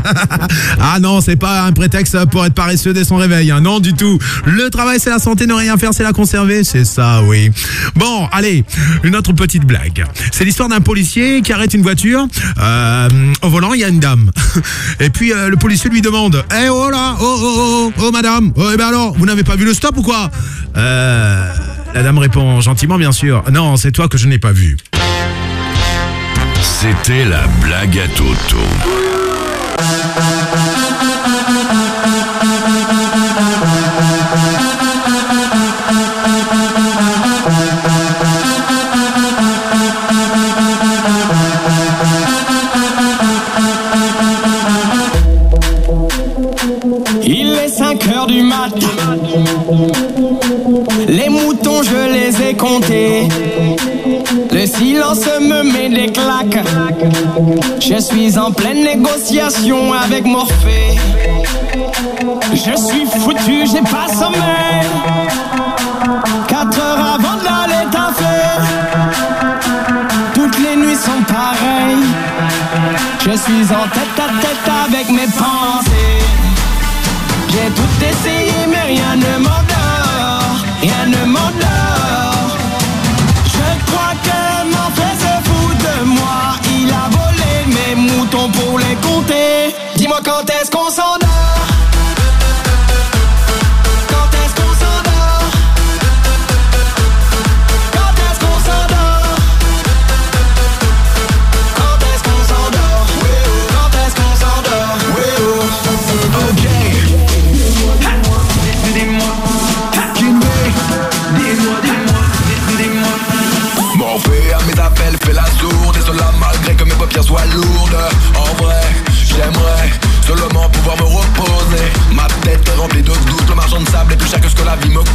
S1: Ah non, c'est pas un prétexte pour être paresseux dès son réveil. hein. Non, du tout. Le travail, c'est la santé, ne rien faire, c'est la conserver. C'est ça, oui. Bon, allez, une autre petite blague. C'est l'histoire d'un policier qui arrête une voiture. Euh, au volant, il y a une dame. Et puis euh, le policier lui demande Eh oh là, oh oh oh, oh, oh madame, oh, eh ben alors, vous n'avez pas vu le stop ou quoi? Euh, La dame répond gentiment, bien sûr. Non, c'est toi que je n'ai pas vu.
S2: C'était la blague à Toto.
S41: Il est 5 heures du mat. Les moutons, je les ai comptés. Le silence me met des claques. Je suis en pleine négociation avec Morphée. Je suis foutu, j'ai pas sommeil. 4 heures avant d'aller taffer. Toutes les nuits sont pareilles. Je suis en tête à tête avec mes pensées. J'ai tout essayé, mais rien ne m'endort.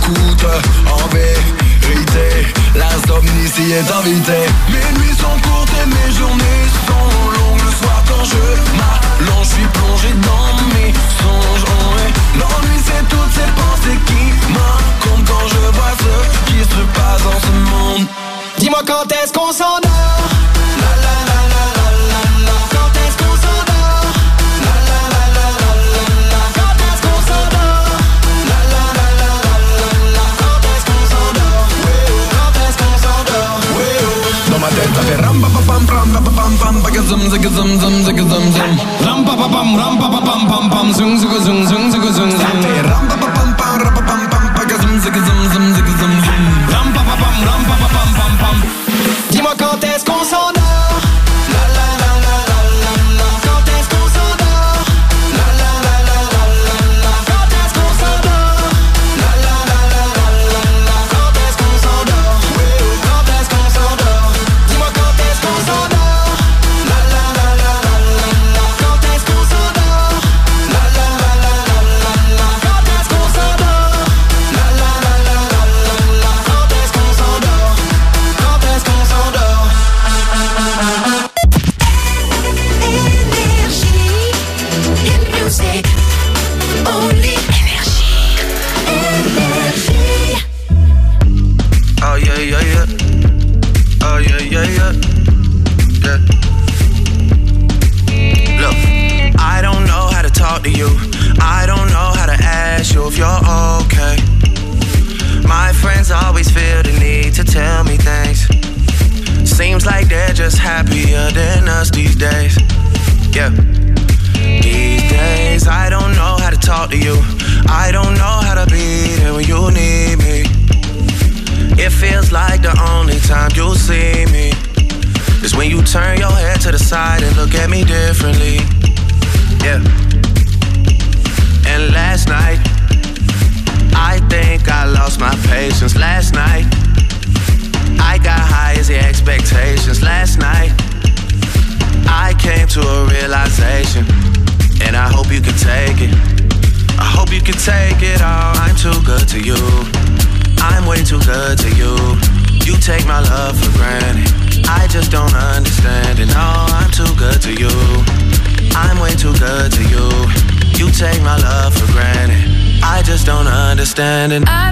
S81: En vérité, l'insomnie est invitée Mes nuits sont courtes et mes journées sont longues. Le soir quand je m'allonge, je suis plongé dans mes songes. Oh. L'ennui c'est toutes ces pensées qui m'incombent Quand je vois ce qui se passe dans ce monde.
S41: Dis-moi quand est-ce qu'on s'endort?
S81: Zum zig zum zum zig zum. Zum
S41: Ram pa pa pam ram pa pa pam pam pam zung zung zung zung zung
S81: Ça fait ram pa pa pam pam ra pa pam pam pa zum. Zig zum zum zig zum. Zum
S41: Ram pa pa pam ram pa pa pam pam pam Dis-moi quand est-ce qu'on s'endort
S82: understanding.
S10: I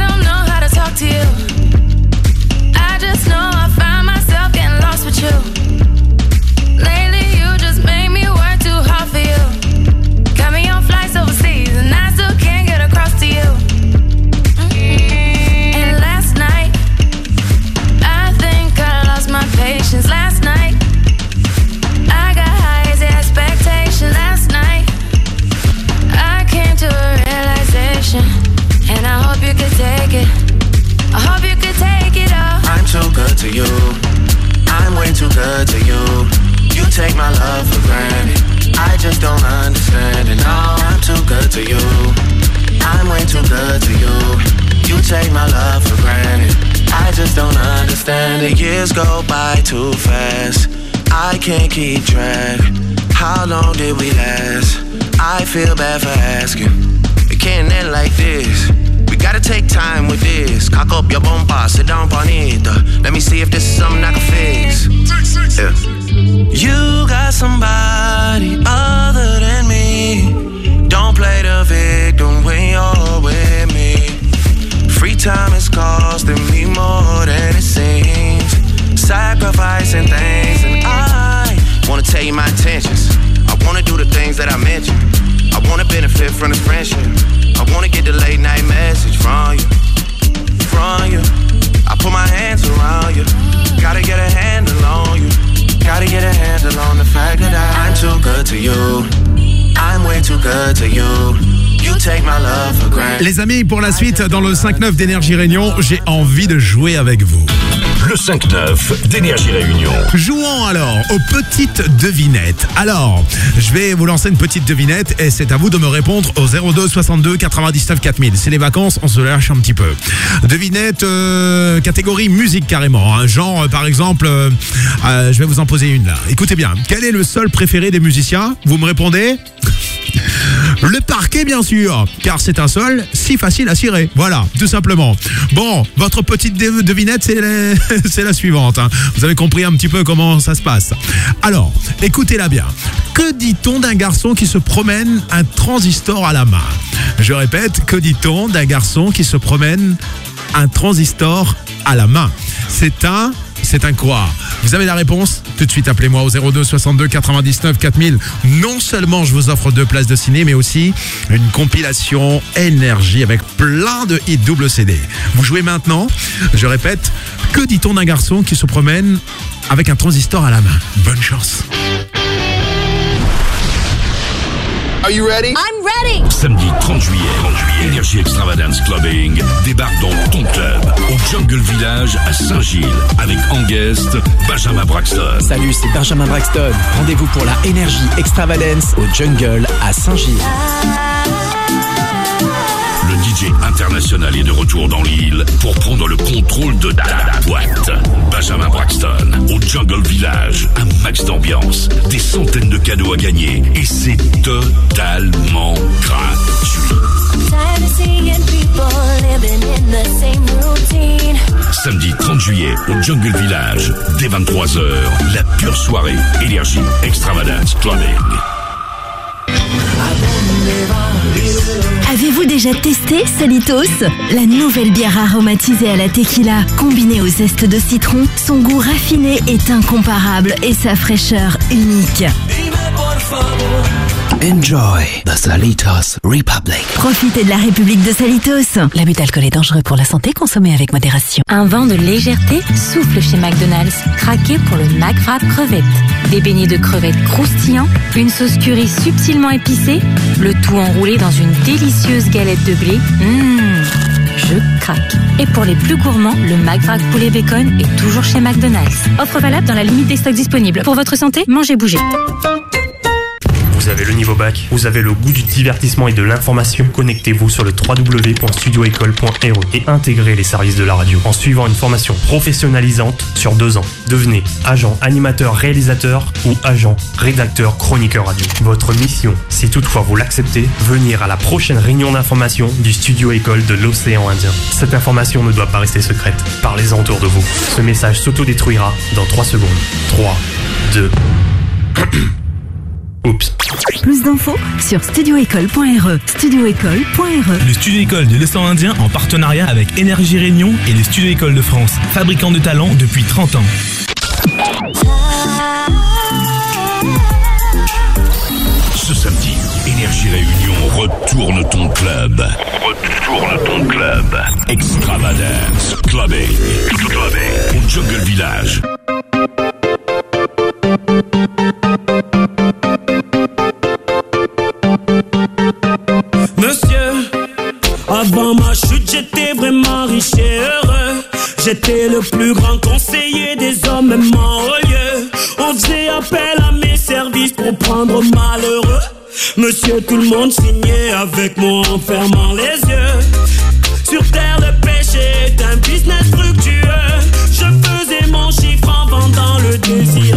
S1: Les amis, pour la suite, dans le 5-9 d'Énergie Réunion, j'ai envie de jouer avec vous.
S2: Le 5-9 d'Énergie Réunion.
S1: Jouons alors aux petites devinettes. Alors, je vais vous lancer une petite devinette et c'est à vous de me répondre au 02 62 99 4000. C'est les vacances, on se lâche un petit peu. Devinette euh, catégorie musique carrément. hein. Genre, euh, par exemple, euh, je vais vous en poser une là. Écoutez bien, quel est le sol préféré des musiciens? Vous me répondez le parquet, bien sûr, car c'est un sol si facile à cirer. Voilà, tout simplement. Bon, votre petite devinette, c'est la, c'est la suivante. hein. Vous avez compris un petit peu comment ça se passe. Alors, écoutez-la bien. Que dit-on d'un garçon qui se promène un transistor à la main? Je répète, que dit-on d'un garçon qui se promène un transistor à la main? C'est un c'est un quoi? Vous avez la réponse? Tout de suite, appelez-moi au 02 62 99 4000. Non seulement je vous offre deux places de ciné, mais aussi une compilation énergie avec plein de hits double CD. Vous jouez maintenant. Je répète, que dit-on d'un garçon qui se promène avec un transistor à la main? Bonne chance.
S50: Are you ready?
S83: I'm ready.
S2: Samedi 30 juillet, 30 juillet, Énergie Extravagance Clubbing débarque dans ton club au Jungle Village à Saint-Gilles avec en guest Benjamin Braxton.
S3: Salut, c'est Benjamin Braxton. Rendez-vous pour la Énergie Extravagance au Jungle à Saint-Gilles.
S2: International est de retour dans l'île pour prendre le contrôle de ta boîte. Benjamin Braxton au Jungle Village, un max d'ambiance, des centaines de cadeaux à gagner et c'est totalement gratuit. Samedi 30 juillet au Jungle Village, dès 23h, la pure soirée énergie extravagance clubbing.
S84: Avez-vous déjà testé Salitos? La nouvelle bière aromatisée à la tequila, combinée au zeste de citron, son goût raffiné est incomparable et sa fraîcheur unique.
S3: Enjoy the Salitos Republic.
S84: Profitez de la République de Salitos.
S85: L'abus d'alcool est dangereux pour la santé, consommez avec modération. Un vent de légèreté souffle chez McDonald's. Craquez pour le McWrap crevette. Des beignets de crevettes croustillants, une sauce curry subtilement épicée, le tout enroulé dans une délicieuse galette de blé. Mmh, je craque. Et pour les plus gourmands, le McWrap poulet bacon est toujours chez McDonald's. Offre valable dans la limite des stocks disponibles. Pour votre santé, mangez bougez.
S46: Vous avez le niveau bac, vous avez le goût du divertissement et de l'information. Connectez-vous sur le www.studioécole.re et intégrez les services de la radio en suivant une formation professionnalisante sur deux ans. Devenez agent animateur réalisateur ou agent rédacteur chroniqueur radio. Votre mission, si toutefois vous l'acceptez, venir à la prochaine réunion d'information du studio école de l'océan Indien. Cette information ne doit pas rester secrète. Parlez-en autour de vous. Ce message s'autodétruira dans 3 secondes. 3, 2,
S86: Oups.
S76: Plus d'infos sur studioécole.re. Studioécole.re.
S3: Le Studio École de l'Océan Indien en partenariat avec Énergie Réunion et le Studio École de France, fabricant de talents depuis 30 ans.
S2: Ce samedi, Énergie Réunion retourne ton club. Retourne ton club. Extravagance. Clubbing. Clubbing. Au Jungle Village.
S9: J'étais vraiment riche et heureux. J'étais le plus grand conseiller des hommes, même en haut lieu. On faisait appel à mes services pour prendre malheureux. Monsieur, tout le monde signait avec moi en fermant les yeux. Sur terre, le péché est un business fructueux. Je faisais mon chiffre en vendant le désir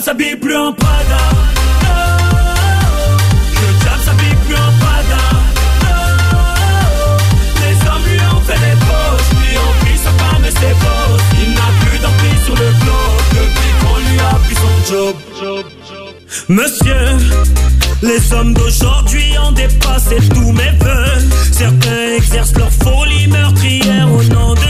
S9: S'habille plus en Prada. Le diable s'habille plus en Prada. Les hommes lui ont fait les poches, lui ont pris sa femme et ses gosses. Il n'a plus d'emprise sur le globe depuis qu'on lui a pris son job. Monsieur, les hommes d'aujourd'hui ont dépassé tous mes voeux. Certains exercent leur folie meurtrière au nom de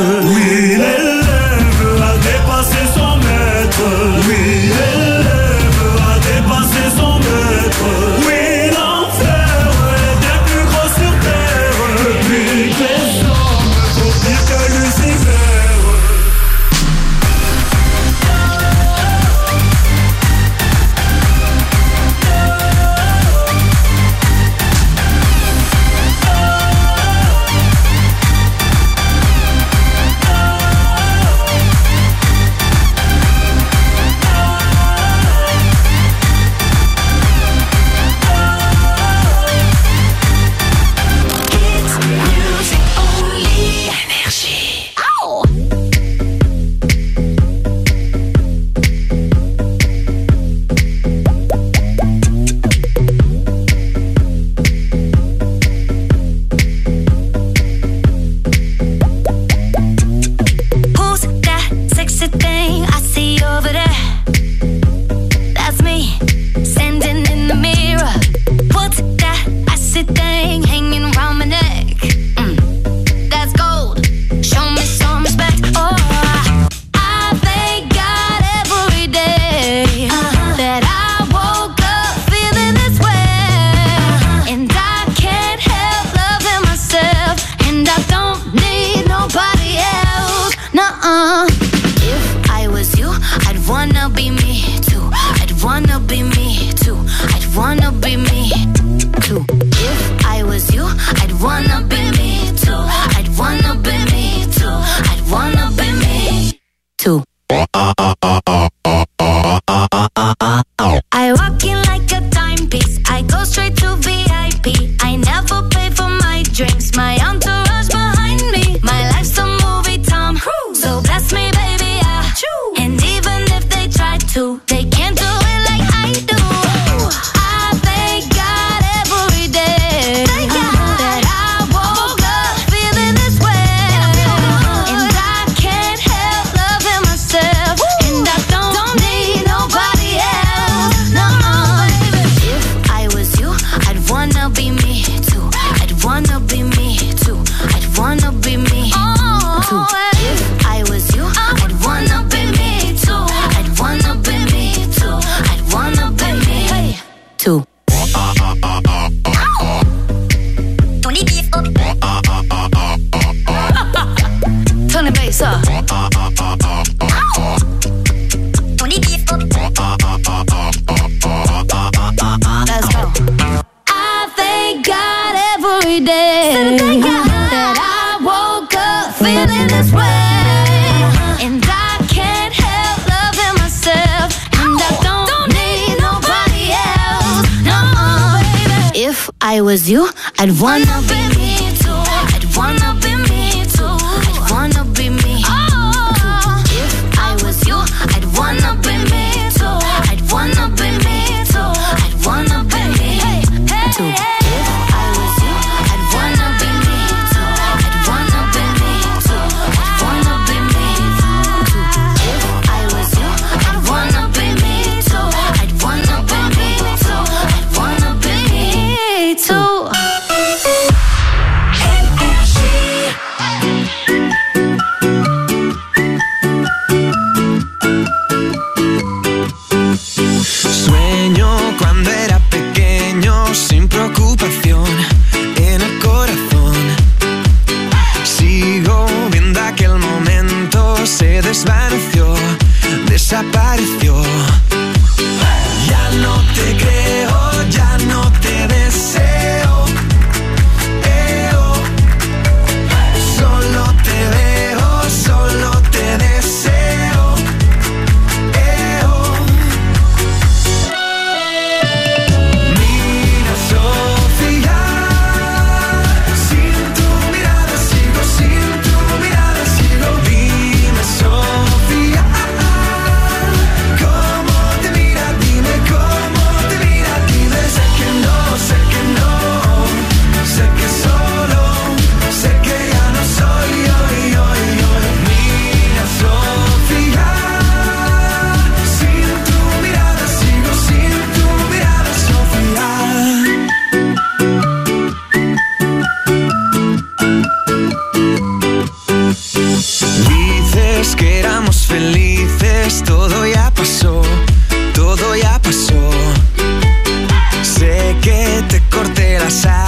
S1: casa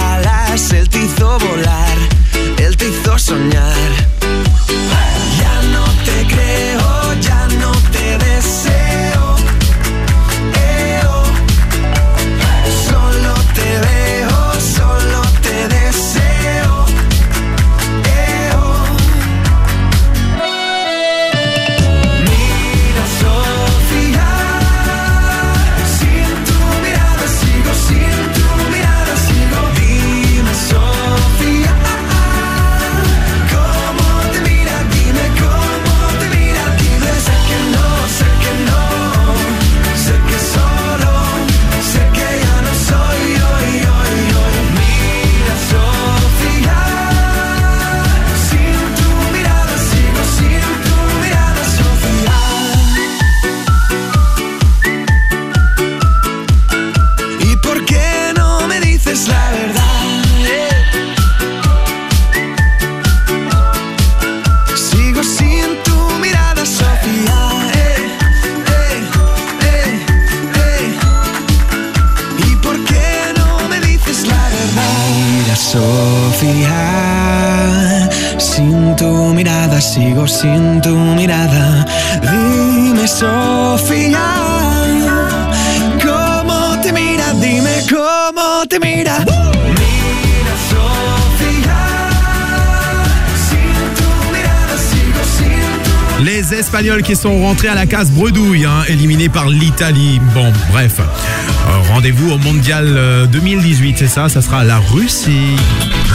S1: case bredouille, hein, éliminés par l'Italie. Bon, bref. Euh, Rendez-vous au Mondial euh, 2018, c'est ça? Ça sera à la Russie.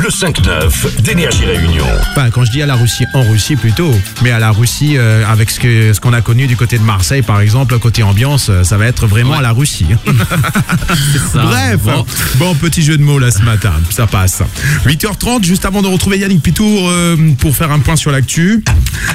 S2: Le 5-9 d'Énergie Réunion.
S1: Enfin, quand je dis à la Russie, en Russie plutôt, mais à la Russie euh, avec ce qu'on a connu du côté de Marseille, par exemple, côté ambiance, euh, ça va être vraiment à la Russie. Bref, bon. petit jeu de mots là ce matin, ça passe. 8h30, juste avant de retrouver Yannick Pitour euh, pour faire un point sur l'actu.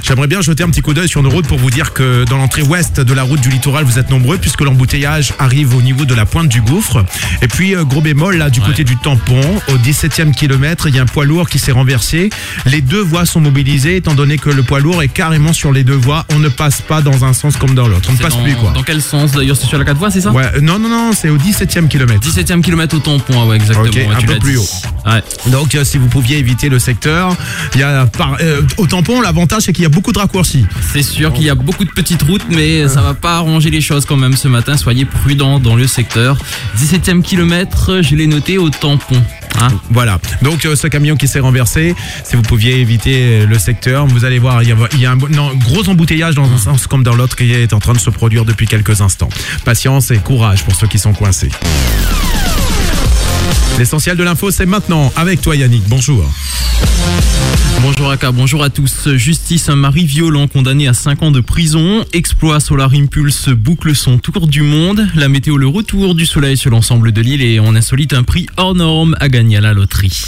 S1: J'aimerais bien jeter un petit coup d'œil sur nos routes pour vous dire que dans l'entrée ouest de la route du littoral, vous êtes nombreux puisque l'embouteillage arrive au niveau de la pointe du gouffre. Et puis euh, gros bémol là du côté du tampon, au 17e kilomètre, il y a un poids lourd qui s'est renversé. Les deux voies sont mobilisées étant donné que le poids lourd est carrément sur les deux voies. On ne passe pas dans un sens comme dans l'autre. On ne passe
S12: dans-
S1: plus quoi.
S12: Dans quel sens d'ailleurs C'est sur la 4 voies, c'est ça?
S1: Ouais, euh, non, non, non, c'est au 17e kilomètre.
S12: 17e kilomètre au tampon, ouais, exactement.
S1: Ok,
S12: ouais,
S1: un peu plus
S12: dit.
S1: haut.
S12: Ouais.
S1: Donc, euh, si vous pouviez éviter le secteur, il y a par, euh, au tampon, l'avantage c'est qu'il y a beaucoup de raccourcis.
S12: C'est sûr qu'il y a beaucoup de petites routes, mais ça va pas arranger les choses quand même ce matin. Soyez prudents dans le secteur. 17e kilomètre, je l'ai noté au tampon. Hein
S1: Voilà. Donc, euh, ce camion qui s'est renversé, si vous pouviez éviter le secteur, vous allez voir, il y a, il y a un non, gros embouteillage dans un sens comme dans l'autre qui est en train de se produire depuis quelques instants. Patience et courage pour ceux qui sont coincés. L'essentiel de l'info, c'est maintenant avec toi, Yannick. Bonjour.
S12: Bonjour Aka, bonjour à tous. Justice, un mari violent condamné à 5 ans de prison. Exploit Solar Impulse boucle son tour du monde. La météo, le retour du soleil sur l'ensemble de l'île et on insolite un prix hors norme à gagner à la loterie.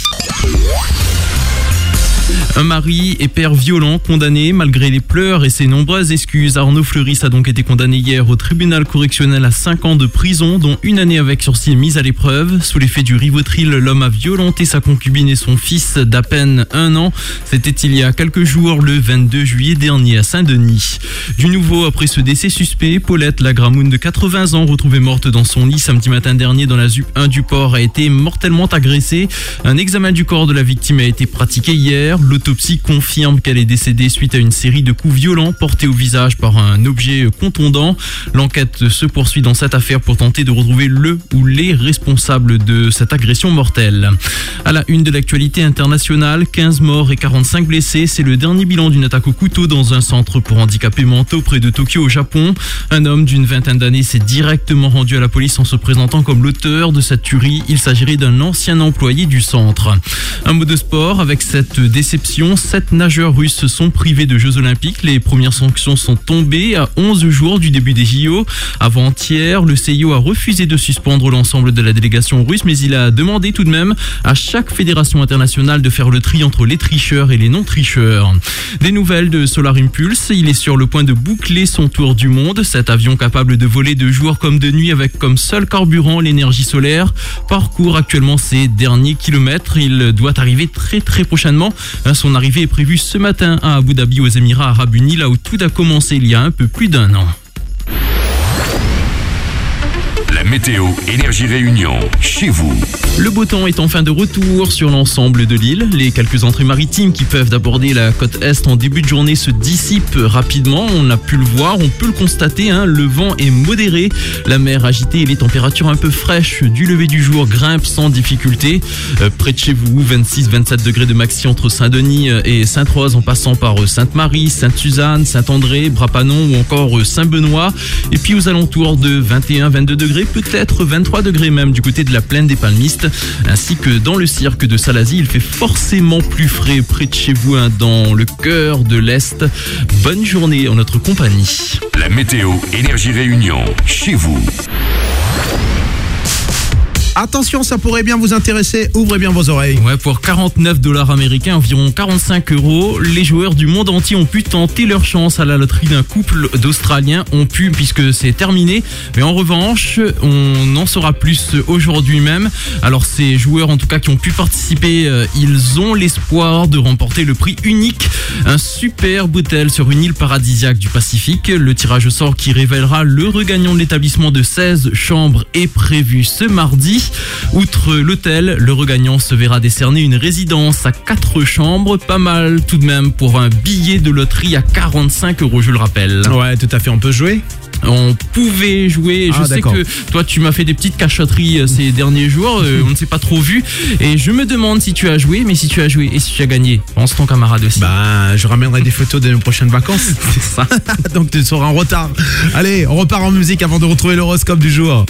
S12: Un mari et père violent condamné malgré les pleurs et ses nombreuses excuses. Arnaud Fleuris a donc été condamné hier au tribunal correctionnel à 5 ans de prison, dont une année avec sursis mise à l'épreuve. Sous l'effet du Rivotril, l'homme a violenté sa concubine et son fils d'à peine un an. C'était il y a quelques jours, le 22 juillet dernier à Saint-Denis. Du nouveau, après ce décès suspect, Paulette, la gramoune de 80 ans, retrouvée morte dans son lit samedi matin dernier dans la ZUP 1 du port, a été mortellement agressée. Un examen du corps de la victime a été pratiqué hier. L'autopsie confirme qu'elle est décédée suite à une série de coups violents portés au visage par un objet contondant. L'enquête se poursuit dans cette affaire pour tenter de retrouver le ou les responsables de cette agression mortelle. À la une de l'actualité internationale, 15 morts et 45 blessés, c'est le dernier bilan d'une attaque au couteau dans un centre pour handicapés mentaux près de Tokyo au Japon. Un homme d'une vingtaine d'années s'est directement rendu à la police en se présentant comme l'auteur de cette tuerie. Il s'agirait d'un ancien employé du centre. Un mot de sport avec cette déception, sept nageurs russes se sont privés de Jeux Olympiques. Les premières sanctions sont tombées à 11 jours du début des JO. Avant-hier, le CIO a refusé de suspendre l'ensemble de la délégation russe, mais il a demandé tout de même à chaque fédération internationale de faire le tri entre les tricheurs et les non-tricheurs. Des nouvelles de Solar Impulse, il est sur le point de boucler son tour du monde. Cet avion capable de voler de jour comme de nuit avec comme seul carburant l'énergie solaire parcourt actuellement ses derniers kilomètres. Il doit arriver très très prochainement. Hein, Son arrivée est prévue ce matin à Abu Dhabi aux Émirats Arabes Unis, là où tout a commencé il y a un peu plus d'un an.
S2: Météo Énergie Réunion, chez vous.
S12: Le beau temps est enfin de retour sur l'ensemble de l'île. Les quelques entrées maritimes qui peuvent aborder la côte est en début de journée se dissipent rapidement. On a pu le voir, on peut le constater. hein, le vent est modéré, la mer agitée et les températures un peu fraîches du lever du jour grimpent sans difficulté. Euh, près de chez vous, 26-27 degrés de maxi entre Saint-Denis euh, et Sainte-Rose en passant par euh, Sainte-Marie, Sainte-Suzanne, Saint-André, Brapanon ou encore Saint-Benoît. Et puis aux alentours de 21-22 degrés, peut-être 23 degrés même du côté de la plaine des Palmistes, ainsi que dans le cirque de Salazie. Il fait forcément plus frais près de chez vous, hein, dans le cœur de l'Est. Bonne journée en notre compagnie.
S2: La météo Énergie Réunion, chez vous.
S1: Attention, ça pourrait bien vous intéresser. Ouvrez bien vos oreilles.
S12: Ouais, pour 49 dollars américains, environ 45 euros, les joueurs du monde entier ont pu tenter leur chance à la loterie d'un couple d'Australiens. Ont pu, puisque c'est terminé. Mais en revanche, on en saura plus aujourd'hui même. Alors, ces joueurs, en tout cas, qui ont pu participer, euh, ils ont l'espoir de remporter le prix unique. Un super hôtel sur une île paradisiaque du Pacifique. Le tirage au sort qui révélera le regagnant de l'établissement de 16 chambres est prévu ce mardi. Outre l'hôtel, le regagnant se verra décerner une résidence à 4 chambres. Pas mal tout de même pour un billet de loterie à 45 euros, je le rappelle.
S1: Ouais, tout à fait, on peut jouer?
S12: On pouvait jouer. Je
S1: Ah,
S12: sais que toi, tu m'as fait des petites cachotteries euh, ces derniers jours. euh, on ne s'est pas trop vu. Et je me demande si tu as joué, mais si tu as joué et si tu as gagné, pense ton camarade aussi.
S1: Bah, je ramènerai des photos de nos prochaines vacances.
S12: C'est ça.
S1: Donc tu seras en retard. Allez, on repart en musique avant de retrouver l'horoscope du jour.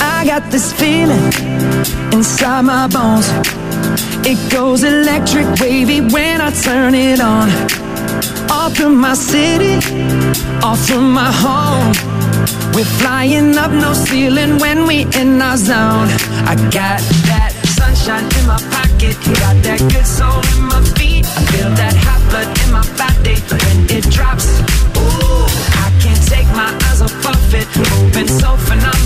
S28: I got this feeling inside my bones. It goes electric wavy when I turn it on. Off from my city, off from my home. We're flying up no ceiling when we in our zone. I got that sunshine in my pocket, got that good soul in my feet. I feel that my when it drops. Ooh, I can't take my eyes off of it, so phenomenally.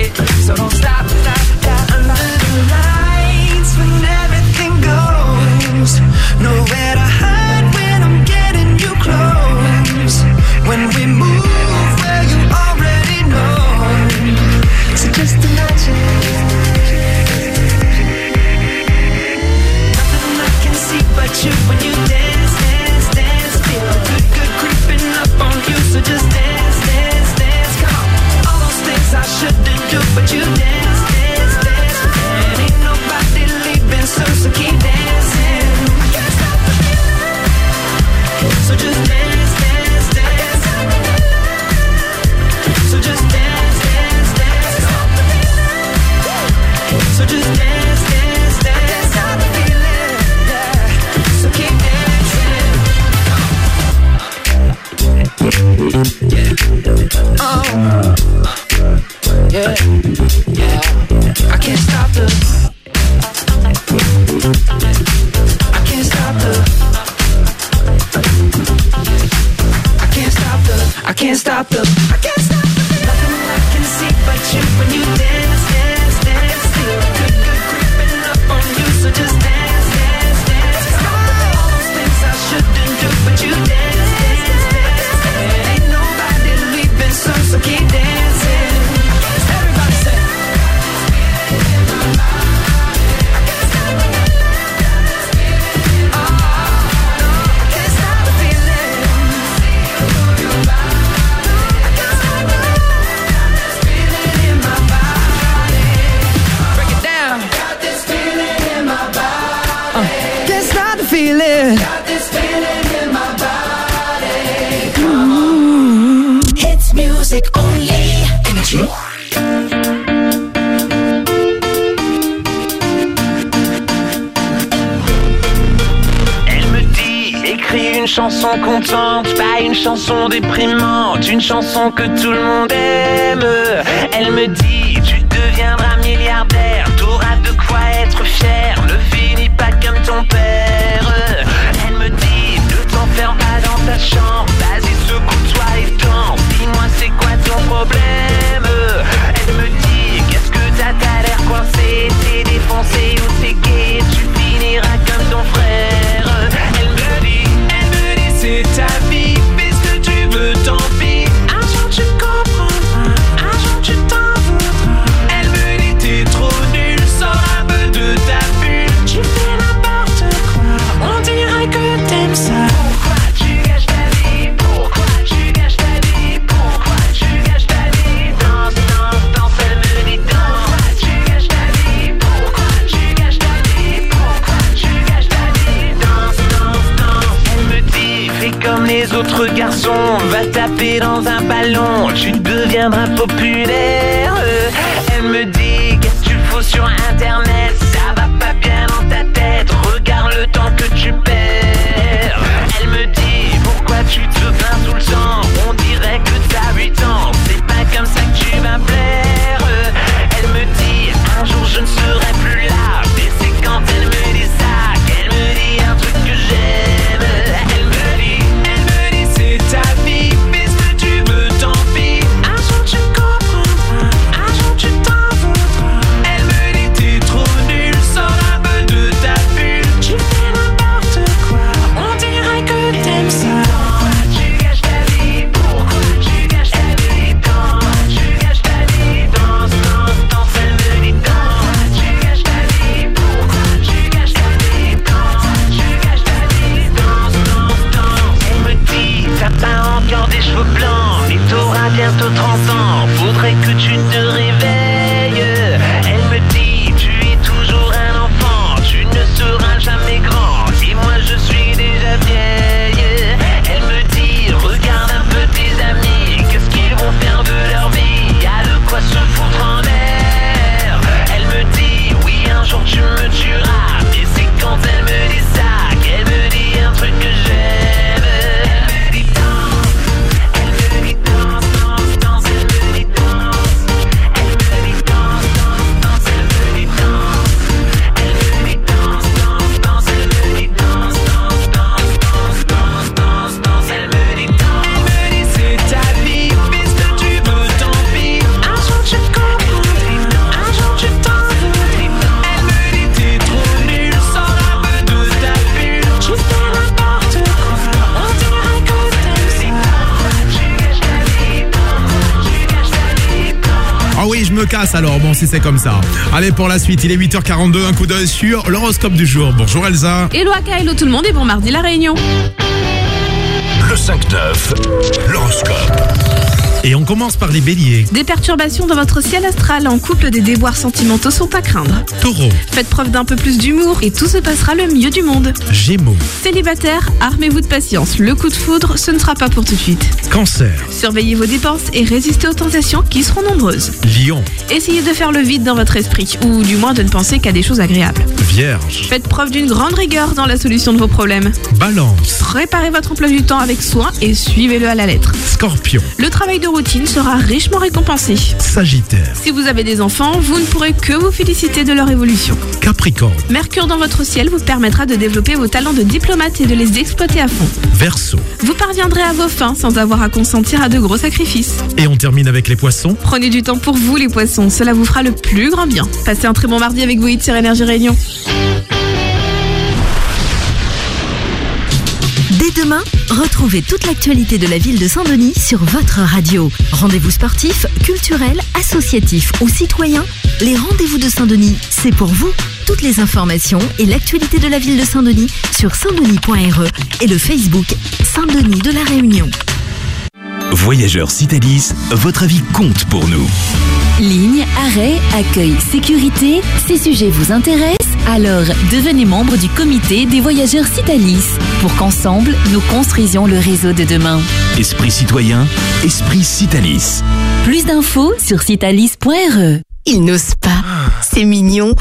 S28: it, so don't stop, stop, stop. Under the lights, when everything goes, nowhere can't stop the. I can't
S87: contente, pas une chanson déprimante, une chanson que tout le monde aime. Elle me dit, tu deviendras milliardaire, t'auras de quoi être fier, ne finis pas comme ton père. Elle me dit, ne t'enferme pas dans ta chambre, vas-y secoue-toi les dents, dis-moi c'est quoi ton problème? Elle me dit, qu'est-ce que t'as, t'as l'air coincé, t'es défoncé ou t'es taper dans un ballon, tu deviendras populaire. Elle me dit qu'est-ce que tu fous sur internet,
S1: alors, bon si c'est comme ça. Allez pour la suite, il est 8h42, un coup d'œil sur l'horoscope du jour. Bonjour Elsa.
S17: Hello Aka, hello tout le monde et bon mardi la réunion.
S11: Le 5-9, l'horoscope.
S1: Et on commence par les béliers.
S17: Des perturbations dans votre ciel astral en couple, des déboires sentimentaux sont à craindre.
S1: Taureau,
S17: Faites preuve d'un peu plus d'humour et tout se passera le mieux du monde.
S1: Gémeaux,
S17: Célibataire, armez-vous de patience. Le coup de foudre, ce ne sera pas pour tout de suite.
S1: Cancer,
S17: Surveillez vos dépenses et résistez aux tentations qui seront nombreuses.
S1: Lion,
S17: Essayez de faire le vide dans votre esprit, ou du moins de ne penser qu'à des choses agréables.
S1: Vierge,
S17: Faites preuve d'une grande rigueur dans la solution de vos problèmes.
S1: Balance,
S17: Préparez votre emploi du temps avec soin et suivez-le à la lettre.
S1: Scorpion,
S17: Le travail de routine sera richement récompensé.
S1: Sagittaire,
S17: Si vous avez des enfants, vous ne pourrez que vous féliciter de leur évolution.
S1: Capricorne,
S17: Mercure dans votre ciel vous permettra de développer vos talents de diplomate et de les exploiter à fond.
S1: Verseau.
S17: Vous parviendrez à vos fins sans avoir à consentir à de gros sacrifices.
S1: Et on termine avec les poissons.
S17: Prenez du temps pour vous les poissons, cela vous fera le plus grand bien. Passez un très bon mardi avec hits sur Énergie Réunion.
S35: Dès demain, retrouvez toute l'actualité de la ville de Saint-Denis sur votre radio. Rendez-vous sportifs, culturels, associatifs ou citoyens, les rendez-vous de Saint-Denis, c'est pour vous. Toutes les informations et l'actualité de la ville de Saint-Denis sur saintdenis.re et le Facebook Saint-Denis de la Réunion.
S33: Voyageurs Citalis, votre avis compte pour nous.
S88: Ligne, arrêt, accueil, sécurité, ces sujets vous intéressent? Alors devenez membre du comité des voyageurs Citalis pour qu'ensemble nous construisions le réseau de demain.
S33: Esprit citoyen, esprit Citalis.
S88: Plus d'infos sur citalis.re.
S23: Il n'ose pas. C'est mignon.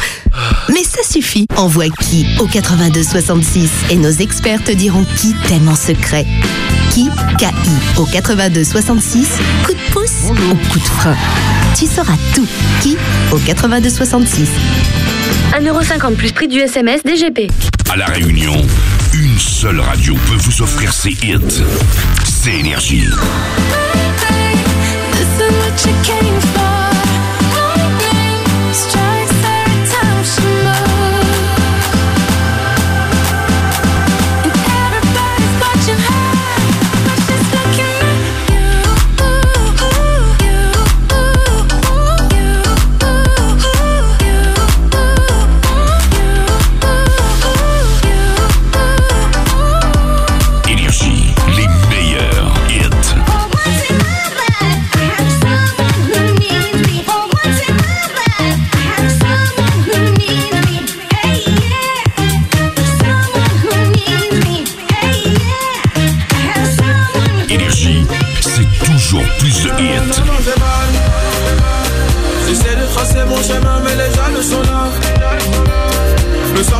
S23: Mais ça suffit. Envoie qui au 82 66 et nos experts te diront qui t'aime en secret. Qui K-I au 82 66. Coup de pouce ou coup de frein. Tu sauras tout. Qui au 82 66.
S89: 1,50€ plus prix du SMS DGP.
S11: À La Réunion, une seule radio peut vous offrir ses hits. C'est Énergie. Énergie,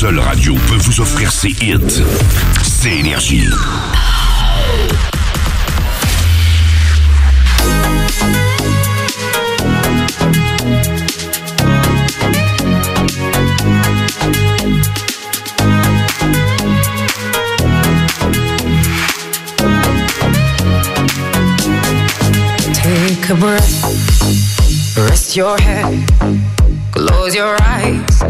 S2: Seule radio peut vous offrir ses hits. C'est Énergie.
S90: Take a breath, rest your head, close your eyes.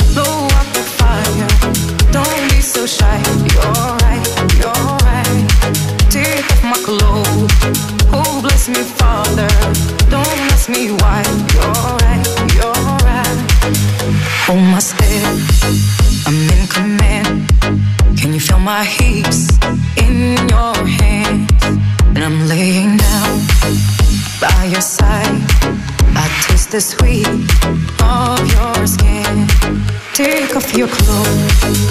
S90: Take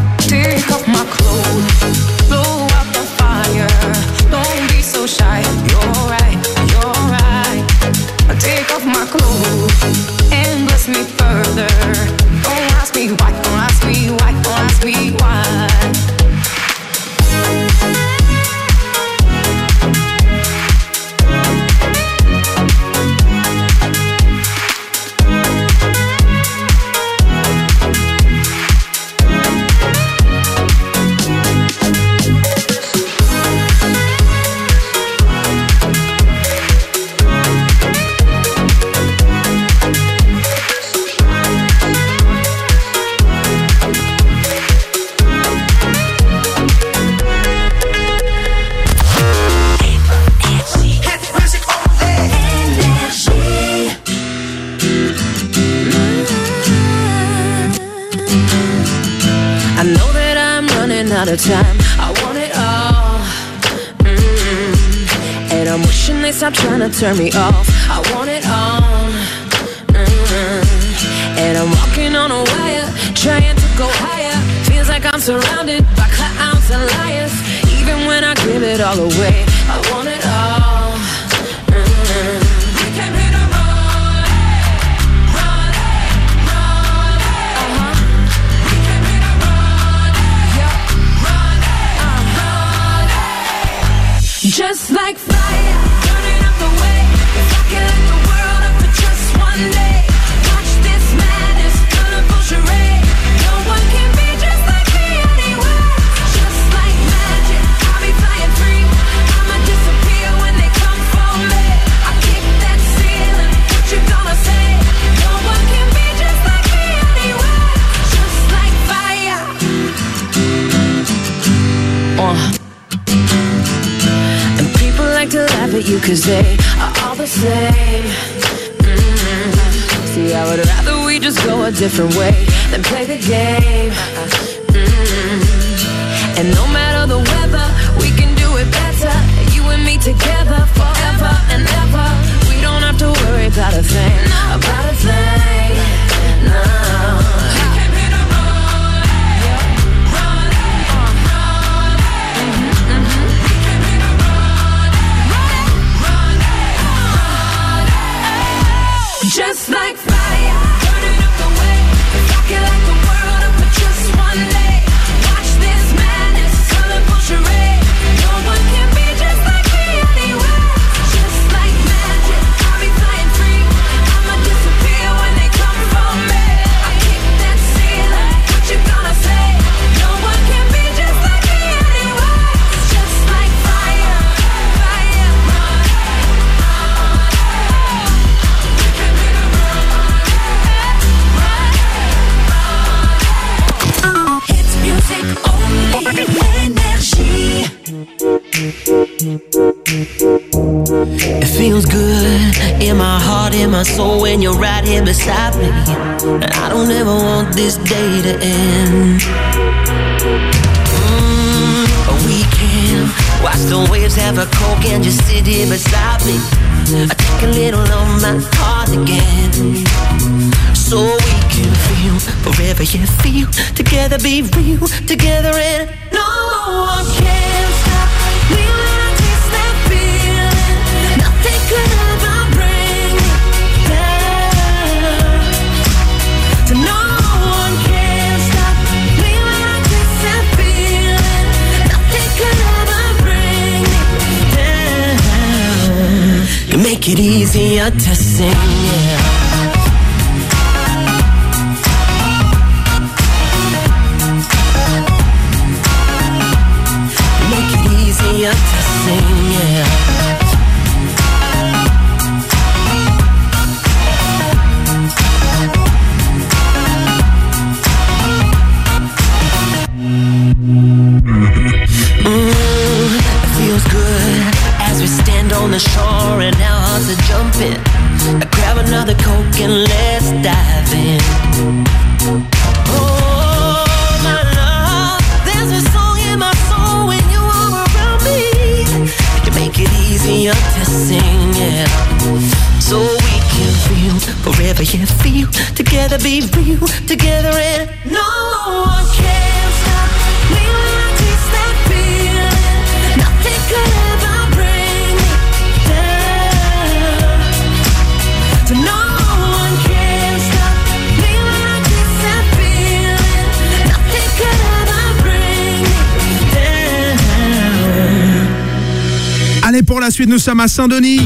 S1: À Saint-Denis.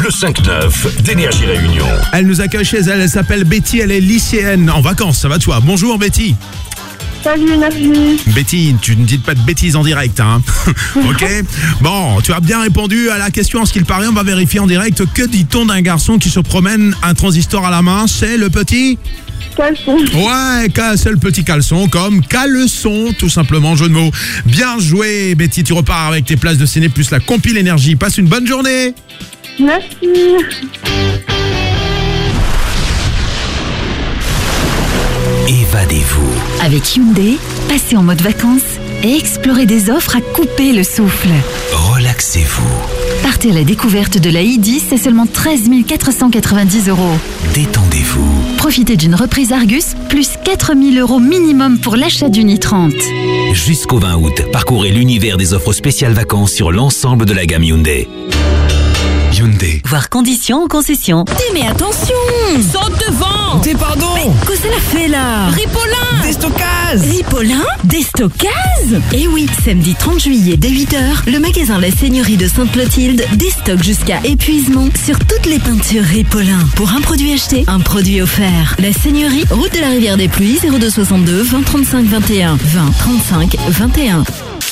S2: Le 5-9 d'Énergie Réunion.
S1: Elle nous accueille chez elle, elle s'appelle Betty, elle est lycéenne en vacances, ça va de soi. Bonjour Betty.
S91: Salut Énergie.
S1: Betty, tu ne dites pas de bêtises en direct, hein Ok Bon, tu as bien répondu à la question. En ce qu'il paraît, on va vérifier en direct. Que dit-on d'un garçon qui se promène un transistor à la main? C'est le petit
S91: Caleçon.
S1: Ouais, c'est le petit caleçon, comme caleçon, tout simplement, jeu de mots. Bien joué, Betty, tu repars avec tes places de ciné plus la compile énergie. Passe une bonne journée
S91: Merci.
S33: Évadez-vous.
S35: Avec Hyundai, passez en mode vacances et explorez des offres à couper le souffle.
S33: Relaxez-vous.
S35: Partez à la découverte de la i10 à seulement 13 490 euros.
S33: Détendez-vous.
S35: Profitez d'une reprise Argus, plus 4 000 euros minimum pour l'achat d'une i30.
S33: Jusqu'au 20 août, parcourez l'univers des offres spéciales vacances sur l'ensemble de la gamme Hyundai. Hyundai.
S92: Voir conditions en concession. mais attention Saute devant
S41: T'es pardon
S92: Mais que ça l'a fait là?
S41: Ripolin Destockaz
S92: Ripolin Destockaz Eh oui, samedi 30 juillet dès 8h, le magasin La Seigneurie de Sainte-Clotilde déstocke jusqu'à épuisement sur toutes les peintures Ripolin. Pour un produit acheté, un produit offert. La Seigneurie, route de la rivière des Pluies, 0262 20 35 21 20 35 21.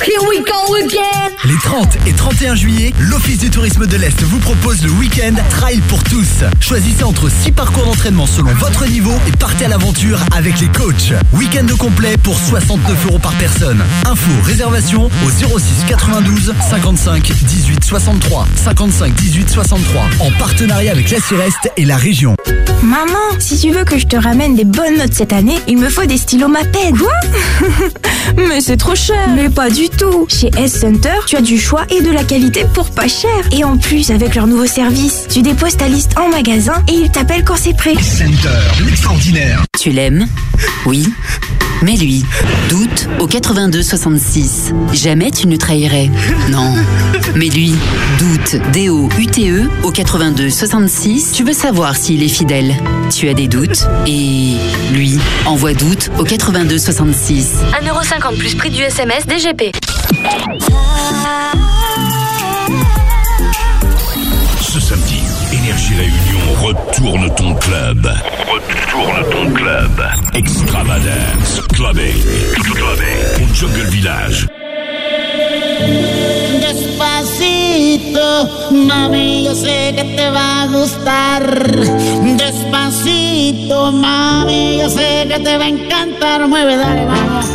S93: Here we go again.
S94: Les 30 et 31 juillet, l'Office du tourisme de l'Est vous propose le week-end Trail pour tous. Choisissez entre 6 parcours d'entraînement selon votre niveau et partez à l'aventure avec les coachs. Week-end complet pour 69 euros par personne. Info, réservation au 06 92 55 18 63. 55 18 63. En partenariat avec la Est et la région.
S92: Maman, si tu veux que je te ramène des bonnes notes cette année, il me faut des stylos Maped. Quoi? Mais c'est trop cher. Mais pas du tout. Chez S Center, tu as du choix et de la qualité pour pas cher. Et en plus, avec leur nouveau service, tu déposes ta liste en magasin et ils t'appellent quand c'est prêt.
S94: Center, l'extraordinaire.
S35: Tu l'aimes? Oui. Mais lui, doute au 82 66. Jamais tu ne trahirais. Non. Mais lui, doute D-O-U-T-E E au 82 66. Tu veux savoir s'il est fidèle. Tu as des doutes et lui envoie doute au 82 66.
S89: 1,50€ plus prix du SMS DGP.
S2: Ce samedi, Énergie Réunion retourne ton club. Retourne ton club. Extravagance Clubbing. Clubbing. Au Jungle Village.
S43: Despacito, mami, yo sé que te va a gustar. Despacito, mami, yo sé que te va a encantar. Mueve, dale, vamos.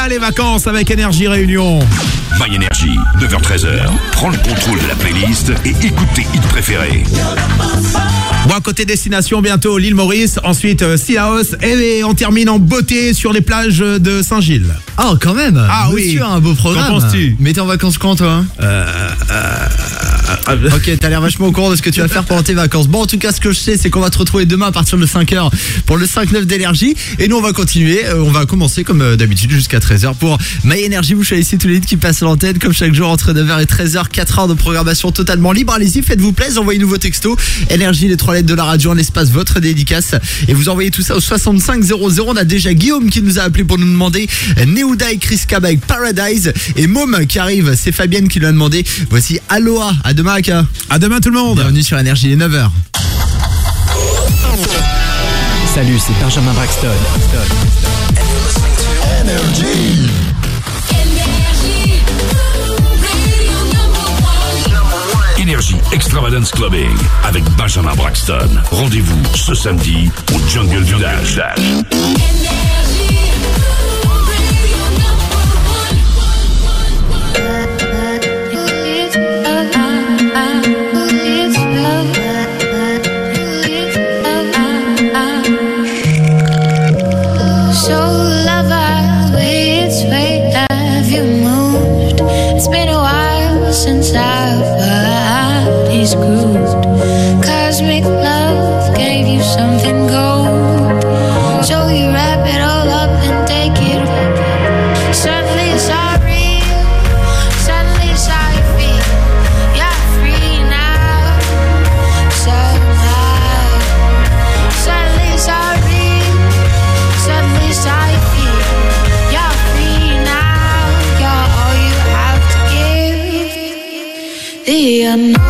S1: Ça les vacances avec Énergie Réunion.
S2: My Energy, 9h-13h. Prends le contrôle de la playlist et écoute tes hits préférés.
S1: Bon, côté destination, bientôt l'île Maurice, ensuite euh, Sillaos, et on termine en beauté sur les plages de Saint-Gilles.
S95: Oh, quand même
S1: Ah oui.
S95: Monsieur, un beau programme.
S1: Qu'en penses-tu?
S95: Mais t'es en vacances quand, toi?
S1: Euh,
S95: Ok, t'as l'air vachement au courant de ce que tu vas faire pendant tes vacances. Bon, en tout cas, ce que je sais, c'est qu'on va te retrouver demain à partir de 5h pour le 5-9 d'énergie. Et nous, on va continuer. Euh, on va commencer comme euh, d'habitude jusqu'à 13h pour My Energy. Vous choisissez tous les hits qui passent à l'antenne, comme chaque jour entre 9h et 13h. 4 heures de programmation totalement libre. Allez-y, faites-vous plaisir. Envoyez-nous vos textos. Énergie, les trois lettres de la radio en espace, votre dédicace. Et vous envoyez tout ça au 6500. On a déjà Guillaume qui nous a appelé pour nous demander euh, Neuda et Chris avec Paradise. Et Mom qui arrive. C'est Fabienne qui lui a demandé. Voici Aloha. À demain, Aka.
S1: À demain, tout le monde.
S95: Bienvenue sur Énergie, il est 9h.
S96: Salut, c'est Benjamin Braxton.
S2: Énergie Extravagance Clubbing avec Benjamin Braxton. Rendez-vous ce samedi au Jungle Village.
S97: It's been a while since I've had these cosmic love gave you something
S26: gold. So you I
S9: know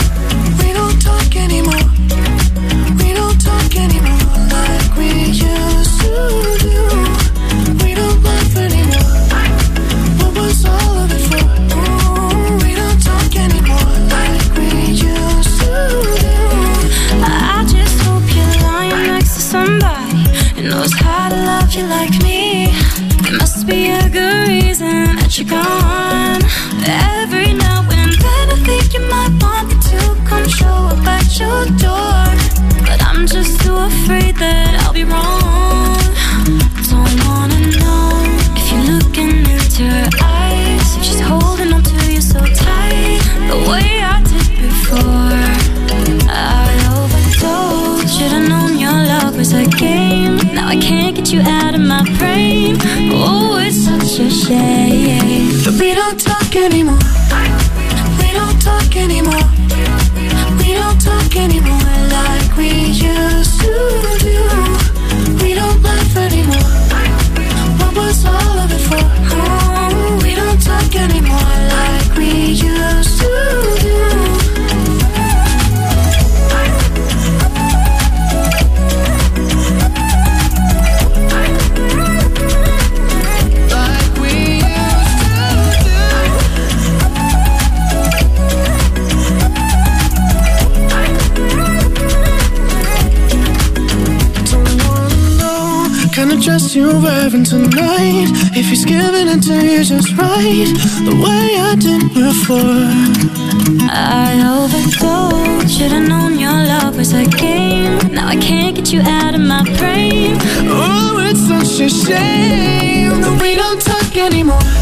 S7: Every now and then I think you might want me to come show up at your door. But I'm just too afraid that I'll be wrong. Don't wanna know if you're looking into her eyes. She's holding on to you so tight, the way I did before. I overdosed. Should've known your love was a game. Now I can't get you out of my brain. Oh, it's such a shame
S98: that we don't talk anymore. We don't talk anymore. We don't talk anymore dress tonight. If he's giving it to you just right, the way I did before.
S7: I overdosed. Should've known your love was a game. Now I can't get you out of my brain.
S98: Oh, it's such a shame that we don't talk anymore.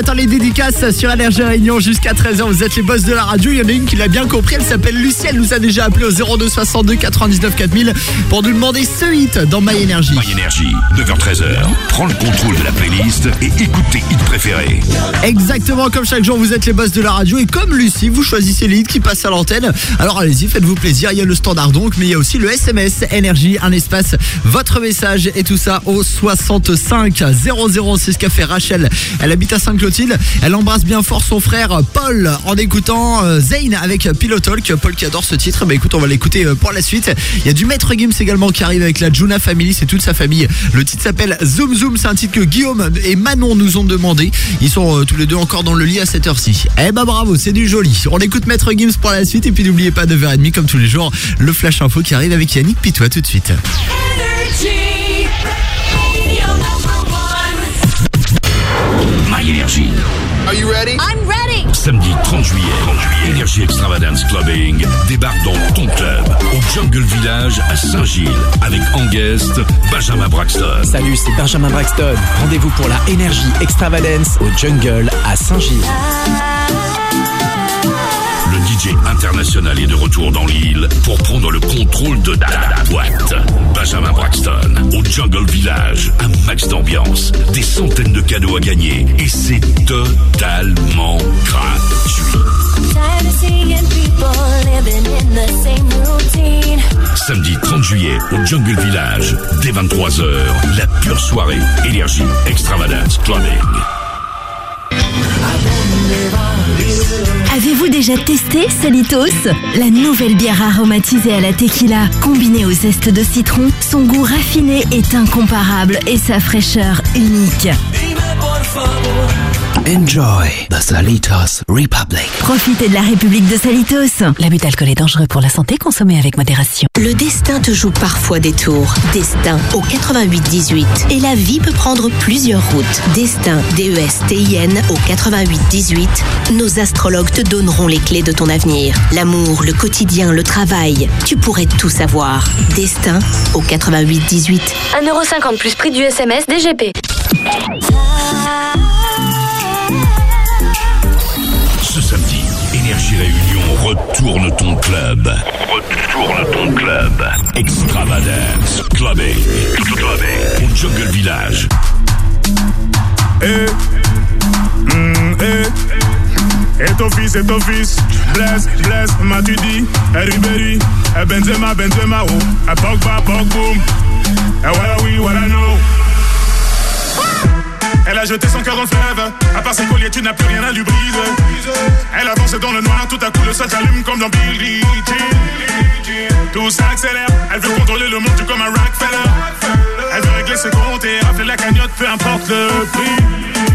S95: Commence fort ce matin les sur Énergie Réunion jusqu'à 13h. Vous êtes les boss de la radio. Il y en a une qui l'a bien compris. Elle s'appelle Lucie. Elle nous a déjà appelé au 02 62 99 4000 pour nous demander ce hit dans My Energy.
S2: My Energy, 9h-13h. Prends le contrôle de la playlist et écoute tes hits préférés.
S95: Exactement comme chaque jour, vous êtes les boss de la radio et comme Lucie, vous choisissez les hits qui passent à l'antenne. Alors allez-y, faites-vous plaisir. Il y a le standard donc, mais il y a aussi le SMS énergie, un espace, votre message et tout ça au 65 00. C'est ce qu'a fait Rachel. Elle habite à Saint-Clotilde. Elle embrasse bien fort son frère Paul en écoutant euh, Zayn avec Pillow Talk. Paul qui adore ce titre. Bah écoute, on va l'écouter euh, pour la suite. Il y a du Maître Gims également qui arrive avec la Juna Family. C'est toute sa famille. Le titre s'appelle Zoom Zoom. C'est un titre que Guillaume et Manon nous ont demandé. Ils sont euh, tous les deux encore dans le lit à cette heure-ci. Eh bah bravo, c'est du joli. On écoute Maître Gims pour la suite. Et puis n'oubliez pas 9h30 comme tous les jours, le Flash Info qui arrive avec Yannick Pitois tout de suite.
S2: 30 juillet, 30 juillet, Energy Extravagance Clubbing débarque dans ton club au Jungle Village à Saint-Gilles avec en guest Benjamin Braxton.
S99: Salut, c'est Benjamin Braxton. Rendez-vous pour la Énergie Extravagance au Jungle à Saint-Gilles.
S2: DJ international est de retour dans l'île pour prendre le contrôle de la boîte. Benjamin Braxton au Jungle Village, un max d'ambiance, des centaines de cadeaux à gagner et c'est totalement gratuit. Samedi 30 juillet au Jungle Village, dès 23h, la pure soirée Énergie Extravagance Clubbing.
S100: Avez-vous déjà testé Solitos? La nouvelle bière aromatisée à la tequila, combinée au zeste de citron, son goût raffiné est incomparable et sa fraîcheur unique.
S101: Enjoy the Salitos Republic.
S100: Profitez de la République de Salitos. L'abus d'alcool est dangereux pour la santé, consommez avec modération.
S102: Le destin te joue parfois des tours. Destin au 88-18. Et la vie peut prendre plusieurs routes. Destin, D-E-S-T-I-N au 88-18. Nos astrologues te donneront les clés de ton avenir. L'amour, le quotidien, le travail. Tu pourrais tout savoir. Destin au 88-18.
S103: 1,50€ plus prix du SMS DGP.
S2: Retourne ton club. Retourne ton club. Extravagance Clubbing. Clubbing. Au Jungle Village.
S104: Eh, mm, eh. Et ton fils, et ton fils, Blaise, Blaise, Matuidi, eh, Ribéry, eh, Benzema, Benzema, oh, eh, Pogba, Pogboom, eh, voilà oui, voilà non. Elle a jeté son cœur en fleuve, à part ses colliers, tu n'as plus rien à lui briser. Elle avance dans le noir, tout à coup le sol s'allume comme dans Billie Jean. Tout s'accélère, elle veut contrôler le monde tout comme un Rockefeller. Elle veut régler ses comptes et rafler la cagnotte, peu importe le prix.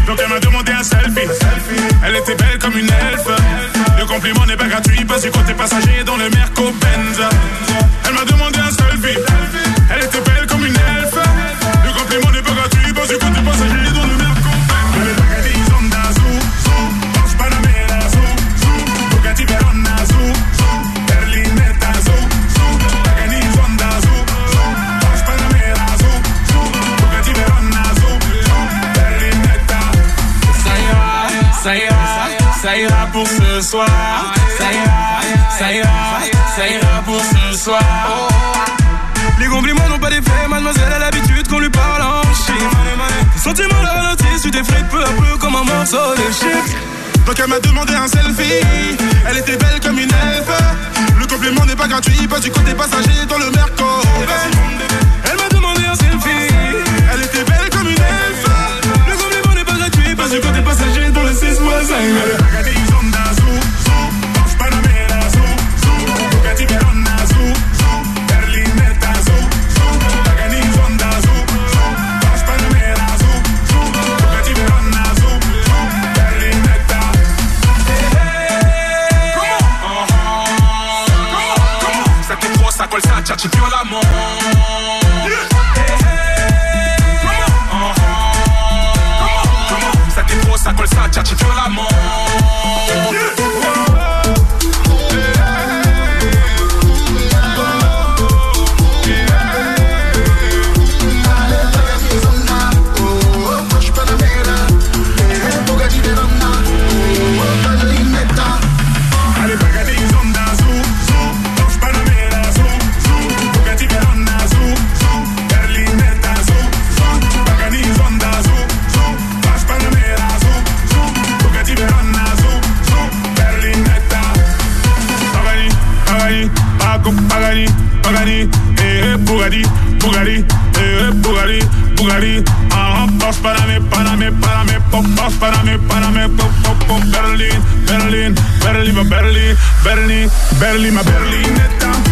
S104: Donc elle m'a demandé un selfie. Elle était belle comme une elfe. Le compliment n'est pas gratuit, pas du côté passager dans le Merco Benz. Elle m'a demandé un selfie. Elle était belle
S50: ce soir. Ça ira, ça ira, ça ira pour ce soir.
S104: Les compliments n'ont pas d'effet, mademoiselle a l'habitude qu'on lui parle en chiffres. Tes sentiments la ralentissent, tu t'effrites peu à peu comme un morceau de chiffre. Donc elle m'a demandé un selfie, elle était belle comme une elfe. Le compliment n'est pas gratuit, pas du côté passager dans le Merco. Elle m'a demandé un selfie, elle était belle comme une elfe. Le compliment n'est pas gratuit, pas du côté passager dans le 6 voisin.
S50: Ça tchatche violemment. Ça t'est trop, ça colle, ça tchatche violemment.
S104: Oh,
S21: Párame, pop, pop, pop, Berlín, Berlín, Berlín, Berlín, Berlín, Berlín, Berlín, Berlín,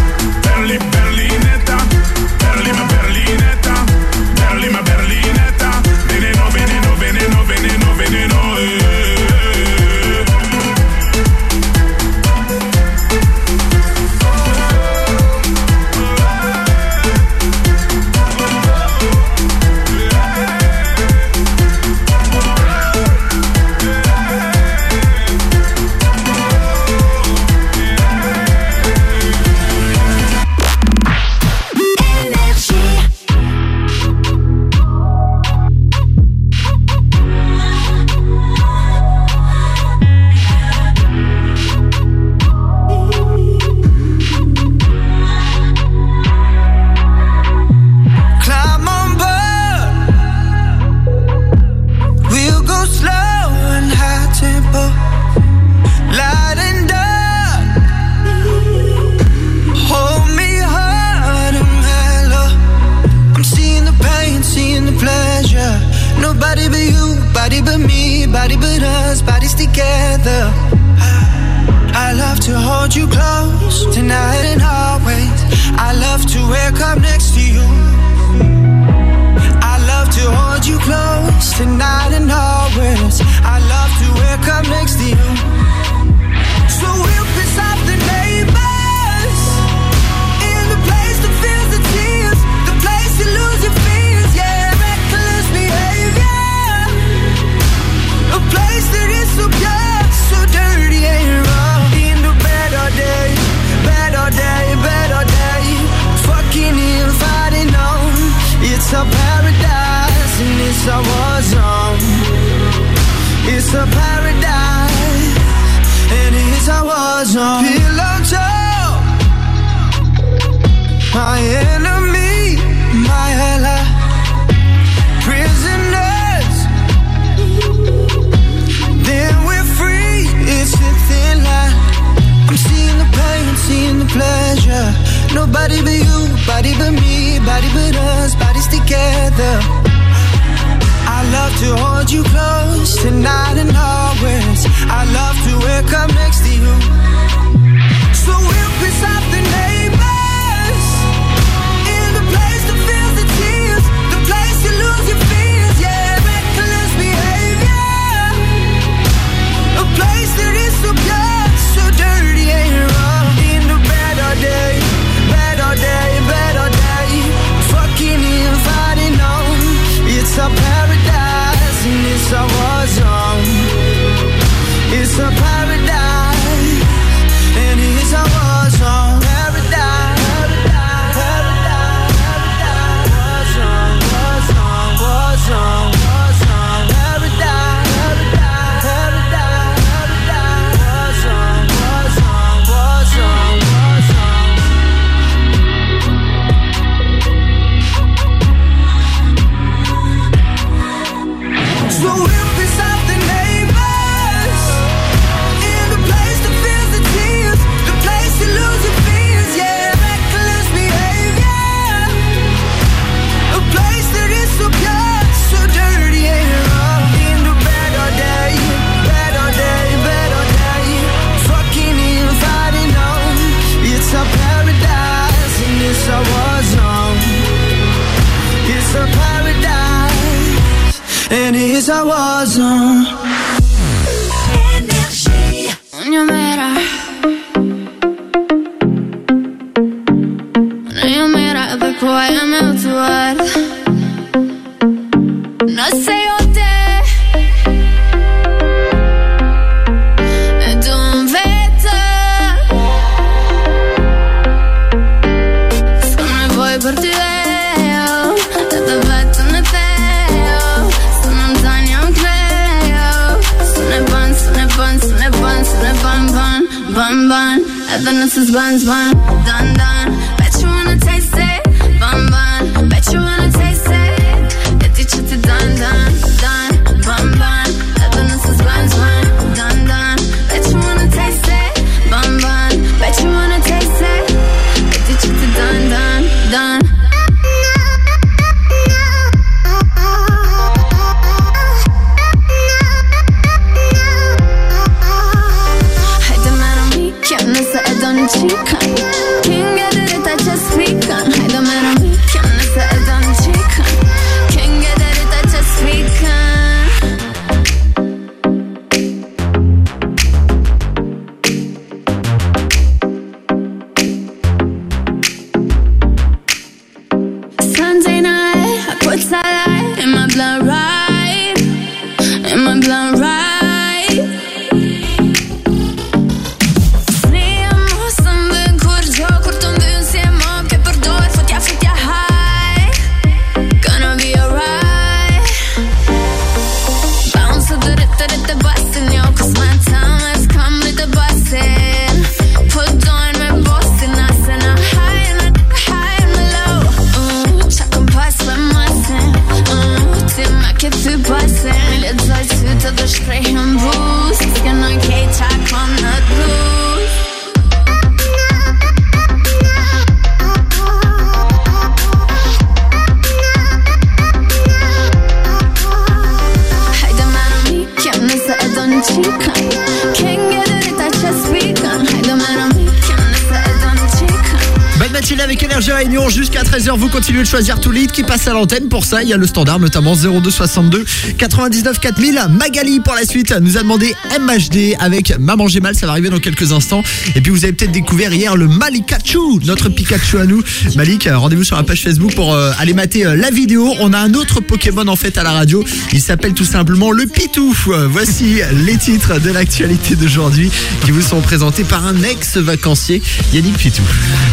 S95: qui passe à l'antenne. Pour ça, il y a le standard, notamment 02 62 99 4000. Magali, pour la suite, nous a demandé MHD avec Maman J'ai mal. Ça va arriver dans quelques instants. Et puis, vous avez peut-être découvert hier le Malikachu, notre Pikachu à nous. Malik, euh, rendez-vous sur la page Facebook pour euh, aller mater euh, la vidéo. On a un autre Pokémon en fait à la radio. Il s'appelle tout simplement le Pitou. Euh, Voici les titres de l'actualité d'aujourd'hui qui vous sont présentés par un ex-vacancier, Yannick Pitou.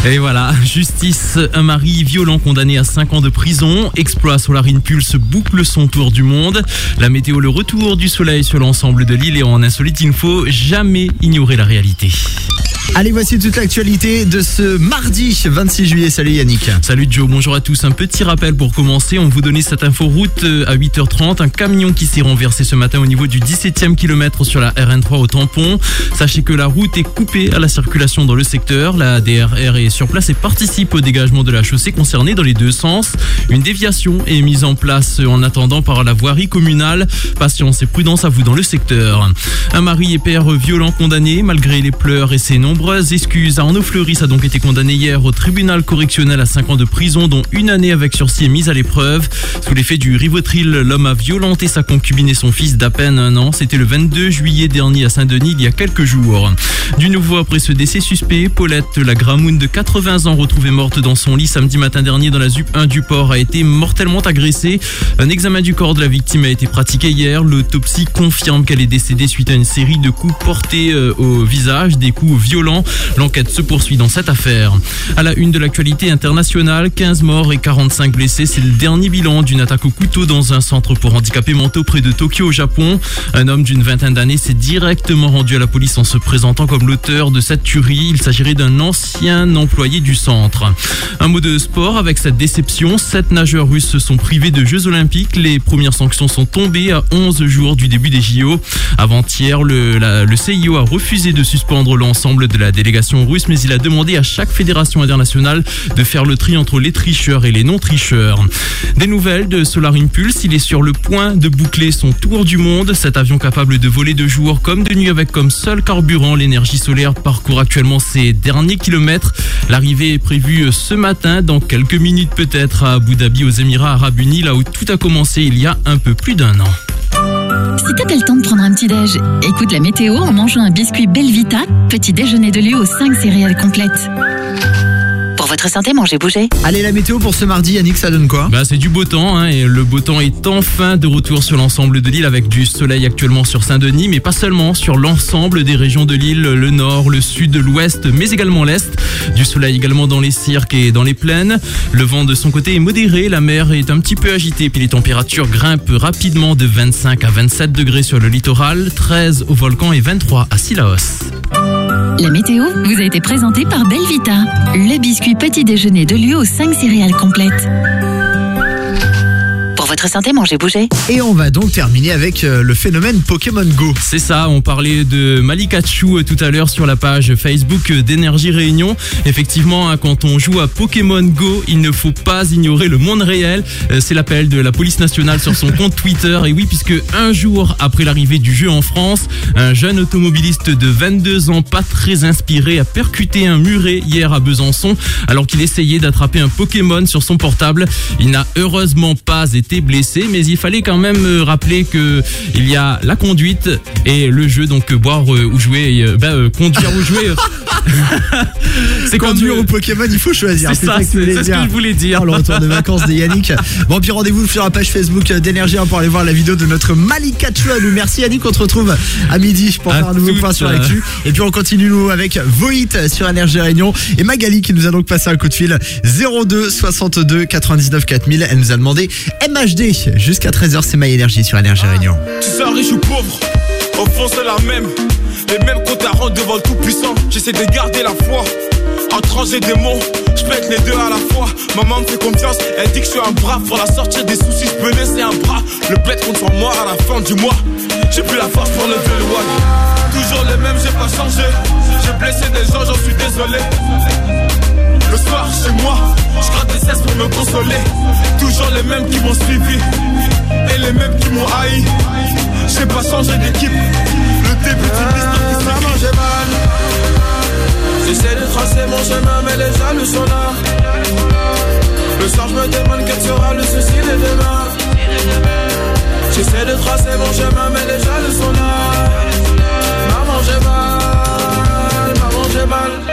S12: Et voilà, justice, un mari violent condamné à 5 ans de prison, exploit Solar Impulse boucle son tour du monde, la météo, le retour du soleil sur l'ensemble de l'île et en insolite, il ne faut jamais ignorer la réalité.
S95: Allez, voici toute l'actualité de ce mardi 26 juillet. Salut Yannick.
S12: Salut Joe, bonjour à tous. Un petit rappel pour commencer, on vous donnait cette info route euh, à 8h30. Un camion qui s'est renversé ce matin au niveau du 17e kilomètre sur la RN3 au tampon. Sachez que la route est coupée à la circulation dans le secteur. La DRR est sur place et participe au dégagement de la chaussée concernée dans les deux sens. Une déviation est mise en place en attendant par la voirie communale. Patience et prudence à vous dans le secteur. Un mari et père violent condamné malgré les pleurs et ses nombreuses excuses. Arnaud Fleuris a donc été condamné hier au tribunal correctionnel à 5 ans de prison, dont une année avec sursis et mise à l'épreuve. Sous l'effet du Rivotril, l'homme a violenté sa concubine et son fils d'à peine un an. C'était le 22 juillet dernier à Saint-Denis, il y a quelques jours. Du nouveau après ce décès suspect, Paulette, la gramoune de 80 ans retrouvée morte dans son lit samedi matin dernier dans la ZUP 1 du port, a été mortellement agressée. Un examen du corps de la victime a été pratiqué hier. L'autopsie confirme qu'elle est décédée suite à une série de coups portés euh, au visage, des coups violents. L'enquête se poursuit dans cette affaire. À la une de l'actualité internationale, 15 morts et 45 blessés. C'est le dernier bilan d'une attaque au couteau dans un centre pour handicapés mentaux près de Tokyo au Japon. Un homme d'une vingtaine d'années s'est directement rendu à la police en se présentant comme l'auteur de cette tuerie. Il s'agirait d'un ancien employé du centre. Un mot de sport avec cette déception. Sept nageurs russes se sont privés de Jeux Olympiques. Les premières sanctions sont tombées à 11 jours du début des JO. Avant-hier, le, le CIO a refusé de suspendre l'ensemble de la délégation russe, mais il a demandé à chaque fédération internationale de faire le tri entre les tricheurs et les non-tricheurs. Des nouvelles de Solar Impulse, il est sur le point de boucler son tour du monde. Cet avion capable de voler de jour comme de nuit avec comme seul carburant l'énergie solaire parcourt actuellement ses derniers kilomètres. L'arrivée est prévue ce matin, dans quelques minutes peut-être, à Abu Dhabi aux Émirats Arabes Unis, là où tout a commencé il y a un peu plus d'un an.
S35: Si t'as pas temps de prendre un petit déj, écoute la météo en mangeant un biscuit Belvita, petit déjeuner de lieu aux 5 céréales complètes.
S105: Votre santé, mangez, bougez.
S95: Allez, la météo pour ce mardi, Yannick, ça donne quoi?
S12: Bah, c'est du beau temps, hein, et le beau temps est enfin de retour sur l'ensemble de l'île avec du soleil actuellement sur Saint-Denis, mais pas seulement sur l'ensemble des régions de l'île, le nord, le sud, l'ouest, mais également l'est. Du soleil également dans les cirques et dans les plaines. Le vent de son côté est modéré, la mer est un petit peu agitée, puis les températures grimpent rapidement de 25 à 27 degrés sur le littoral, 13 au volcan et 23 à Silaos.
S35: La météo vous a été présentée par Belvita, le biscuit petit déjeuner de lieu aux 5 céréales complètes.
S105: Pour votre santé, mangez, bougez.
S95: Et on va donc terminer avec euh, le phénomène Pokémon Go.
S12: C'est ça, on parlait de Malikachu euh, tout à l'heure sur la page Facebook euh, d'Énergie Réunion. Effectivement, hein, quand on joue à Pokémon Go, il ne faut pas ignorer le monde réel. Euh, C'est l'appel de la police nationale sur son compte Twitter. Et oui, puisque un jour après l'arrivée du jeu en France, un jeune automobiliste de 22 ans, pas très inspiré, a percuté un muret hier à Besançon alors qu'il essayait d'attraper un Pokémon sur son portable. Il n'a heureusement pas été blessé, mais il fallait quand même euh, rappeler que il y a la conduite et le jeu, donc euh, boire euh, ou jouer, euh, bah, euh, conduire ou jouer.
S95: C'est conduire au Pokémon, il faut choisir.
S12: C'est ça, c'est ce que je voulais dire.
S95: Oh, le retour de vacances de Yannick. Bon, puis rendez-vous sur la page Facebook d'Énergie pour aller voir la vidéo de notre Malika Chouanou. Merci Yannick, on te retrouve à midi pour
S12: À
S95: faire un nouveau point sur l'actu. Et puis on continue nous avec Voït sur Énergie Réunion et Magali qui nous a donc passé un coup de fil 02 62 99 4000. Elle nous a demandé Jusqu'à 13h. C'est My Énergie sur Énergie Réunion.
S50: Tu sois riche ou pauvre, au fond c'est la même. Les mêmes comptes à rendre devant le tout-puissant. J'essaie de garder la foi. En trancher des mots, je pète les deux à la fois. Maman me fait confiance, elle dit que je suis un bras. Pour la sortir des soucis, je peux laisser un bras. Le bled contre moi à la fin du mois. J'ai plus la force pour le one. Toujours les mêmes, j'ai pas changé. J'ai blessé des gens, j'en suis désolé. Le soir chez moi, je gratte des cesses pour me consoler. Toujours les mêmes qui m'ont suivi et les mêmes qui m'ont haï. J'ai pas changé d'équipe. Le début d'une histoire qui Maman, j'ai mal. J'essaie de tracer mon chemin, mais les jaloux sont là. Le soir, je me demande quel sera le souci de demain. J'essaie de tracer mon chemin, mais les jaloux sont là. Maman, j'ai mal. Maman, j'ai mal.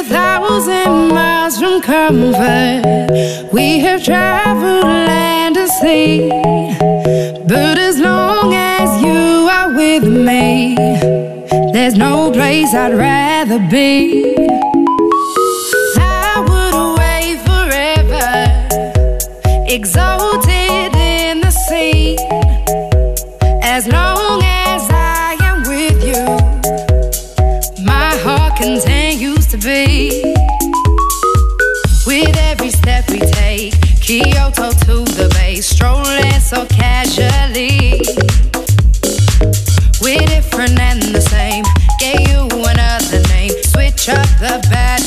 S106: A thousand miles from comfort. We have traveled land and sea. But as long as you are with me, there's no place I'd rather be. I would away forever, exalted in the sea. As long Kyoto to the bay, strolling so casually. We're different and the same. Gave you another name, switch up the batteries.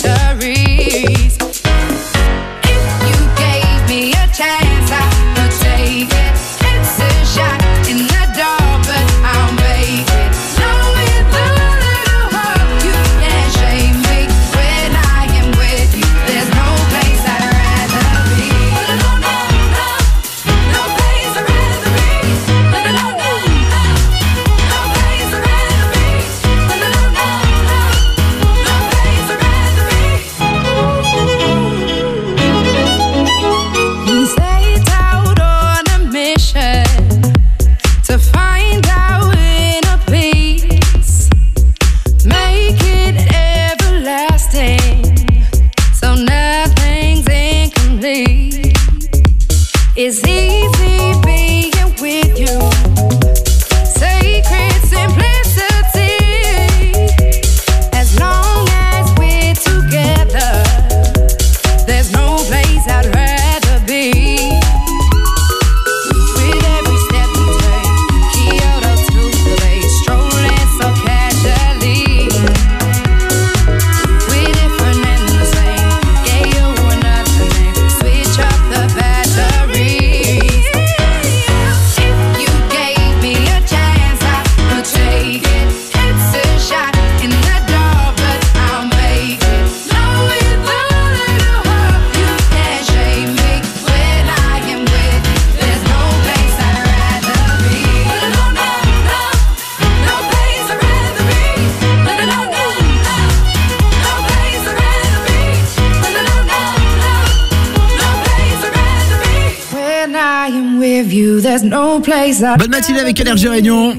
S95: Bonne matinée avec Énergie Réunion.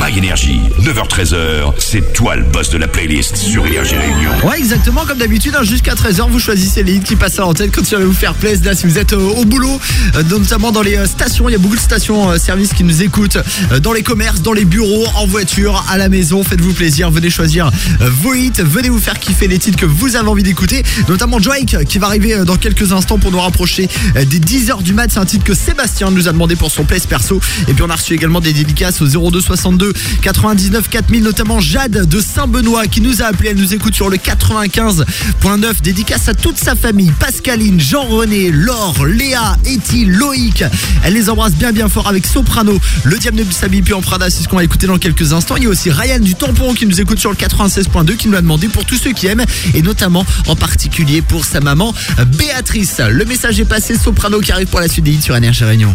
S2: My Energy, 9h-13h, c'est toi le boss de la playlist sur Énergie Réunion.
S95: Ouais, exactement, comme d'habitude, hein, jusqu'à 13h, vous choisissez les hits qui passent à l'antenne il va vous faire plaisir. Là, si vous êtes euh, au boulot, euh, notamment dans les euh, stations, il y a beaucoup de stations services qui nous écoutent, dans les commerces, dans les bureaux, en voiture, à la maison, faites-vous plaisir, venez choisir vos hits, venez vous faire kiffer les titres que vous avez envie d'écouter, notamment Drake qui va arriver dans quelques instants pour nous rapprocher des 10h du mat. C'est un titre que Sébastien nous a demandé pour son place perso. Et puis on a reçu également des dédicaces au 02 62 99 4000, notamment Jade de Saint-Benoît qui nous a appelé. Elle nous écoute sur le 95.9. Dédicace à toute sa famille Pascaline, Jean-René, Laure, Léa, Etty, Loïc. Elle les embrasse bien bien fort avec Soprano. Le diable ne s'habille plus en Prada, c'est ce qu'on va écouter dans quelques instants. Il y a aussi Ryan du Tampon qui nous écoute sur le 96.2 qui nous a demandé pour tous ceux qui aiment et notamment en particulier pour sa maman Béatrice. Le message est passé. Soprano qui arrive pour la suite des hits sur NRJ Réunion.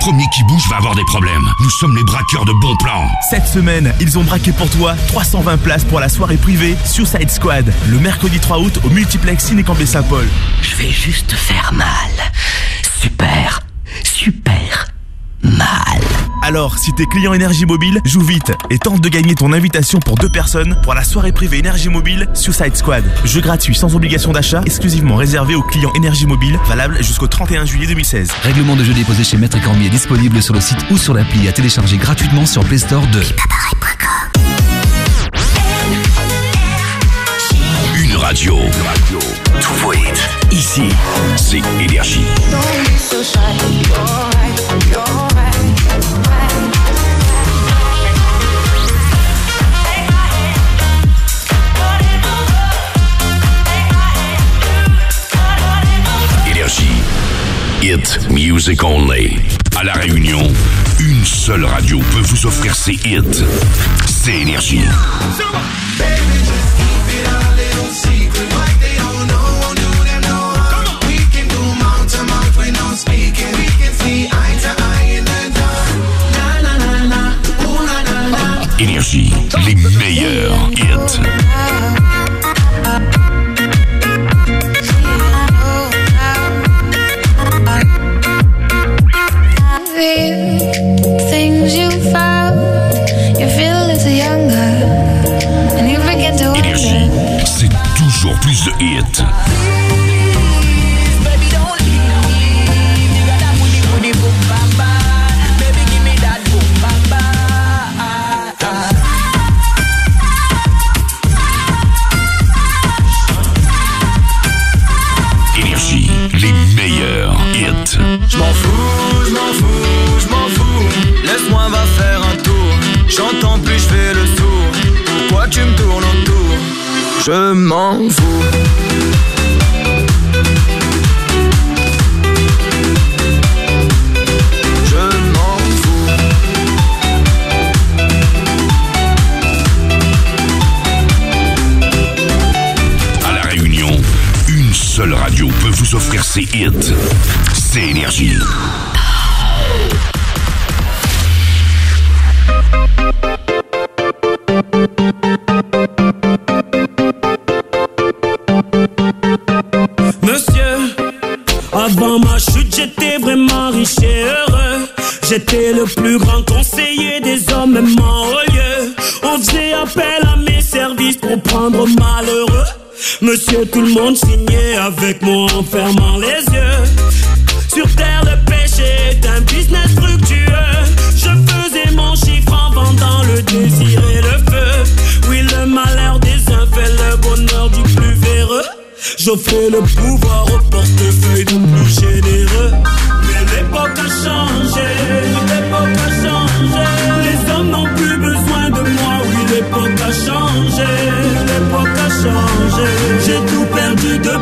S2: Premier qui bouge va avoir des problèmes. Nous sommes les braqueurs de bons plans.
S63: Cette semaine, ils ont braqué pour toi 320 places pour la soirée privée Suicide Squad, le mercredi 3 août au multiplex Cinécampé Saint-Paul.
S107: Je vais juste faire mal. Super, super mal.
S63: Alors, si t'es client Énergie Mobile, joue vite et tente de gagner ton invitation pour deux personnes pour la soirée privée Énergie Mobile Suicide Squad. Jeu gratuit sans obligation d'achat, exclusivement réservé aux clients Énergie Mobile, valable jusqu'au 31 juillet 2016.
S33: Règlement de jeu déposé chez Maître et Cormier disponible sur le site ou sur l'appli à télécharger gratuitement sur Play Store de
S2: Une radio. Vos hits. Ici, c'est Énergie. Énergie. Hit music only. À La Réunion, une seule radio peut vous offrir ses hits. C'est Énergie. Énergie, les meilleurs hits. Énergie, les meilleurs hits.
S39: Je m'en fous, je m'en fous, je m'en fous. Laisse-moi faire un tour. J'entends plus, je fais le sourd. Pourquoi tu me tournes autour? Je m'en fous.
S2: Offrir ses. C'est Énergie.
S108: Monsieur, avant ma chute, j'étais vraiment riche et heureux. J'étais le plus grand conseiller des hommes, même en haut lieu. On faisait appel à mes services pour prendre malheureux. Monsieur, tout le monde signait avec moi en fermant les yeux. Sur terre, le péché est un business fructueux. Je faisais mon chiffre en vendant le désir et le feu. Oui, le malheur des uns fait le bonheur du plus véreux. J'offrais le pouvoir au portefeuille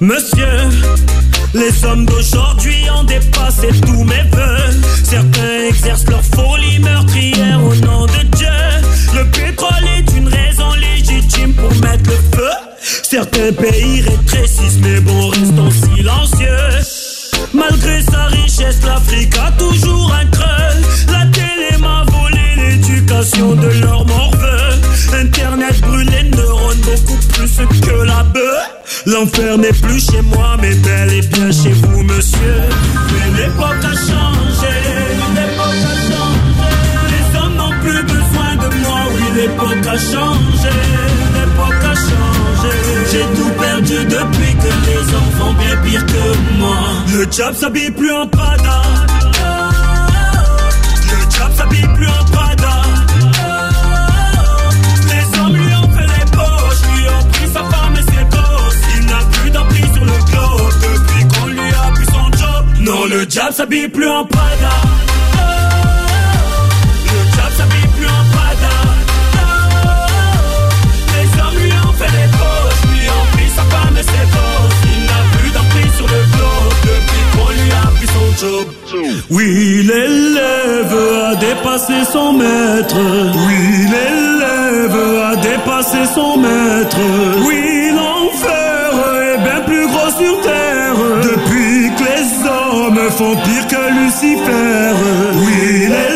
S108: Monsieur, les hommes d'aujourd'hui ont dépassé tous mes voeux. Certains exercent leur folie meurtrière au nom de Dieu. Le pétrole est une raison légitime pour mettre le feu. Certains pays rétrécissent, L'enfer n'est plus chez moi, mais bel et bien chez vous, monsieur. Mais l'époque a changé, l'époque a changé. Les hommes n'ont plus besoin de moi, oui, l'époque a changé, l'époque a changé. J'ai tout perdu depuis que les enfants bien pire que moi. Le job s'habille plus en Prada. Non, le job s'habille plus en Prada. Le job s'habille plus en Prada. Les hommes lui ont fait les poches, lui ont pris sa femme et ses gosses. Il n'a plus d'emprise sur le globe depuis qu'on lui a pris son job. Oui, l'élève a dépassé son maître. Oui, l'élève a dépassé son maître. Oui, l'enfer est bien plus gros sur terre. Font pire que Lucifer. Oui, l'élève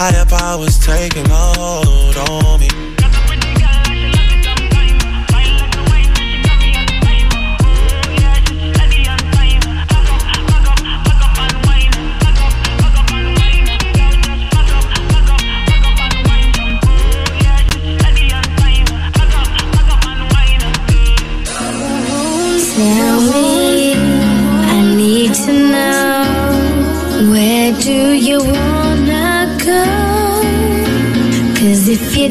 S10: Higher powers taking hold on me.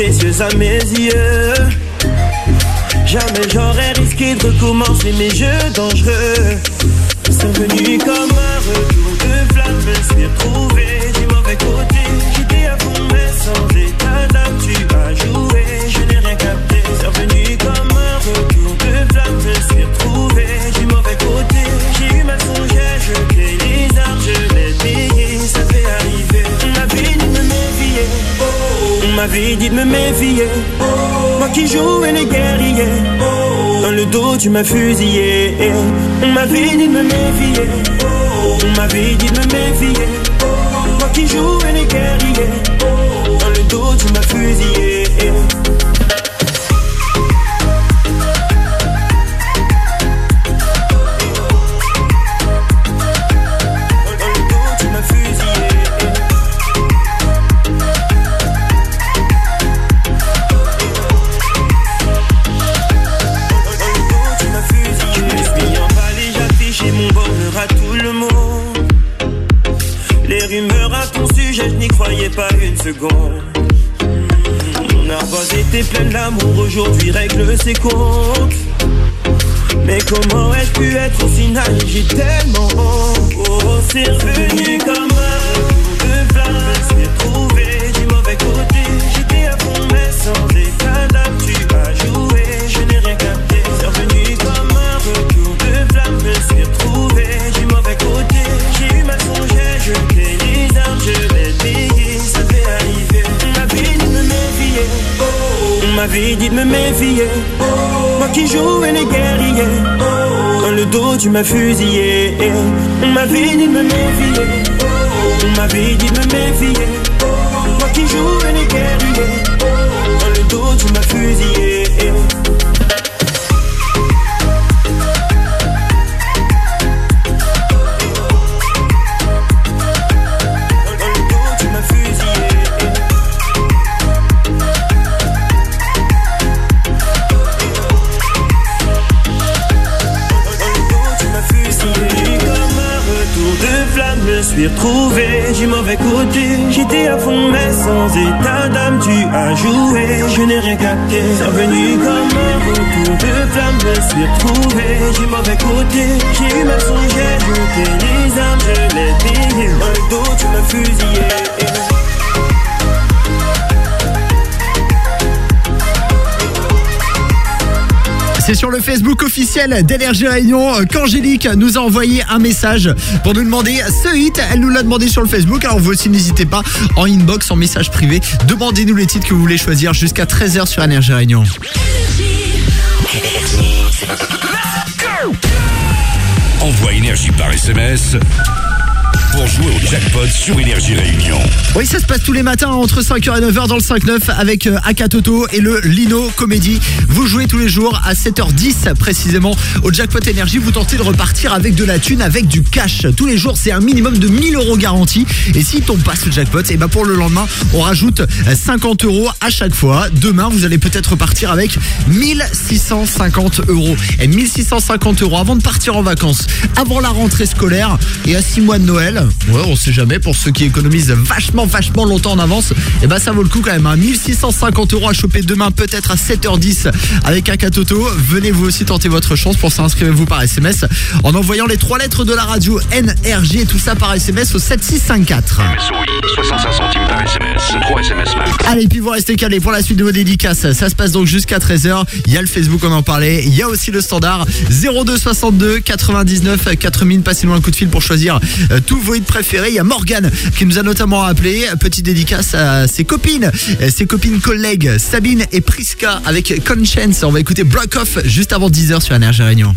S9: À mes yeux. Jamais j'aurais risqué de recommencer mes jeux dangereux. C'est venu comme me méfier. Moi qui jouais les guerriers, dans le dos tu m'as fusillé. On m'avait dit de me méfier, on m'avait dit de me méfier. Moi qui jouais les guerriers, dans le dos tu m'as fusillé. Pleine d'amour, aujourd'hui règle ses comptes. Mais comment ai-je pu être aussi naïf, j'ai tellement honte. Oh, c'est revenu comme un On m'avait dit de me méfier. Moi qui jouais les guerriers. Dans le dos, tu m'as fusillé. On m'avait dit de me méfier. On m'avait dit de me méfier. Moi qui jouais les guerriers. Dans le dos, tu m'as fusillé. Retrouvé du mauvais côté. J'étais à fond, mais sans état d'âme, tu as joué, je n'ai rien capté. C'est revenu comme un retour de flamme, me suis retrouvé du mauvais côté. J'ai eu ma songère, jeté les armes, je l'ai payé. Le dos, tu m'as fusillé.
S95: C'est sur le Facebook officiel d'Énergie Réunion qu'Angélique nous a envoyé un message pour nous demander ce hit. Elle nous l'a demandé sur le Facebook. Alors vous aussi n'hésitez pas en inbox, en message privé. Demandez-nous les titres que vous voulez choisir jusqu'à 13h sur Énergie Réunion.
S2: Envoie énergie par SMS pour jouer au jackpot sur Énergie Réunion.
S95: Oui, ça se passe tous les matins entre 5h et 9h dans le 5-9 avec euh, Akatoto et le Lino Comédie. Vous jouez tous les jours à 7h10 précisément au Jackpot Énergie. Vous tentez de repartir avec de la thune, avec du cash. Tous les jours, c'est un minimum de 1000 euros garantis. Et si tombe pas ce jackpot, et ben pour le lendemain, on rajoute euh, 50 euros à chaque fois. Demain, vous allez peut-être repartir avec 1650 euros. Et 1650 euros avant de partir en vacances, avant la rentrée scolaire et à 6 mois de Noël. Ouais, on sait jamais pour ceux qui économisent vachement, vachement longtemps en avance. Et ben ça vaut le coup quand même. Hein. 1650 euros à choper demain, peut-être à 7h10 avec Akatoto. Venez vous aussi tenter votre chance. Pour ça, inscrivez-vous par SMS en envoyant les trois lettres de la radio NRJ et tout ça par SMS au 7654.
S2: SOI, 65 centimes par SMS. 3 SMS.
S95: Allez, puis vous restez calés pour la suite de vos dédicaces. Ça se passe donc jusqu'à 13h. Il y a le Facebook, on en parlait. Il y a aussi le standard 02 62 99 4000. Passez-nous un coup de fil pour choisir euh, tous vos hits préférés. Il y a Morgane qui nous a notamment appelé. Petite dédicace à ses copines, ses copines collègues Sabine et Priska avec Conscience. On va écouter Block Off juste avant 10h sur Énergie Réunion.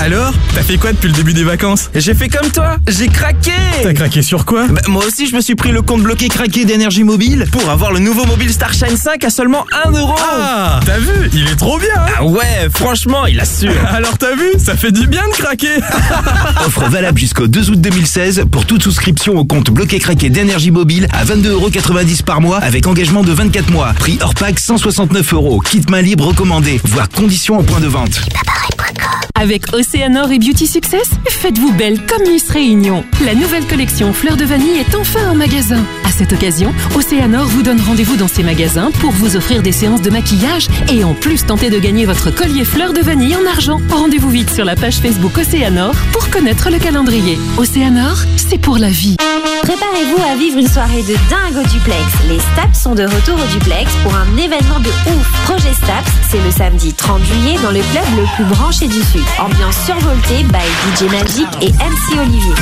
S109: Alors, t'as fait quoi depuis le début des vacances?
S110: J'ai fait comme toi, j'ai craqué.
S109: T'as craqué sur quoi?
S110: Bah, Moi aussi, je me suis pris le compte bloqué craqué d'énergie mobile pour avoir le nouveau mobile Starshine 5 à seulement 1 euro.
S109: Ah T'as vu? Il est trop bien hein?
S110: Ah ouais, franchement, il assure.
S109: Alors t'as vu? Ça fait du bien de craquer.
S111: Offre valable jusqu'au 2 août 2016 pour toute souscription au compte bloqué craqué d'énergie mobile à 22,90€ par mois avec engagement de 24 mois. Prix hors pack 169 euros. Kit main libre recommandé. Voir conditions au point de vente.
S112: Avec Océanor et Beauty Success, faites-vous belle comme Miss Réunion. La nouvelle collection Fleurs de Vanille est enfin en magasin. À cette occasion, Océanor vous donne rendez-vous dans ses magasins pour vous offrir des séances de maquillage et en plus tenter de gagner votre collier Fleurs de Vanille en argent. Rendez-vous vite sur la page Facebook Océanor pour connaître le calendrier. Océanor, c'est pour la vie.
S44: Préparez-vous à vivre une soirée de dingue au duplex. Les Staps sont de retour au duplex pour un événement de ouf. Projet Staps, c'est le samedi 30 juillet dans le club le plus branché du Sud. Ambiance survoltée by DJ Magic et MC Olivier.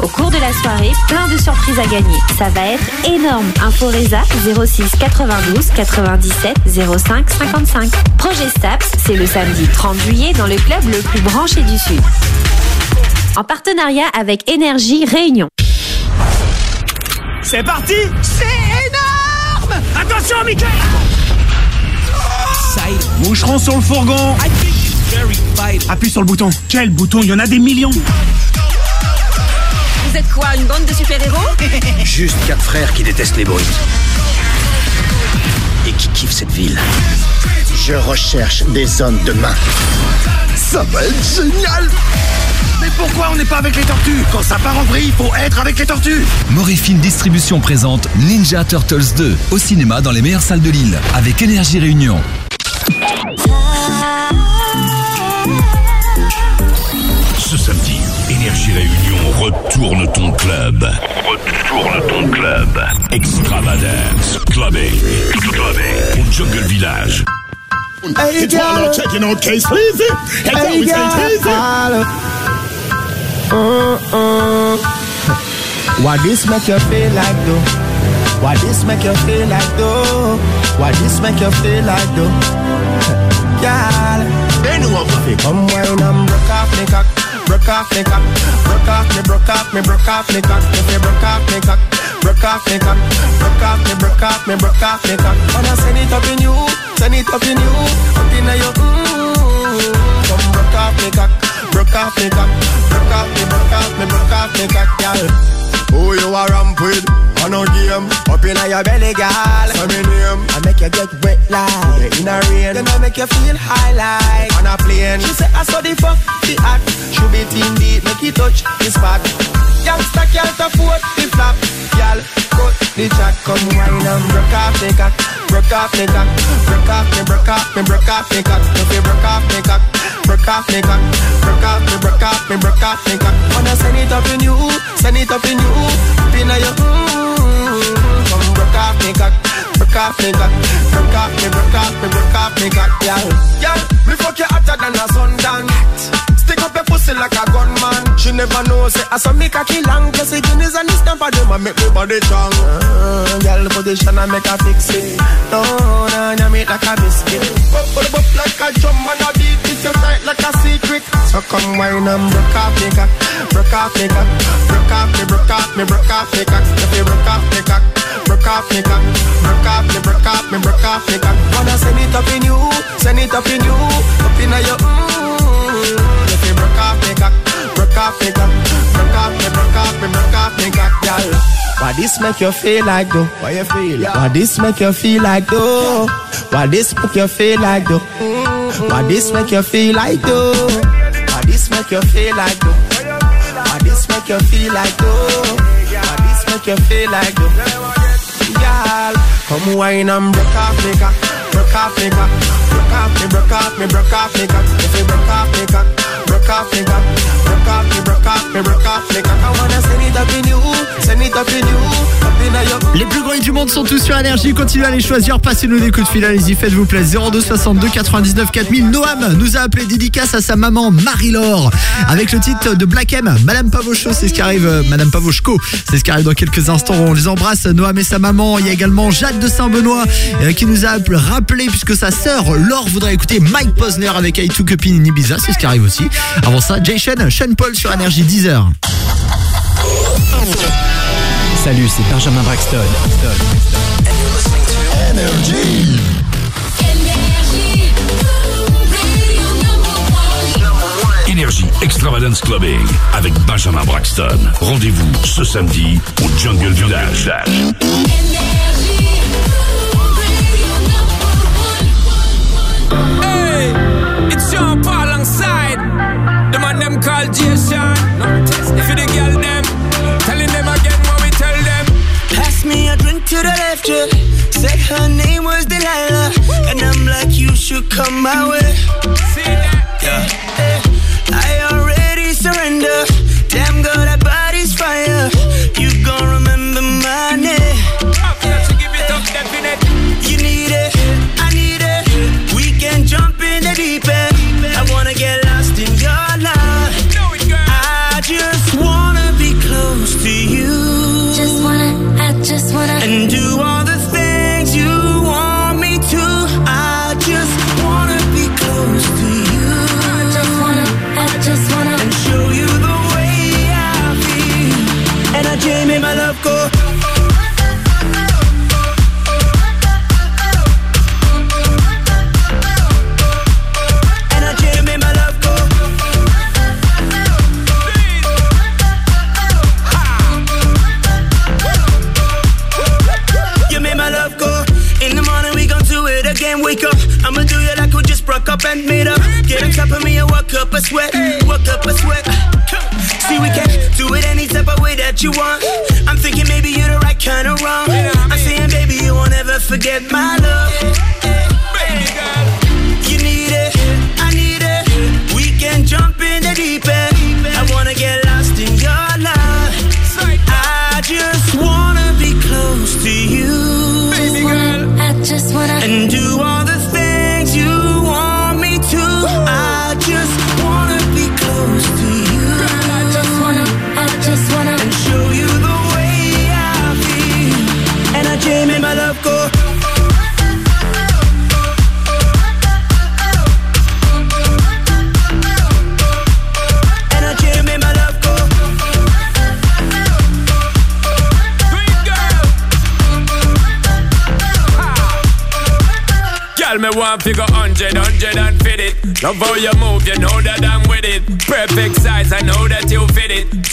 S44: Au cours de la soirée, plein de surprises à gagner. Ça va être énorme. Info Reza 06 92 97 05 55. Projet Staps, c'est le samedi 30 juillet dans le club le plus branché du Sud. En partenariat avec Énergie Réunion.
S108: C'est parti C'est énorme Attention, Mickey
S113: Moucheron sur le fourgon. Appuie sur le bouton.
S108: Quel bouton Il y en a des millions
S44: Vous êtes quoi, une bande de super-héros?
S114: Juste quatre frères qui détestent les bruits. Et qui kiffent cette ville. Je recherche des hommes de main. Ça va être génial Mais pourquoi on n'est pas avec les tortues? Quand ça part en vrille, il faut être avec les tortues
S111: Morifilm Distribution présente Ninja Turtles 2 au cinéma dans les meilleures salles de Lille avec Énergie Réunion.
S2: Ce samedi, Énergie Réunion retourne ton club. Retourne ton club. Extravagance. Clubbing. Clubbing. Au Jungle Village.
S50: Hey,
S115: It's all about checking out case easy. Hey,
S50: Hey,
S115: always say easy.
S50: girl. Uh-uh. Why this make you feel like though? Why this make you feel like though? Why this make you feel like though? Girl, bend over. Fi Come wine and broke off me cock, broke off me cock, broke off me, broke off me, broke off me cock. If you broke off me cock, broke off me cock, broke off me, broke off me, broke off me cock. Wanna send it up in you, send it up in you, up in your mm. Come broke off me cock, broke off me cock, broke off me, broke off me, broke off me cock, girl. Who you a ramp with? On a game, up in your belly, girl. Say me name. I make you get wet like in a rain. Then I make you feel high like on a plane. She say I saw the fuck the act. Should be team deep, make it touch the spot. Youngster can't afford the flap. Girl, cut the chat, come wine and broke off the cock, broke off the cock, broke off me, broke off me, broke off the cock. If you broke off the cock, broke off the cock, broke off me, broke off me, broke off the cock. Wanna send it up in you, send it up in you, up in your mm. Broke off me cock, broke off me cock, broke off me, broke off me, broke off me cock, girl. Girl, me fuck you hotter than a sundown. Stick up your pussy like a gunman. She never knows it. I saw me cocky long, plus the guineas and the stamp of them. I make me body strong. Uh, girl, position I make her fix it. No, no, no, make like a biscuit. Bop, bop, bop like a drum and a beat you tight like a secret. So come wine and broke off me cock, broke off me cock, broke off me, broke off me, broke off me cock. If you broke off me cock, broke off me cock, broke off me, broke off me, broke off me cock. Wanna send it up in you, send it up in you, up in your mm. If you broke off me cock, broke off me cock, broke off me, broke off me, broke off me cock, girl. Why this make you feel like though? Why you feel? Why this make you feel like though? Why this make you feel like though? Why this make you feel like though? Why this make you feel like though? Why this make you feel like though? Why this make you feel like though? Girl, come wine and broke off me cock, broke off me cock, broke off me, broke off me, broke off me cock. If you broke off me cock,
S95: Les plus gros du monde sont tous sur énergie. Continuez à les choisir. Passez-nous des coups de fil. Allez-y, faites-vous plaisir. 02 62 99 4000. Noam nous a appelé dédicace à sa maman Marie-Laure avec le titre de Black M. Madame Pavocho, c'est ce qui arrive. euh, Madame Pavochko, c'est ce qui arrive dans quelques instants. On les embrasse, Noam et sa maman. Il y a également Jade de Saint-Benoît euh, qui nous a appelé- rappelé puisque sa sœur Laure voudrait écouter Mike Posner avec I Took a in Ibiza. C'est ce qui arrive aussi. Avant ça, Jason, Sean Paul sur Énergie 10h.
S11: Salut, c'est Benjamin Braxton.
S2: Énergie Extravagance Clubbing avec Benjamin Braxton. Rendez-vous ce samedi au Jungle Village.
S80: Hey, it's Sean Paul alongside the man them. If you the girl them, telling them again what we tell them.
S22: Pass me a drink to the left, yeah. Said her name was Delilah, and I'm like, you should come my way.
S80: See that?
S22: Yeah. Hey, I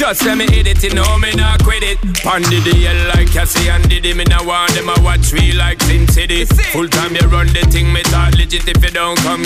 S22: Just
S80: let me hit it, you know me not quit it. Pondy the hell like Cassie and Diddy. Me now want them, I watch me like Sin City. Full time you run the thing, me talk legit. If you don't come,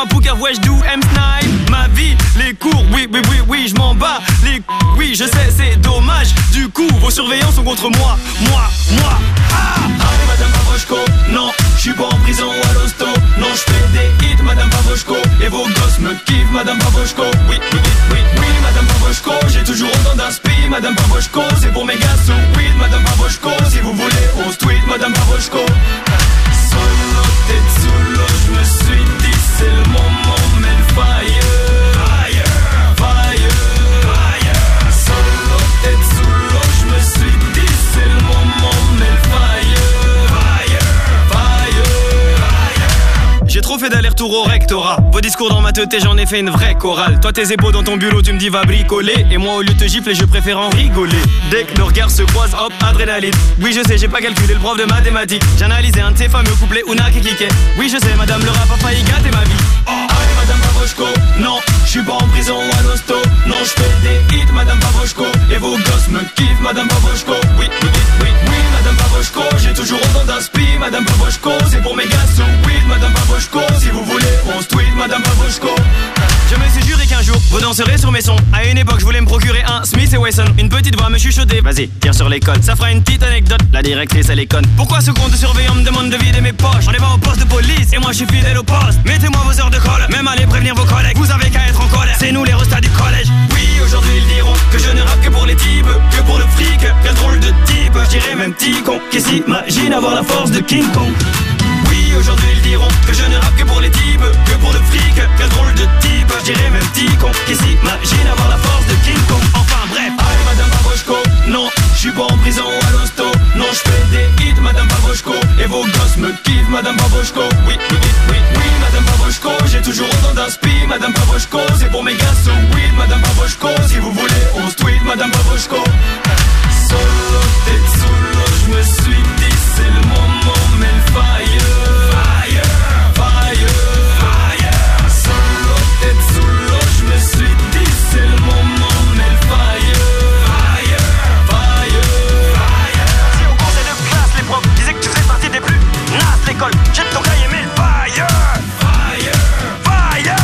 S22: Ma poucave, ouais je do M-Snipe Ma vie, les cours, oui, oui, oui, oui, je m'en bats Les oui, je sais, c'est dommage. Du coup, vos surveillants sont contre moi Discours dans ma tête j'en ai fait une vraie chorale. Toi tes épaules dans ton bulot tu me dis va bricoler. Et moi au lieu de te gifler je préfère en rigoler. Dès que nos regards se croisent hop adrénaline. Oui je sais j'ai pas calculé le prof de mathématiques. J'ai analysé un de ces fameux couplets Una qui kickait. Oui je sais madame le rap a failli gâter ma vie
S116: Non, je suis pas en prison à l'hosto. Non, je fais des hits Madame Pavoshko. Et vos gosses me kiffent Madame Pavoshko. Oui, oui, oui, oui, Madame Pavoshko. J'ai toujours autant d'inspi Madame Pavoshko. C'est pour mes gars so weed Madame Pavoshko. Si vous voulez on se tweet Madame Pavoshko
S22: Je me suis juré qu'un jour vous danserez sur mes sons. À une époque je voulais me procurer un Smith et Wesson. Une petite voix me chuchoter Vas-y tire sur les Ça fera une petite anecdote. La directrice elle est conne. Pourquoi ce compte surveillant me demande de vider mes poches? On est pas au poste de police. Et moi je suis fidèle au poste. Mettez-moi vos heures de colle. Même allez prévenir vos collègues. Vous avez qu'à être en colère. C'est nous les restats du collège.
S116: Oui, aujourd'hui ils diront que je ne rappe que pour les types, que pour le fric. Quel drôle de type, je dirais même petit con. Qui s'imagine avoir la force de King Kong? aujourd'hui ils diront que je ne rappe que pour les types, que pour le fric, quel drôle de type, je dirais même petit con, qui s'imagine avoir la force de King Kong, enfin bref, aïe madame Babochko, non, je suis pas en prison à l'hosto, non je fais des hits madame Babochko, et vos gosses me kiffent madame Babochko, oui, oui, oui, oui, madame Babochko, j'ai toujours autant d'inspi, madame Babochko, c'est pour mes gars so oui madame Babochko, si vous voulez
S5: on se tweet madame Babochko. Solo, tête sous l'eau, je me suis dit c'est le moment, mais le
S22: faille J'ai ton cahier fire. Fire. Fire.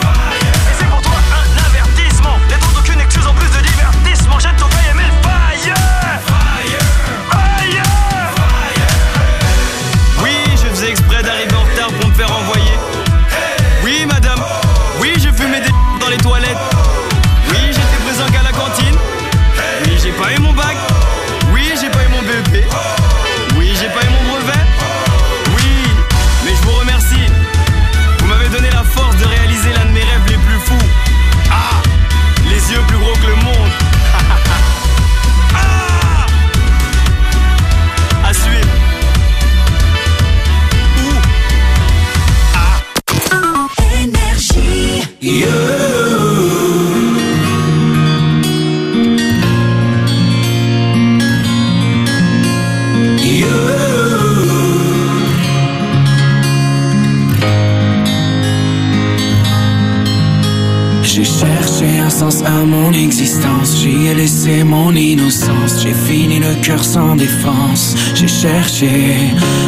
S22: Fire. Et c'est pour toi un avertissement. Et donc aucune excuse en plus de divertissement. J'ai ton cahier mille fire. Fire. Fire. Fire. Oui, je faisais exprès d'arriver en retard pour me faire envoyer. Oui, madame. Oui, je fumais des dans les toilettes. Oui, j'étais présent qu'à la cantine. Oui, j'ai pas eu mon bac.
S5: cœur sans défense. J'ai cherché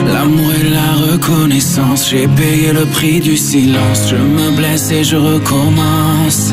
S5: l'amour et la reconnaissance. J'ai payé le prix du silence. Je me blesse et je recommence.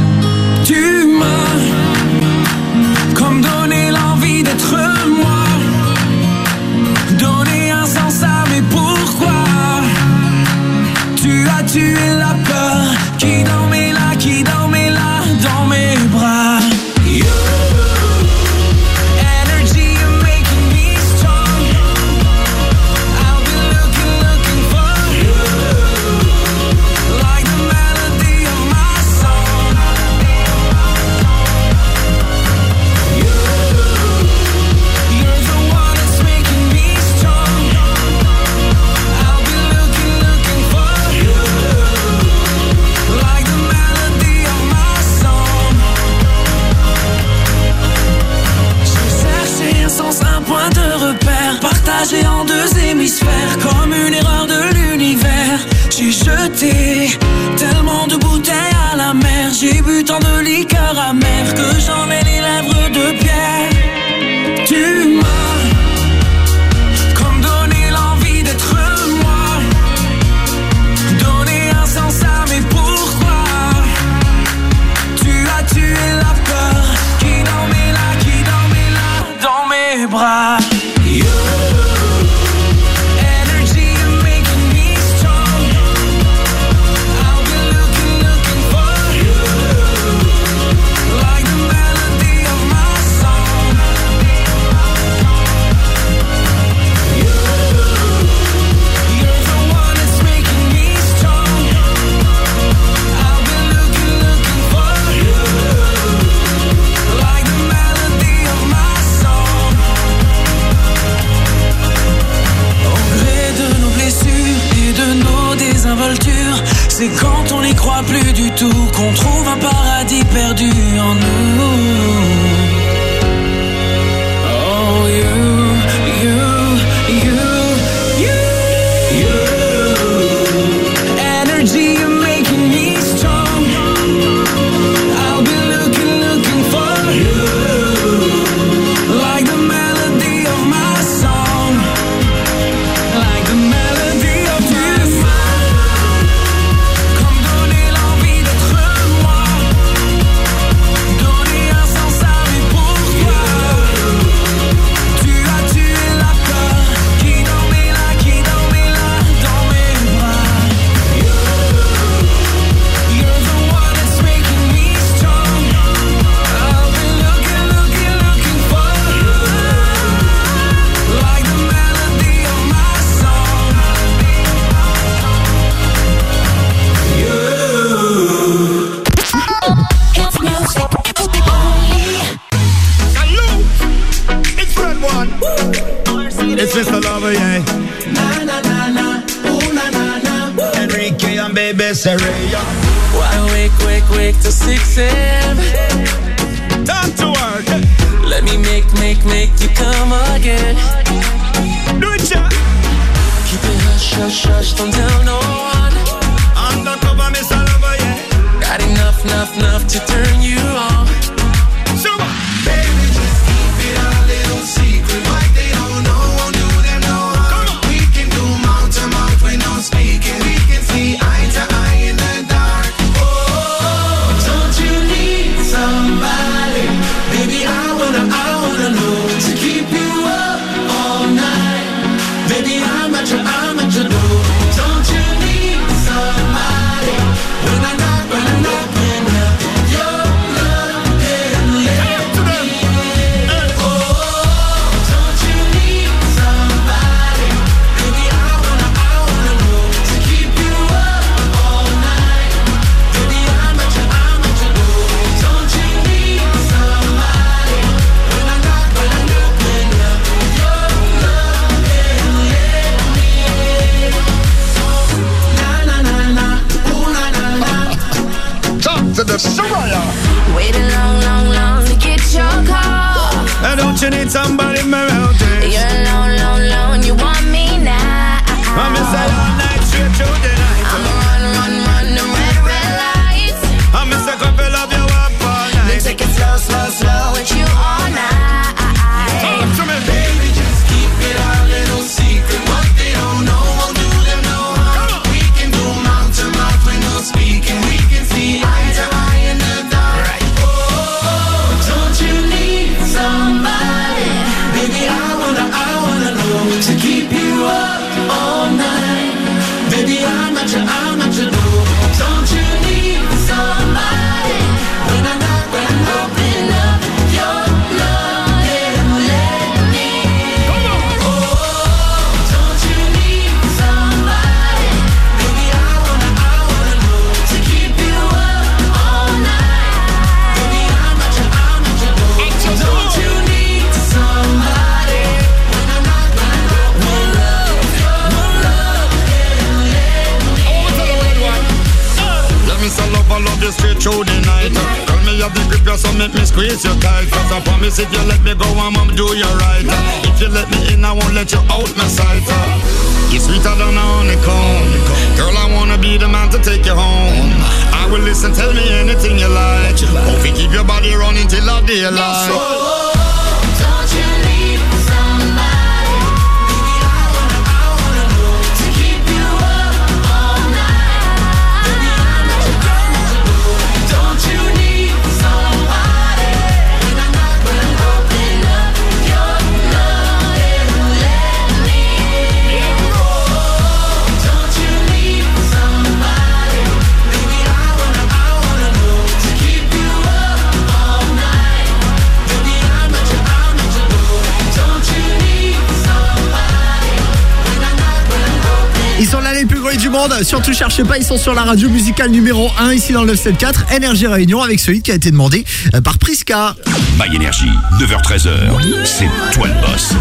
S95: Surtout cherchez pas, ils sont sur la radio musicale numéro 1 ici dans le 974, Énergie Réunion avec celui qui a été demandé euh, par Priska.
S2: My Energy, 9h-13h, c'est toi le boss.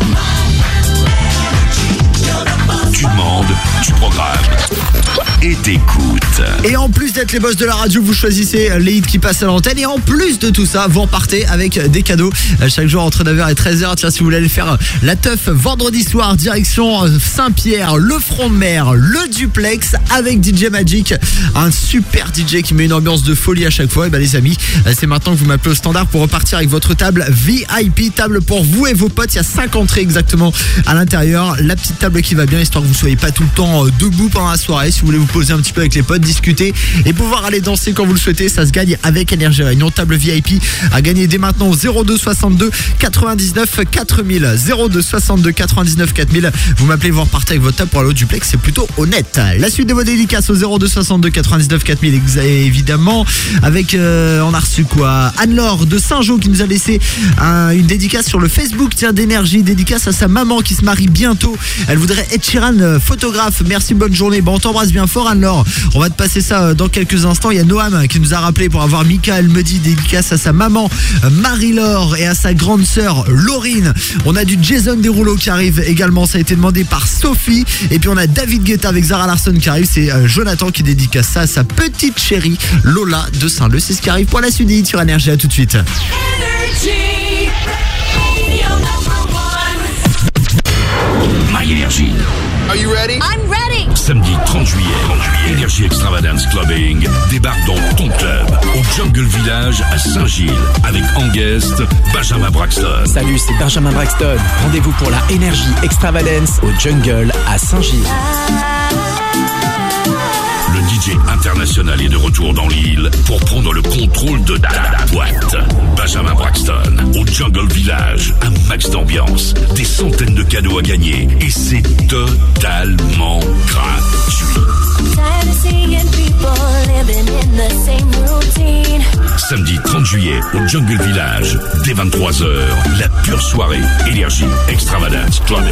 S2: Tu demandes, tu programmes et t'écoutes.
S95: Et en plus d'être les boss de la radio, vous choisissez les hits qui passent à l'antenne. Et en plus de tout ça, vous repartez avec des cadeaux euh, chaque jour entre 9h et 13h. Tiens, si vous voulez aller faire la teuf vendredi soir, direction euh, Saint-Pierre, le front de mer, le duplex avec DJ Magic. Un super DJ qui met une ambiance de folie à chaque fois. Et ben les amis, euh, c'est maintenant que vous m'appelez au standard pour repartir avec votre table VIP, table pour vous et vos potes. Il y a 5 entrées exactement à l'intérieur. La petite table qui va bien, histoire que vous soyez pas tout le temps euh, debout pendant la soirée. Si vous voulez vous poser un petit peu avec les potes, discuter et pouvoir aller danser quand vous le souhaitez, ça se gagne avec Énergie Réunion. Table VIP à gagner dès maintenant au 02 62 99 4000. 02 62 99 4000. Vous m'appelez, vous repartez avec votre table pour aller au duplex, c'est plutôt honnête. La suite de vos dédicaces au 02 62 99 4000, ex- évidemment. Avec, euh, on a reçu quoi? Anne-Laure de Saint-Jean qui nous a laissé un- une dédicace sur le Facebook, tiens, d'énergie. Dédicace à sa maman qui se marie bientôt. Elle voudrait être Sheeran, euh, photographe. Merci, bonne journée. Bon, on t'embrasse bien fort, Anne-Laure. On va te passer ça euh, dans quelques instants. Il y a Noam qui nous a rappelé pour avoir Michael me dit dédicace à sa maman Marie-Laure et à sa grande sœur Laurine. On a du Jason Derulo qui arrive également. Ça a été demandé par Sophie. Et puis on a David Guetta avec Zara Larson qui arrive. C'est euh, Jonathan qui dédicace ça à sa petite chérie Lola de Saint-Leu. C'est ce qui arrive pour la suite sur Énergie. À tout de suite.
S2: My Energy.
S117: Are you ready?
S118: I'm ready.
S2: Samedi 30 juillet, 30 juillet, Energy Extravagance Clubbing débarque dans ton club au Jungle Village à Saint-Gilles avec en guest Benjamin Braxton.
S119: Salut, c'est Benjamin Braxton. Rendez-vous pour la Energy Extravagance au Jungle à Saint-Gilles.
S2: International est de retour dans l'île pour prendre le contrôle de la boîte. Benjamin Braxton, au Jungle Village, un max d'ambiance, des centaines de cadeaux à gagner et c'est totalement gratuit. Samedi 30 juillet au Jungle Village, dès 23h, la pure soirée, énergie, extravagance, clubbing.